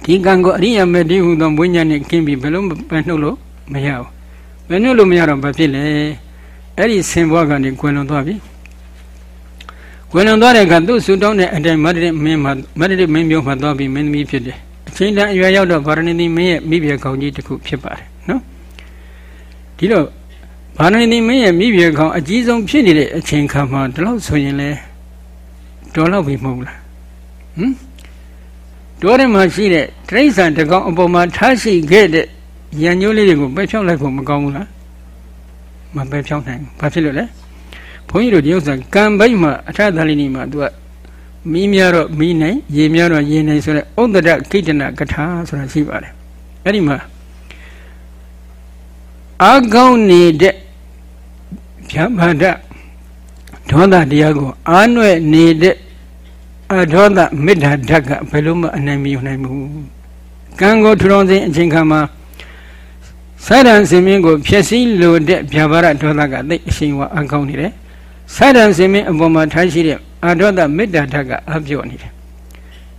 ဒီကံကိုအရိယာမေတ္တိဟူသောဝိညာဉ်နဲ့ကင်းပြီးဘယ်လို့ပဲနှုတ်လို့မရဘူးဘယ်နှုတ်လို့မရတော့ဘာဖြစ်လဲ အဲ့ဒီဆင်ဘွားကနေကွယ်လွန်သွားပြီကွယ်လွန်သွားတဲ့အခါသူ့ဆူတောင်းတဲ့အတိုင်းမတ္တိမင်းမှာမတ္တိမင်းမျိုးမှာသွားပြီးမင်းသမီးဖြစ်တယ်အချိန်တန်အရွယ်ရောက်တော့ဗာရဏသီမင်းရဲ့မိဖုရားကောင်းကြီးတစ်ခုဖြစ်ပါတယ်နော်ဒီတော့ဗာရဏသီမင်းရဲ့မိဖုရားကောင်းအကြီးဆုံးဖြစ်နေတဲ့အချိန်ခါမှာဒီလောက်ဆိုရင်လေတော်တော့ပြီမဟုတ်လားဟမ်တောထဲမှာရှိတဲ့တိရစ္ဆာန်တကောင်အပေါ်မှာထားရှိခဲ့တဲ့ရံညိုးလေးတွေကိုပဲဖြောင်းလိုက်ဖို့မကောင်းဘူးလား မပဲဖြောင်းနိုင်ဘူးဘာဖြစ်လို့လဲဘုန်းကြီးတို့ဒီဥစ္စာကံဘိတ်မှာအထသလိနီမှာသူကမီးများတော့မီးနိုင်ရေများတော့ရေနိုင်ဆိုတဲ့ဥဒ္ဒရကိတ္တနာကထာဆိုတာရှိပါတယ်အဲ့ဒီမှာအာကောင်းနေတဲ့ဗျာပါဒဒေါသတရားကိုအာနွဲ့နေတဲ့အာဒေါသမေတ္တာဓာတ်ကဘယ်လိုမှအနိုင်မယူနိုင်ဘူးကံကိုထူထောင်စဉ်အချိန်ခါမှာ စာရန်စင်မင်းကိုဖြည့်ဆည်းလိုတဲ့ဗျာပါဒဒေါသကသိအရှိန်ဝါအကောင်းနေတယ်စာရန်စင်မင်းအပေါ်မှာထားရှိတဲ့အာဒေါသမေတ္တာဓာတ်ကအပြော့နေတယ်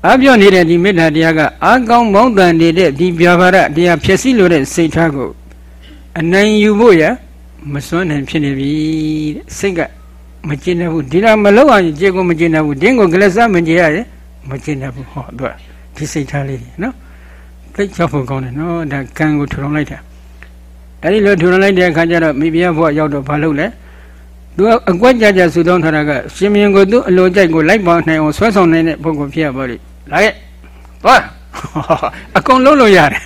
အပြော့နေတဲ့ဒီမေတ္တာတရားကအာကောင်းမောင်းတန်နေတဲ့ဒီဗျာပါဒတရားဖြည့်ဆည်းလိုတဲ့စိတ်ထားကိုအနိုင်ယူဖို့ရမစွမ်းနိုင်ဖြစ်နေပြီတဲ့စိတ်ကမကျင်တတ်ဘူးဒီလားမလောက်အောင်ကြေကိုမကျင်တတ်ဘူးဒင်းကိုကလစမကျင်ရရဲ့မကျင်တတ်ဘူးဟောသူကဒီစိတ်ထားလေးနော်သိချောက်ဖို့ကောင်းတယ်နော်ဒါကံကိုထူထောင်လိုက်တာ အဲ့ဒီလိုထူထောင်လိုက်တဲ့အခါကျတော့မိဖုရားဘုရားရောက်တော့ဘာလုပ်လဲသူကအကွက်ကြကြဆူတောင်းထားတာကရှင်မင်းကိုသူ့အလိုကြိုက်ကိုလိုက်ပေါနိုင်အောင်ဆွဲဆောင်နိုင်တဲ့ပုဂ္ဂိုလ်ဖြစ်ရပါလိလာရဲ့သွားအကုန်လုံးလို့ရတယ်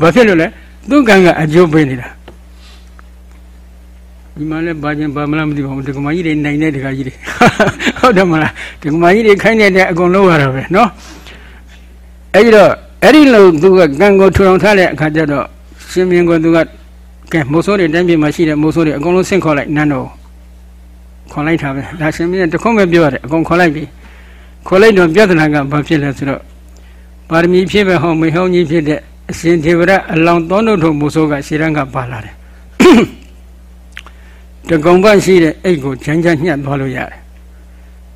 ဘာဖြစ်လို့လဲသူ့ကံကအကျိုးပေးနေတာဒီမှာလည်းဘာချင်းဘာမလားမသိပါဘူးဒကမာကြီးတွေနိုင်တဲ့ဒကာကြီးတွေဟုတ်တယ်မလားဒကမာကြီးတွေခိုင်းနေတဲ့အကုန်လုံးရတာပဲเนาะအဲ့ဒီတော့အဲ့ဒီလိုသူကကံကိုထူထောင်ထားတဲ့အခါကျတော့ ရှင်မြင်းကိုသူကကဲမိုးဆိုးတွေတိုင်းပြည်မှာရှိတဲ့မိုးဆိုးတွေအကုန်လုံးဆင့်ခေါ်လိုက်နန်းတော်ခေါ်လိုက်တာပဲဒါရှင်မြင်းတခုံးပဲပြောရတယ်အကုန်ခေါ်လိုက်ပြီခေါ်လိုက်တော့ပြဿနာကဘာဖြစ်လဲဆိုတော့ပါရမီဖြစ်ပဲဟောမေဟောင်းကြီးဖြစ်တဲ့အရှင်ဒေဝရအလောင်းသောနုထုံမိုးဆိုးကရှေရန်ကပါလာတယ်တကုံပတ်ရှိတဲ့အိတ်ကိုချမ်းချမ်းညှက်သွားလို့ရတယ်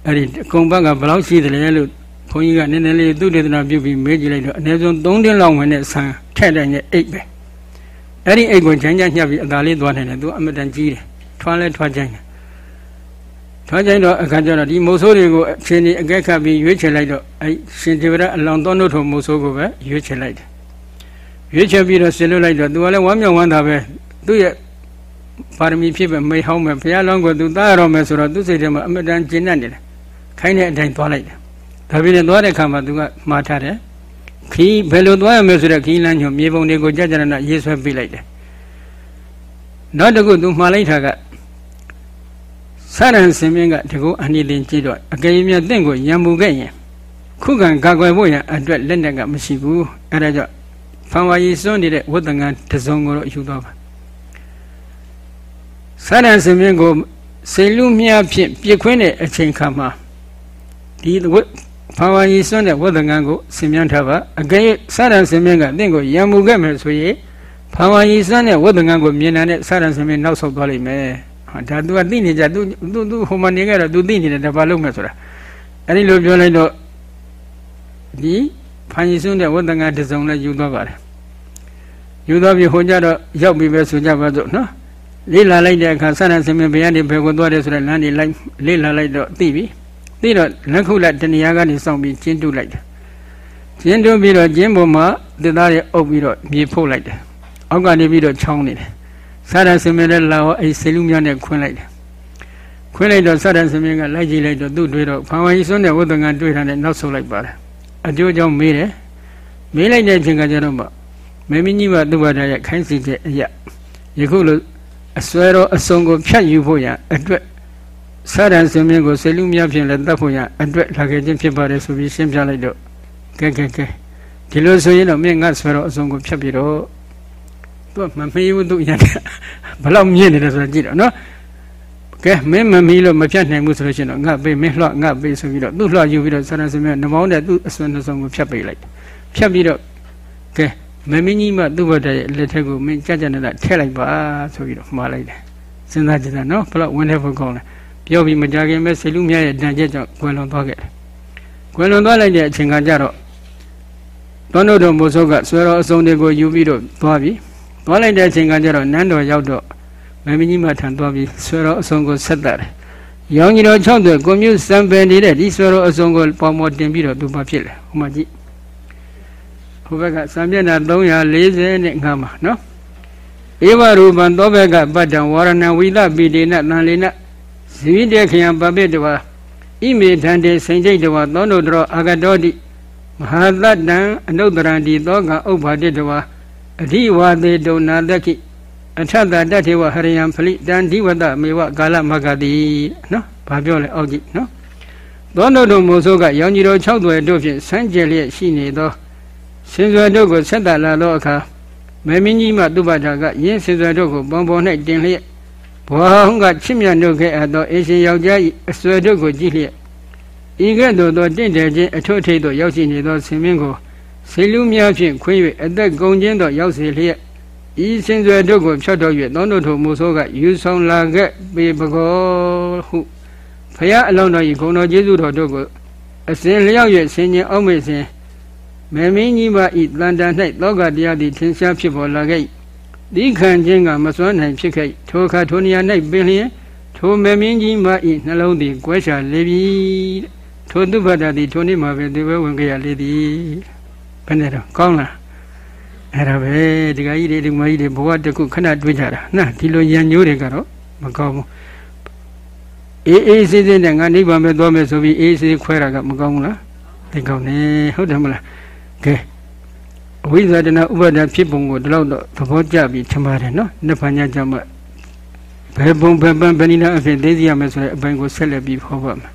အဲ့ဒီတကုံပတ်ကဘယ်လောက်ရှိတယ်လဲလို့ဘုန်းကြီးကနည်းနည်းလေးသူတေသနာပြုပြီးမေးကြည့်လိုက်တော့အနည်းဆုံး3တင်းလောက်ဝင်တဲ့ဆန်ထက်တဲ့အိတ်ပဲ အဲ့ဒီအိတ်ကိုချမ်းချမ်းညှက်ပြီးအသာလေးသွားနေတယ်သူအမတန်ကြီးတယ်ထွားလဲထွားကြိုင်းတယ်ထွားကြိုင်းတော့အခါကျတော့ဒီမိုးဆိုးတွေကိုအချင်းကြီးအကဲခတ်ပြီးရွေးချယ်လိုက်တော့အဲ့ရှင်တေဝရအလောင်းသောနုထုံမိုးဆိုးကိုပဲရွေးချယ်လိုက်တယ်ရွေးချယ်ပြီးတော့ဆင်လွတ်လိုက်တော့သူကလည်းဝမ်းမြောက်ဝမ်းသာပဲသူ့ရဲ့ပါရမီဖြစ်ပဲမေဟောင်းမယ်ဘုရားလောင်းကိုသူသားရတော့မယ်ဆိုတော့သူစိတ်ထဲမှာအမတန်ကျဉ်းနေတယ်ခိုင်းတဲ့အတိုင်းသွားလိုက်တယ်ဒါပြင်သွားတဲ့အခါမှာသူကမှားထားတယ် ခီးဘယ်လိုသွားရမလဲဆိုတော့ခီးလမ်းညွန်မြေပုံတွေကိုကြာကြာနာရေးဆွဲပေးလိုက်တယ်နောက်တစ်ခုသူမှားလိုက်တာကဆရန်စင်မင်းကတကူအနိလင်းကြည့်တော့အကယ်၍တင့်ကိုရံပူခဲ့ရင်ခုခံကာကွယ်ဖို့ရန်အတွက်လက်နက်ကမရှိဘူးအဲဒါကြောင့်ဖန်ဝါရီစွန့်နေတဲ့ဝတ်တန်ကတစုံကိုတော့ယူသွားပါဆရဏစင်မြင့်ကိုစေလူမြဖြင့်ပြစ်ခွင်းတဲ့အချိန်ခါမှာဒီ ဘာဝရီစွန့်တဲ့ဝဒငန်းကိုဆင်မြန်းထားပါအကယ်ဆရဏစင်မြင့်ကတင့်ကိုရံမှုခဲ့မယ်ဆိုရင်ဘာဝရီစွန့်တဲ့ဝဒငန်းကိုမြင်တဲ့ဆရဏစင်မြင့်နောက်ဆုတ်သွားလိမ့်မယ်ဟာဒါ तू ကသိနေကြ तू तू तू ဟိုမှာနေကြတော့ तू သိနေတယ်ဒါဘာလုပ်မယ်ဆိုတာအဲ့ဒီလိုပြောလိုက်တော့ဒီဖန်ရီစွန့်တဲ့ဝဒငန်းတစ်စုံနဲ့ယူသွားပါတယ်ယူသွားပြီးဟိုကြတော့ရောက်ပြီပဲဆိုကြပါစို့နော်လေးလာလိုက်တဲ့အခါဆန္ဒဆင်မြဘုရားနေဘယ်ကိုသွားတယ်ဆိုတော့လမ်းနေလိုက်လေးလာလိုက်တော့သိပြီ သိတော့လက်ခုလက်တဏှာကနေစောင့်ပြီးကျင်းတုလိုက်တယ်ကျင်းတုပြီးတော့ကျင်းပေါ်မှာသစ်သားတွေအုပ်ပြီးတော့မြေဖုတ်လိုက်တယ်အောက်ကနေပြီးတော့ချောင်းနေတယ်စာရဆင်မင်းလည်းလာတော့အဲ့ဆေလူမြနဲ့ခွင်းလိုက်တယ်ခွင်းလိုက်တော့စာရဆင်မင်းကလိုက်ကြည့်လိုက်တော့သူ့တွေ့တော့ဖောင်ဝါကြီးစွန်းတဲ့ဝတ္တငါတွေ့တာနဲ့နောက်ဆုတ်လိုက်ပါတယ်အကျိုးကြောင့်မေးတယ်မေးလိုက်တဲ့အချိန်ကကျတော့မှမေမင်းကြီးကသူ့ဘာသာရဲ့ခိုင်းစီတဲ့အရာယခုလိုအစွဲတော်အစုံကိုဖြတ်ယူဖို့ရန်အတွက် စာရန်စင်မြင့်ကိုဆေလူမြဖြင့်လည်းတတ်ဖို့ရန်အတွက်လာခဲ့ခြင်းဖြစ်ပါတယ်ဆိုပြီးရှင်းပြလိုက်တော့ကဲကဲကဲဒီလိုဆိုရင်တော့မင်းငါဆွဲတော်အစုံကိုဖြတ်ပြီးတော့သူကမမေးဘူးသူရန်ဘလောက်မြင့်နေတယ်ဆိုတာကြည့်တော့နော်ကဲမင်းမမီးလို့မဖြတ်နိုင်ဘူးဆိုလို့ရှိရင်တော့ငါပေးမင်းလှငါပေးဆိုပြီးတော့သူ့လှယူပြီးတော့ဆရာစမြတ်နှမောင်းတဲ့သူ့အစွမ်းနှစုံကိုဖြတ်ပေးလိုက်ဖြတ်ပြီးတော့ကဲမမင်းကြီးမှသူ့ဘတ်ရဲ့လက်ထက်ကိုမင်းကြကြနနထည့်လိုက်ပါဆိုပြီးတော့မှားလိုက်တယ်စဉ်းစားကြည့်တာနော်ဘလောက်ဝင်းတဲ့ဖို့ကောင်းလဲ ပြောပြီးမကြခင်ပဲဆေလူမြတ်ရဲ့တန်ချက်ကြောင့်ကွယ်လွန်သွားခဲ့တယ်ကွယ်လွန်သွားလိုက်တဲ့အချိန်ကကြတော့သောနုတော်မိုးစောကဆွဲတော်အစုံတွေကိုယူပြီးတော့သွားပြီသွားလိုက်တဲ့အချိန်ကကြတော့နန်းတော်ရောက်တော့မမင်းကြီးမထံသွားပြီးဆွဲတော်အစုံကိုဆက်တာတယ်။ရောင်ကြီးတော်၆သွဲကွန်မြူစံပယ်နေတဲ့ဒီဆွဲတော်အစုံကိုပေါ်မော်တင်ပြီးတော့သူမဖြစ်လေ။ဟိုမှာကြည့်။ဟိုဘက်ကစံမျက်နှာ340နဲ့ငါမှာနော်။ဧဝရူပံသောဘက်ကပတ္တံဝရဏဝိသပိတေနတန်လေန ဇိဝိတေခယံပပိတဝါဣမေထံတေစိန်ကျိတ်တဝါသောနုတော်အာဂတောတိမဟာတတံအနုတ္တရံတိသောကဥပ္ပါတိတဝါအဓိဝါသေတုံနာတခိအထတတထေဝဟရိယံဖလိတံဒီဝတမေဝကာလမဂတိနော်ဘာပြောလဲအောက်ကြည့်နော်သောနုတုမိုးဆိုးကရောင်ကြီးတော်6သွယ်တို့ဖြင့်ဆန်းကျယ်လျက်ရှိနေသောစင်စွယ်တို့ကိုဆက်တလာသောအခါမေမင်းကြီးမှသူပ္ပဒါကယင်းစင်စွယ်တို့ကိုပုံပေါ်၌တင်လျက် ဘဝဟောင်းကချစ်မြတ်တို့ခဲ့အပ်သောအေရှင်ယောက်ျား၏အစွယ်တို့ကိုကြည့်လျက်ဤကဲ့သို့သောတင့်တယ်ခြင်းအထွတ်ထိပ်သို့ရောက်ရှိနေသောဆင်မင်းကိုဆေလူများဖြင့်ခွင်း၍အသက်ကုန်ခြင်းသောရောက်စေလျက်ဤစင်စွယ်တို့ကိုဖြတ်တော်၍သောတို့ထုံမူဆိုးကယူဆောင်လာခဲ့ပေပကောဟုဖရာအလောင်းတော်၏ဂုဏ်တော်ကျေးဇူးတော်တို့ကိုအစဉ်လျောက်၍ဆင်ញင်အောင်မေစဉ်မေမင်းကြီးမဤတန်တန်၌လောကတရားသည်ထင်ရှားဖြစ်ပေါ်လာခဲ့ ဒီခံခြင်းကမစွမ်းနိုင်ဖြစ်ခဲ့ထိုအခါထိုနေရာ၌ပင်လျင်ထိုမေမင်းကြီးမဤနှလုံးသည်ကွဲချလေပြီထိုသူဗဒ္ဒသည်ထိုနေ့မှာပဲဒီဘဲဝင်ကြရလေသည်ဘယ်နဲ့တော့ကောင်းလားအဲ့ဒါပဲဒီကကြီးတွေဒီမကြီးတွေဘဝတစ်ခုခဏတွေးကြတာနာဒီလိုရံညိုးတွေကတော့မကောင်းဘူးအေးအေးဆေးဆေးနဲ့ငါနိဗ္ဗာန်ပဲသွားမယ်ဆိုပြီးအေးဆေးခွဲတာကမကောင်းဘူးလားသိကောင်းတယ်ဟုတ်တယ်မလားကဲ အဝိဇ္ဇာတနာဥပါဒဖြစ်ပုံကိုဒီလောက်တော့သဘောကျပြီးထင်ပါတယ်နော်နှစ်ဖန်ညကြမှာဘယ်ပုံဘယ်ပန်းဘယ်နည်းနဲ့အဖြစ်သိသိရမယ်ဆိုတဲ့အပိုင်းကိုဆက်လက်ပြီးဟောပါမယ်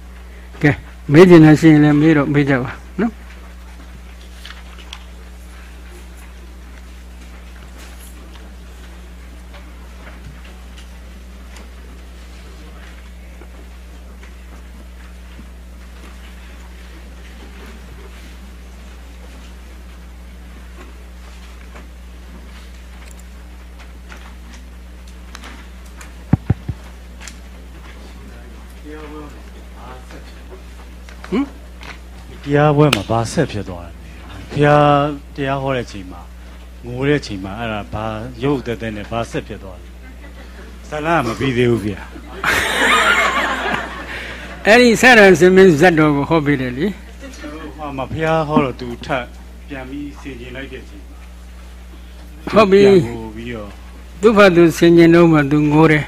ကဲမေးကျင်တဲ့ရှင်လည်းမေးတော့မေးကြပါ တရားပွဲမှာဘာဆက်ဖြစ်သွားလဲဘုရားတရားဟောတဲ့ချိန်မှာငိုတဲ့ချိန်မှာအဲ့ဒါဘာရုပ်သက်သက်နဲ့ဘာဆက်ဖြစ်သွားလဲဇလန်ကမပြီးသေးဘူးဗျာအဲ့ဒီဆရံစမင်းဇတ်တော်ကိုဟောပေးတယ်လေဟောမှာဘုရားဟောတော့သူထပ်ပြန်ပြီးဆင်ကျင်လိုက်တဲ့ချိန်မှာဟုတ်ပြီပြန်ဟိုပြီးတော့သူ့ဘာသူဆင်ញင်တော့မှသူငိုတယ်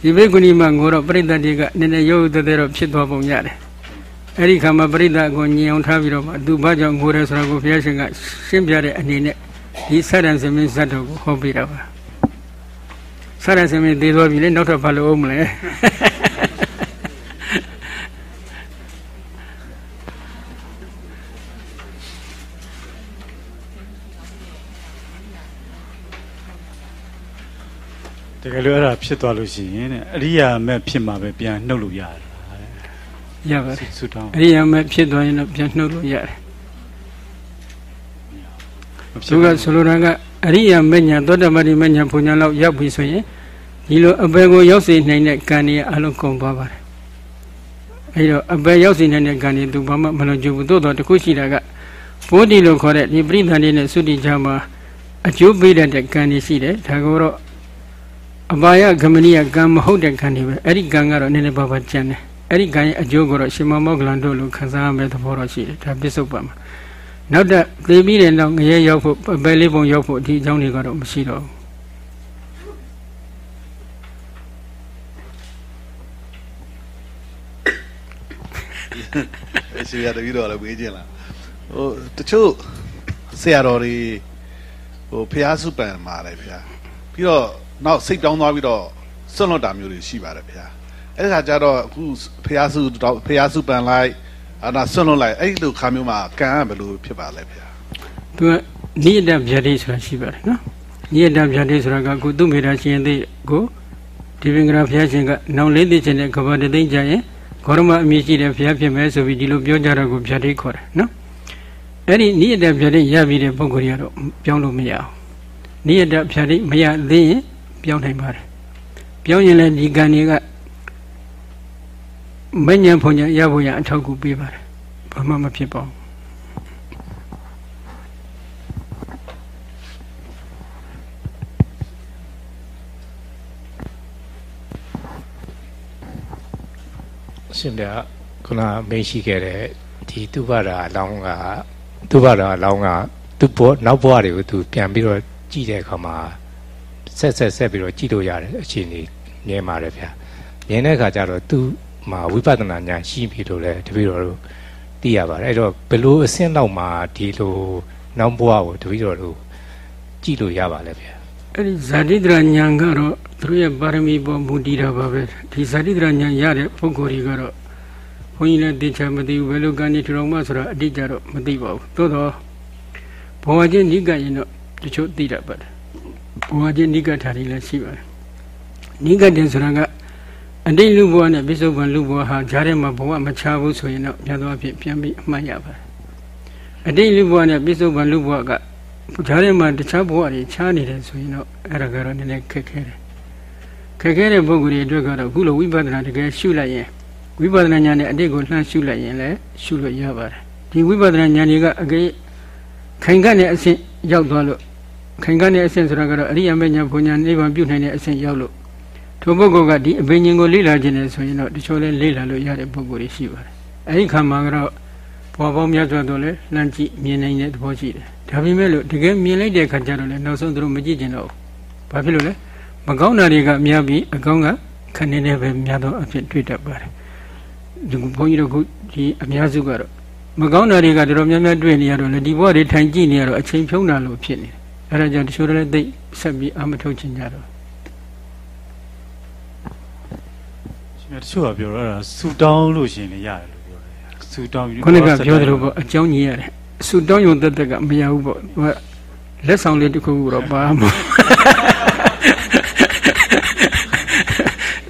ဒီဘိက္ခုနီမငိုတော့ပြိတ္တတွေကနည်းနည်းရုပ်သက်သက်တော့ဖြစ်သွားပုံရတယ် အဲ့ဒီခါမှာပြိတ္တကိုညင်အောင်ထားပြီးတော့မှသူဘာကြောင့်ငိုတယ်ဆိုတာကိုဘုရားရှင်ကရှင်းပြတဲ့အနေနဲ့ဒီဆရံစမင်းဇတ်တော်ကိုဟောပေးတာပါဆရံစမင်းသေးသွားပြီလေနောက်တော့ဘာလို့အောင်မလဲတကယ်လို့အဲ့ဒါဖြစ်သွားလို့ရှိရင်တဲ့အရိယာမဲ့ဖြစ်မှာပဲပြန်နှုတ်လို့ရတယ် ရပါတယ်ဆုတောင်းအရိယာမဲ့ဖြစ်သွားရင်တော့ပြန်နှုတ်လို့ရတယ်မဖြသူစ်ကဘူးဆိုလိုတာကအရိယာမညာသောတပတိမညာဘုံညာလောက်ရောက်ပြီဆိုရင်ဒီလိုအပေကိုရောက်စေနိုင်တဲ့ကံတွေအလုံးကုန်သွားပါတယ်အဲဒီတော့အပေရောက်စေနိုင်တဲ့ကံတွေသူဘာမှမလွန်ကျူဘူးသို့တော့တခုရှိတာကဘိုးဒီလို့ခေါ်တဲ့ဒီပရိသတ်တွေနဲ့သုတိကြမှာအကျိုးပေးတတ်တဲ့ကံတွေရှိတယ်ဒါကိုတော့အပါယဂမနိယကံမဟုတ်တဲ့ကံတွေပဲအဲ့ဒီကံကတော့နည်းနည်းပါးပါးကျန်တယ် အဲ့ဒီကံရဲ့အကျိုးကိုတော့ရှင်မမောကလန်တို့လိုခံစားရမယ့်သဘောတော့ရှိတယ်ဒါပစ္စုပန်မှာနောက်တက်သိပြီးတဲ့နောက်ငရဲရောက်ဖို့ပယ်လေးပုံရောက်ဖို့ဒီအကြောင်းတွေကတော့မရှိတော့ဘူးအရှင်ရတပည့်တော်လည်းဝေးခြင်းလားဟိုတချို့ဆရာတော်တွေဟိုဖျားစုပန်มาတယ်ဖျားပြီးတော့နောက်စိတ်တောင်းသွားပြီးတော့စွန့်လွတ်တာမျိုးတွေရှိပါတယ်ဖျား အဲ့ဒါကြတော့အခုဖះစုတော့ဖះစုပန်လိုက်အာနာစွန့်လွတ်လိုက်အဲ့လိုခါမျိုးမှာကံကဘယ်လိုဖြစ်ပါလဲဖះသူကနိယတဗျာတိဆိုတာရှိပါတယ်နော်နိယတဗျာတိဆိုတာကကိုသူမေတာရှင်သိကိုဒီပင်္ဂရာဘုရားရှင်ကနောင်လေးသိခြင်းနဲ့ကဘာတသိမ့်ကြရင်ဂေါရမအမည်ရှိတဲ့ဘုရားဖြစ်မယ်ဆိုပြီးဒီလိုပြောကြတော့ကိုဗျာတိခေါ်တယ်နော်အဲ့ဒီနိယတဗျာတိရပြီးတဲ့ပုဂ္ဂိုလ်ကတော့ပြောင်းလို့မရအောင်နိယတဗျာတိမရသေးရင်ပြောင်းနိုင်ပါတယ်ပြောင်းရင်လည်းဒီကံတွေက မဉ္ဇဉ်ဖုန်ညာရဖို့ရအထောက်အကူပေးပါတယ်ဘာမှမဖြစ်ပါဘူးအရှင်ပြခုနမေးရှိခဲ့တဲ့ဒီသူဘရာအလောင်းကသူဘရာအလောင်းကသူ့ဘောနောက်ဘဝတွေကိုသူပြန်ပြီးတော့ကြည့်တဲ့အခါမှာဆက်ဆက်ဆက်ပြီးတော့ကြည့်လို့ရတယ်အခြေအနေမြင်ပါတယ်ဗျာမြင်တဲ့အခါကျတော့သူ့ မှာဝိပဿနာဉာဏ်ရှိပြီလို့လည်းတပည့်တော်တို့သိရပါတယ်အဲ့တော့ဘယ်လိုအဆင့်လောက်မှာဒီလိုနောက်ဘဝကိုတပည့်တော်တို့ကြည့်လို့ရပါလဲဗျာအဲ့ဒီဇာတိတရညာကတော့သူတို့ရဲ့ပါရမီပေါ်မူတည်တာပါပဲဒီဇာတိတရညာရတဲ့ပုဂ္ဂိုလ်တွေကတော့ဘုန်းကြီးလည်းသိချာမသိဘူးဘယ်လိုကံနေထူတော်မှဆိုတာအတိအကျတော့မသိပါဘူးသို့တော့ဘဝချင်းနိကရင်တော့တချို့သိတတ်ပါတယ်ဘဝချင်းနိကထာတွေလည်းရှိပါတယ်နိကတင်ဆိုတာက အတိတ်လူဘဝနဲ့ပိဿုပန်လူဘဝဟာဂျားထဲမှာဘဝမချဘူးဆိုရင်တော့မြတ်သောအဖြစ်ပြန်ပြီးအမှတ်ရပါတယ်အတိတ်လူဘဝနဲ့ပိဿုပန်လူဘဝကဂျားထဲမှာတခြားဘဝတွေခြားနေတယ်ဆိုရင်တော့အဲ့ဒါကတော့နည်းနည်းခက်ခဲတယ်ခက်ခဲတဲ့ပုဂ္ဂိုလ်တွေအတွက်ကတော့အခုလိုဝိပဿနာတကယ်ရှုလိုက်ရင်ဝိပဿနာဉာဏ်နဲ့အတိတ်ကိုလှမ်းရှုလိုက်ရင်လည်းရှုလို့ရပါတယ်ဒီဝိပဿနာဉာဏ်တွေကအကေခိုင်ခန့်တဲ့အဆင့်ရောက်သွားလို့ခိုင်ခန့်တဲ့အဆင့်ဆိုတာကတော့အရိယာမေညာဘုံညာနိဗ္ဗာန်ပြုနိုင်တဲ့အဆင့်ရောက်လို့ ထိုပုဂ္ဂိုလ်ကဒီအဘိညာဉ်ကိုလေ့လာခြင်းနဲ့ဆိုရင်တော့တချို့လည်းလေ့လာလို့ရတဲ့ပုဂ္ဂိုလ်တွေရှိပါတယ်အဲဒီခါမှာကတော့ဘဝပေါင်းများစွာတော့လဲလှမ်းကြည့်မြင်နိုင်တဲ့သဘောရှိတယ်ဒါပေမဲ့လို့တကယ်မြင်လိုက်တဲ့အခါကျတော့လေနောက်ဆုံးသူတို့မကြည့်ကျင်တော့ဘူးဘာဖြစ်လို့လဲမကောင်းတာတွေကများပြီးအကောင်းကခဏနေပဲများတော့အဖြစ်တွေ့တတ်ပါတယ်ဒီဘုန်းကြီးတို့ကဒီအများစုကတော့မကောင်းတာတွေကတော်တော်များများတွေ့နေရတော့လေဒီဘဝတွေထိုင်ကြည့်နေရတော့အချိန်ဖြုံးတာလို့ဖြစ်နေတယ်အဲဒါကြောင့်တချို့လည်းသိဆက်ပြီးအမထုတ်ချင်ကြတော့ ရှင် တချို့ကပြောတော့အဲ့ဒါဆူတောင်းလို့ရှင်လည်းရတယ်လို့ပြောတယ်ဆူတောင်းပြီးခုနကပြောသလိုပေါ့အကြောင်းကြီးရတယ်အဆူတောင်းယုံတက်တက်ကမရဘူးပေါ့သူကလက်ဆောင်လေးတစ်ခုခုတော့ပါမှာ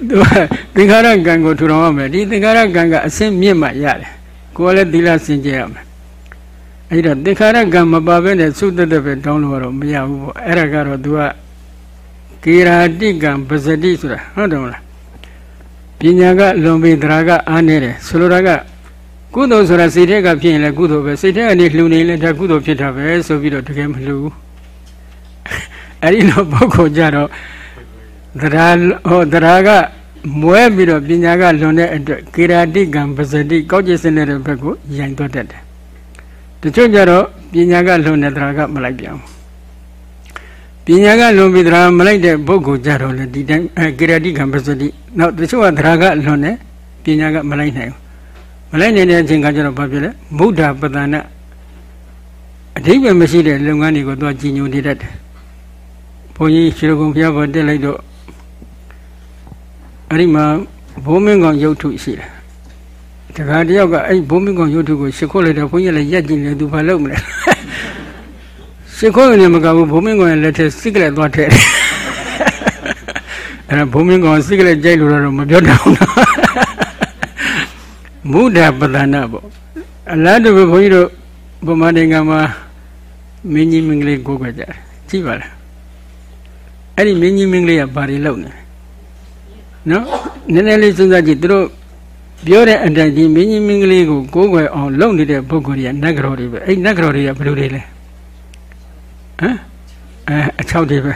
သူကသင်္ခါရကံကိုထူထောင်ရမယ်ဒီသင်္ခါရကံကအစင်းမြင့်မှရတယ်ကိုယ်လည်းသီလစင်ကြယ်ရမယ်အဲ့တော့သင်္ခါရကံမပါဘဲနဲ့သုတတပဲတောင်းလို့တော့မရဘူးပေါ့အဲ့ဒါကတော့သူကကေရာတိကံပဇတိဆိုတာဟုတ်တယ်မလား ပညာကလွန်ပြီးတရားကအားနေတယ်ဆိုလိုတာကကုသိုလ်ဆိုတာစိတ်ထဲကဖြစ်ရင်လည်းကုသိုလ်ပဲစိတ်ထဲကနေလှူနေရင်လည်းဒါကုသိုလ်ဖြစ်တာပဲဆိုပြီးတော့တကယ်မလှူဘူးအဲ့ဒီလိုပုဂ္ဂိုလ်ကြတော့တရားဟောတရားကမွဲပြီးတော့ပညာကလွန်တဲ့အတွက်ကေရာတိကံပစတိကောက်ကျစ်စင်းတဲ့ဘက်ကိုယိုင်သွားတတ်တယ်တချို့ကြတော့ပညာကလွန်တဲ့တရားကမလိုက်ပြန်ဘူး ပညာကလွန်ပြီးတရားမလိုက်တဲ့ပုဂ္ဂိုလ်ကြတော့လေဒီတိုင်းအဲကေရာတိကံပစတိနောက်တချို့ကတရားကလွန်တဲ့ပညာကမလိုက်နိုင်ဘူးမလိုက်နိုင်တဲ့အချိန်ကကျတော့ဘာဖြစ်လဲဗုဒ္ဓပဒနာအဓိပ္ပာယ်မရှိတဲ့လုပ်ငန်းတွေကိုသူကကြီးညိုနေတတ်တယ်ဘုန်းကြီးရှင်ကုံဘုရားဘောတက်လိုက်တော့အဲ့ဒီမှာဘိုးမင်းကောင်ရုပ်ထုရှိတယ်တခါတယောက်ကအဲ့ဘိုးမင်းကောင်ရုပ်ထုကိုရှ िख ိုးလိုက်တော့ဘုန်းကြီးလည်းရက်ကြည့်နေသူဘာလုပ်မလဲ ရှ िख ိုးနေမကဘူးဘိုးမင်းကောင်ရဲ့လက်ထဲစိတ်ကလေးသွားထည့်တယ်အဲ့ဒါဘိုးမင်းကောင်စိတ်ကလေးကြိုက်လို့တော့မပြောတော့ဘူးနော်မုဒ္ဒပဒနာပေါ့အလားတူပဲဘုန်းကြီးတို့ဗမာနိုင်ငံမှာမင်းကြီးမင်းကလေးကိုးခွက်ကြတယ်ကြည့်ပါလားအဲ့ဒီမင်းကြီးမင်းကလေးကဘာတွေလုပ်နေလဲနော်နည်းနည်းလေးစဉ်းစားကြည့်သူတို့ပြောတဲ့အတိုင်းဒီမင်းကြီးမင်းကလေးကိုကိုးခွက်အောင်လုပ်နေတဲ့ပုဂ္ဂိုလ်တွေကနတ်ကတော်တွေပဲအဲ့နတ်ကတော်တွေကဘယ်လိုတွေလဲ ဟမ်အဲအချောက်တွေပဲ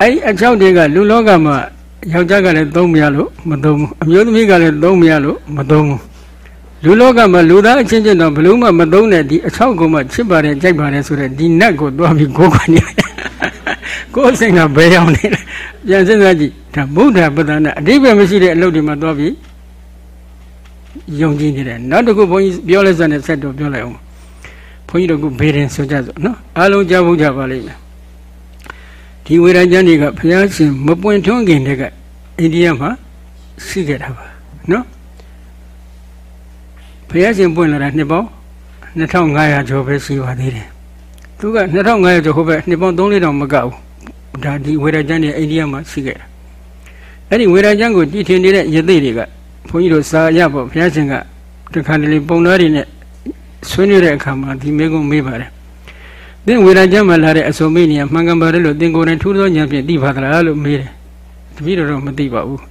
အဲ့ဒီအချောက်တွေကလူလောကမှာယောက်ျားကလည်းသုံးမရလို့မသုံးဘူးအမျိုးသမီးကလည်းသုံးမရလို့မသုံးဘူးလူလောကမှာလူသားအချင်းချင်းတော့ဘလို့မှမသုံးတဲ့ဒီအချောက်ကောင်မှချစ်ပါတယ်ကြိုက်ပါတယ်ဆိုတဲ့ဒီနတ်ကိုသွားပြီးကိုးခွင့်နေတယ်ကိုယ်စိတ်ကဘယ်ရောက်နေလဲပြန်စဉ်းစားကြည့်ဒါဗုဒ္ဓပဒနာအတိပ္ပယ်မရှိတဲ့အလုပ်တွေမှာသွားပြီးယုံကြည်နေတယ်နောက်တစ်ခုဘုန်းကြီးပြောလဲစတဲ့ဆက်တော့ပြောလိုက်အောင်ဘု န်းကြီးတို့ကဘေးရင်ဆိုကြစို့နော်အားလုံးကြားဖို့ကြပါလိမ့်မယ်ဒီဝေဒကျမ်းတွေကဘုရားရှင်မပွင့်ထွန်းခင်တည်းကအိန္ဒိယမှာရှိခဲ့တာပါနော်ဘုရားရှင်ပွင့်လာတာနှစ်ပေါင်း2500ကျော်ပဲရှိပါသေးတယ်သူက2500ကျော်ဟိုဘက်နှစ်ပေါင်း3000တောင်မကဘူးဒါဒီဝေဒကျမ်းတွေအိန္ဒိယမှာရှိခဲ့တာအဲ့ဒီဝေဒကျမ်းကိုတည်ထင်နေတဲ့ယသိတွေကဘုန်းကြီးတို့စာရဖို့ဘုရားရှင်ကတခါတလေပုံသားတွေနဲ့ ဆွေးနွေးတဲ့အခါမှာဒီမေကုံမေးပါတယ်သင်ဝေဒကျမ်းမှာလာတဲ့အစုံမေးနေရမှန်ကန်ပါတယ်လို့သင်ကိုယ်တိုင်ထူးသောဉာဏ်ဖြင့်သိပါသလားလို့မေးတယ်တပည့်တော်တော့မသိပါဘူး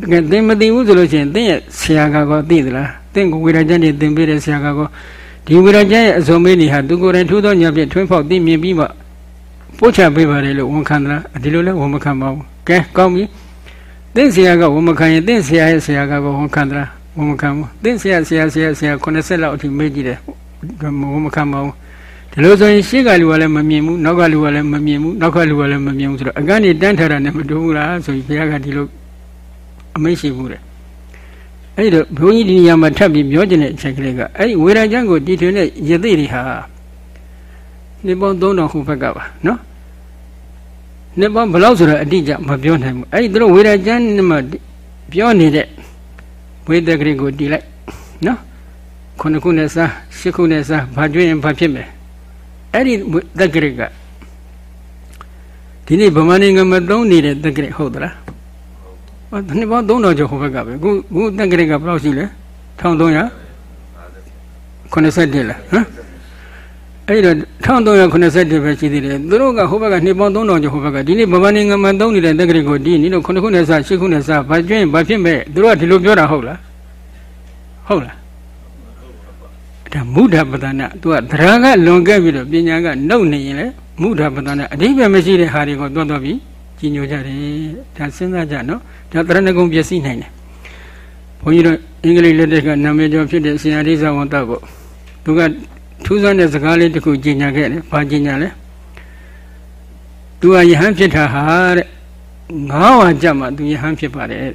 တကယ်သင်မသိဘူးဆိုလို့ရှိရင်သင်ရဲ့ဆရာကောသိသလားသင်ကိုဝေဒကျမ်းတွေသင်ပေးတဲ့ဆရာကောဒီဝေဒကျမ်းရဲ့အစုံမေးနေဟာသူကိုယ်တိုင်ထူးသောဉာဏ်ဖြင့်ထွန်းဖောက်သိမြင်ပြီးမှပို့ချပေးပါတယ်လို့ဝန်ခံသလားဒီလိုလဲဝန်မခံပါဘူးကဲကောင်းပြီသင်ဆရာကဝန်မခံရင်သင်ဆရာရဲ့ဆရာကဝန်ခံသလား ဝန်မခံဘူးသင်ဆရာဆရာဆရာဆရာ90လောက်အထိမေးကြည့်တယ်ဝန်မခံပါဘူးဒီလိုဆိုရင်ရှေ့ကလူကလည်းမမြင်ဘူးနောက်ကလူကလည်းမမြင်ဘူးနောက်ကလူကလည်းမမြင်ဘူးဆိုတော့အကန့်နေတန်းထားတာနဲ့မတူဘူးလားဆိုပြီးဘုရားကဒီလိုအမိန့်ရှိဘူးတဲ့အဲ့တော့ဘုန်းကြီးဒီနေရာမှာထပ်ပြီးပြောချင်တဲ့အချက်ကလေးကအဲ့ဒီဝေဒကျမ်းကိုတည်ထွင်တဲ့ယသိတွေဟာနှစ်ပေါင်း3000ခုဘက်ကပါနော်နှစ်ပေါင်းဘယ်လောက်ဆိုတော့အတိအကျမပြောနိုင်ဘူးအဲ့ဒီတို့ဝေဒကျမ်းမှာပြောနေတဲ့ ဝေဒကရိကိုတည်လိုက်နော်ခုနှစ်ခုနဲ့စားရှစ်ခုနဲ့စားဘာကျွေးရင်ဘာဖြစ်မယ်အဲ့ဒီတက်ကရိကဒီနေ့ဗမာနိုင်ငံမှာသုံးနေတဲ့တက်ကရိဟုတ်သလားဟောနှစ်ပေါင်း3000ကျော်ဟိုဘက်ကပဲခုခုတက်ကရိကဘယ်လောက်ရှိလဲ1300 81လားဟမ် အဲ့တော့1381ပဲရှိသေးတယ်သူတို့ကဟိုဘက်ကနှစ်ပေါင်း3000ကျော်ဟိုဘက်ကဒီနေ့ဗမာနိုင်ငံမှာသုံးနေတဲ့တက်ကရိကိုဒီနေ့တော့9ခုနဲ့စား10ခုနဲ့စားဘာကျွင်းဘာဖြစ်မဲ့သူတို့ကဒီလိုပြောတာဟုတ်လားဟုတ်လားဒါမုဒ္ဒပဒနာသူကသရကလွန်ခဲ့ပြီးတော့ပညာကနှုတ်နေရင်လေမုဒ္ဒပဒနာအဓိပ္ပာယ်မရှိတဲ့ဟာတွေကိုတွတ်တော့ပြီးကြီးညိုကြတယ်ဒါစဉ်းစားကြနော်ဒါတရဏဂုံပျက်စီးနိုင်တယ်ဘုန်းကြီးတို့အင်္ဂလိပ်လက်ထက်ကနာမည်ကျော်ဖြစ်တဲ့ဆရာရိဇဝန္တကိုသူက ထူးဆန်းတဲ့စကားလေးတစ်ခုကြီးညာခဲ့တယ်ဘာကြီးညာလဲသူကယဟန်ဖြစ်တာဟာတဲ့ငါးဝါကြမှာသူယဟန်ဖြစ်ပါတယ်တဲ့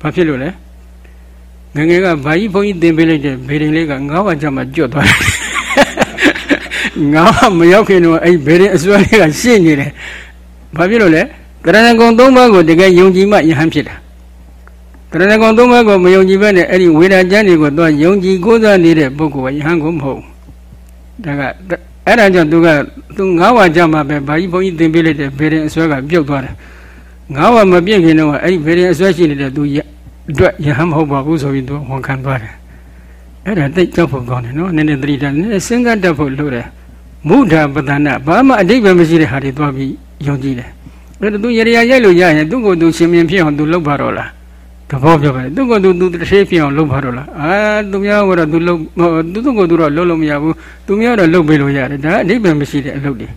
ဘာဖြစ်လို့လဲငငယ်ကဘာကြီးဘုန်းကြီးသင်ပေးလိုက်တဲ့ဘေရင်လေးကငါးဝါကြမှာကျွတ်သွားတယ်ငါးမရောက်ခင်တော့အဲ့ဘေရင်အစွဲလေးကရှင်းနေတယ်ဘာဖြစ်လို့လဲကရဏဂုံ၃ပါးကိုတကယ်ယုံကြည်မှယဟန်ဖြစ်တာကရဏဂုံ၃ပါးကိုမယုံကြည်ဘဲနဲ့အဲ့ဒီဝေဒကျမ်းတွေကိုတော့ယုံကြည်ကိုးစားနေတဲ့ပုဂ္ဂိုလ်ကယဟန်ကိုမဟုတ် ဒါကအဲ့ဒါကြောင့်သူကသူငါးဝါကြမှာပဲဘာကြီးဘုန်းကြီးသင်ပေးလိုက်တဲ့ဘေရင်အစွဲကပြုတ်သွားတယ်ငါးဝါမပြည့်ခင်တော့အဲ့ဒီဘေရင်အစွဲရှိနေတဲ့သူအတွက်ယဟန်မဟုတ်ပါဘူးဆိုပြီးသူဝန်ခံသွားတယ်အဲ့ဒါတိတ်ကြောက်ဖို့ကောင်းတယ်နော်နည်းနည်းသတိထားနည်းနည်းစဉ်းစားတတ်ဖို့လိုတယ်မုဒ္ဒပဒနာဘာမှအတိတ်ပဲမရှိတဲ့ဟာတွေသွားပြီးယုံကြည်တယ်အဲ့ဒါသူရရရိုက်လို့ရရင်သူ့ကိုယ်သူရှင်မြင်ဖြစ်အောင်သူလုပ်ပါတော့လား သဘောပြောပါလေသူ့ကိုယ်သူသူတစ်သေးဖြစ်အောင်လုပ်ပါတော့လားအာသူများကတော့သူလုပ်သူ့ကိုယ်သူတော့လုပ်လို့မရဘူးသူများတော့လုပ်ပေးလို့ရတယ်ဒါအတိတ်ပဲမရှိတဲ့အလုပ်တွေ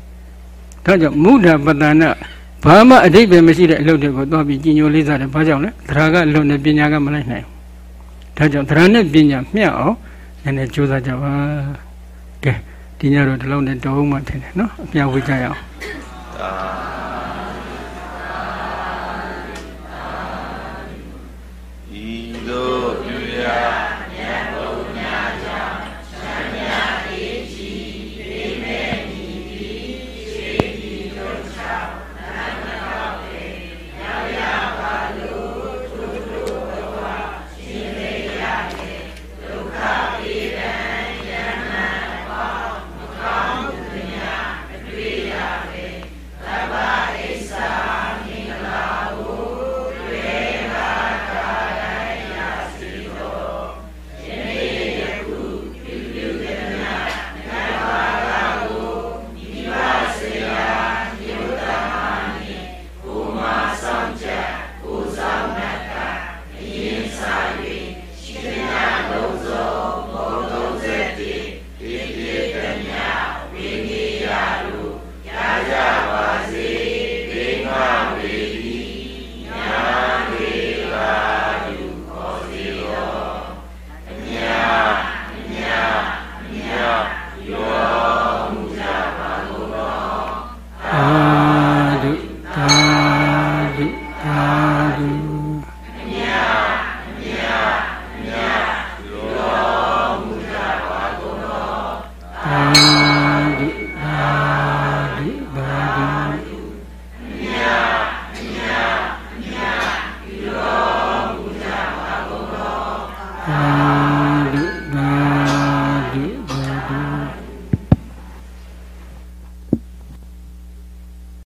ဒါကြောင့်မုဒ္ဒပဒနာဘာမှအတိတ်ပဲမရှိတဲ့အလုပ်တွေကိုသွားပြီးကြီးညိုလေးစားတယ်ဘာကြောင့်လဲသရကလွန်တဲ့ပညာကမလိုက်နိုင်ဘူးဒါကြောင့်သရနဲ့ပညာမျှအောင်နည်းနည်းကြိုးစားကြပါကဲဒီညတော့ဒီလောက်နဲ့တောင်းမှထင်တယ်နော်အပြဝေးကြရအောင်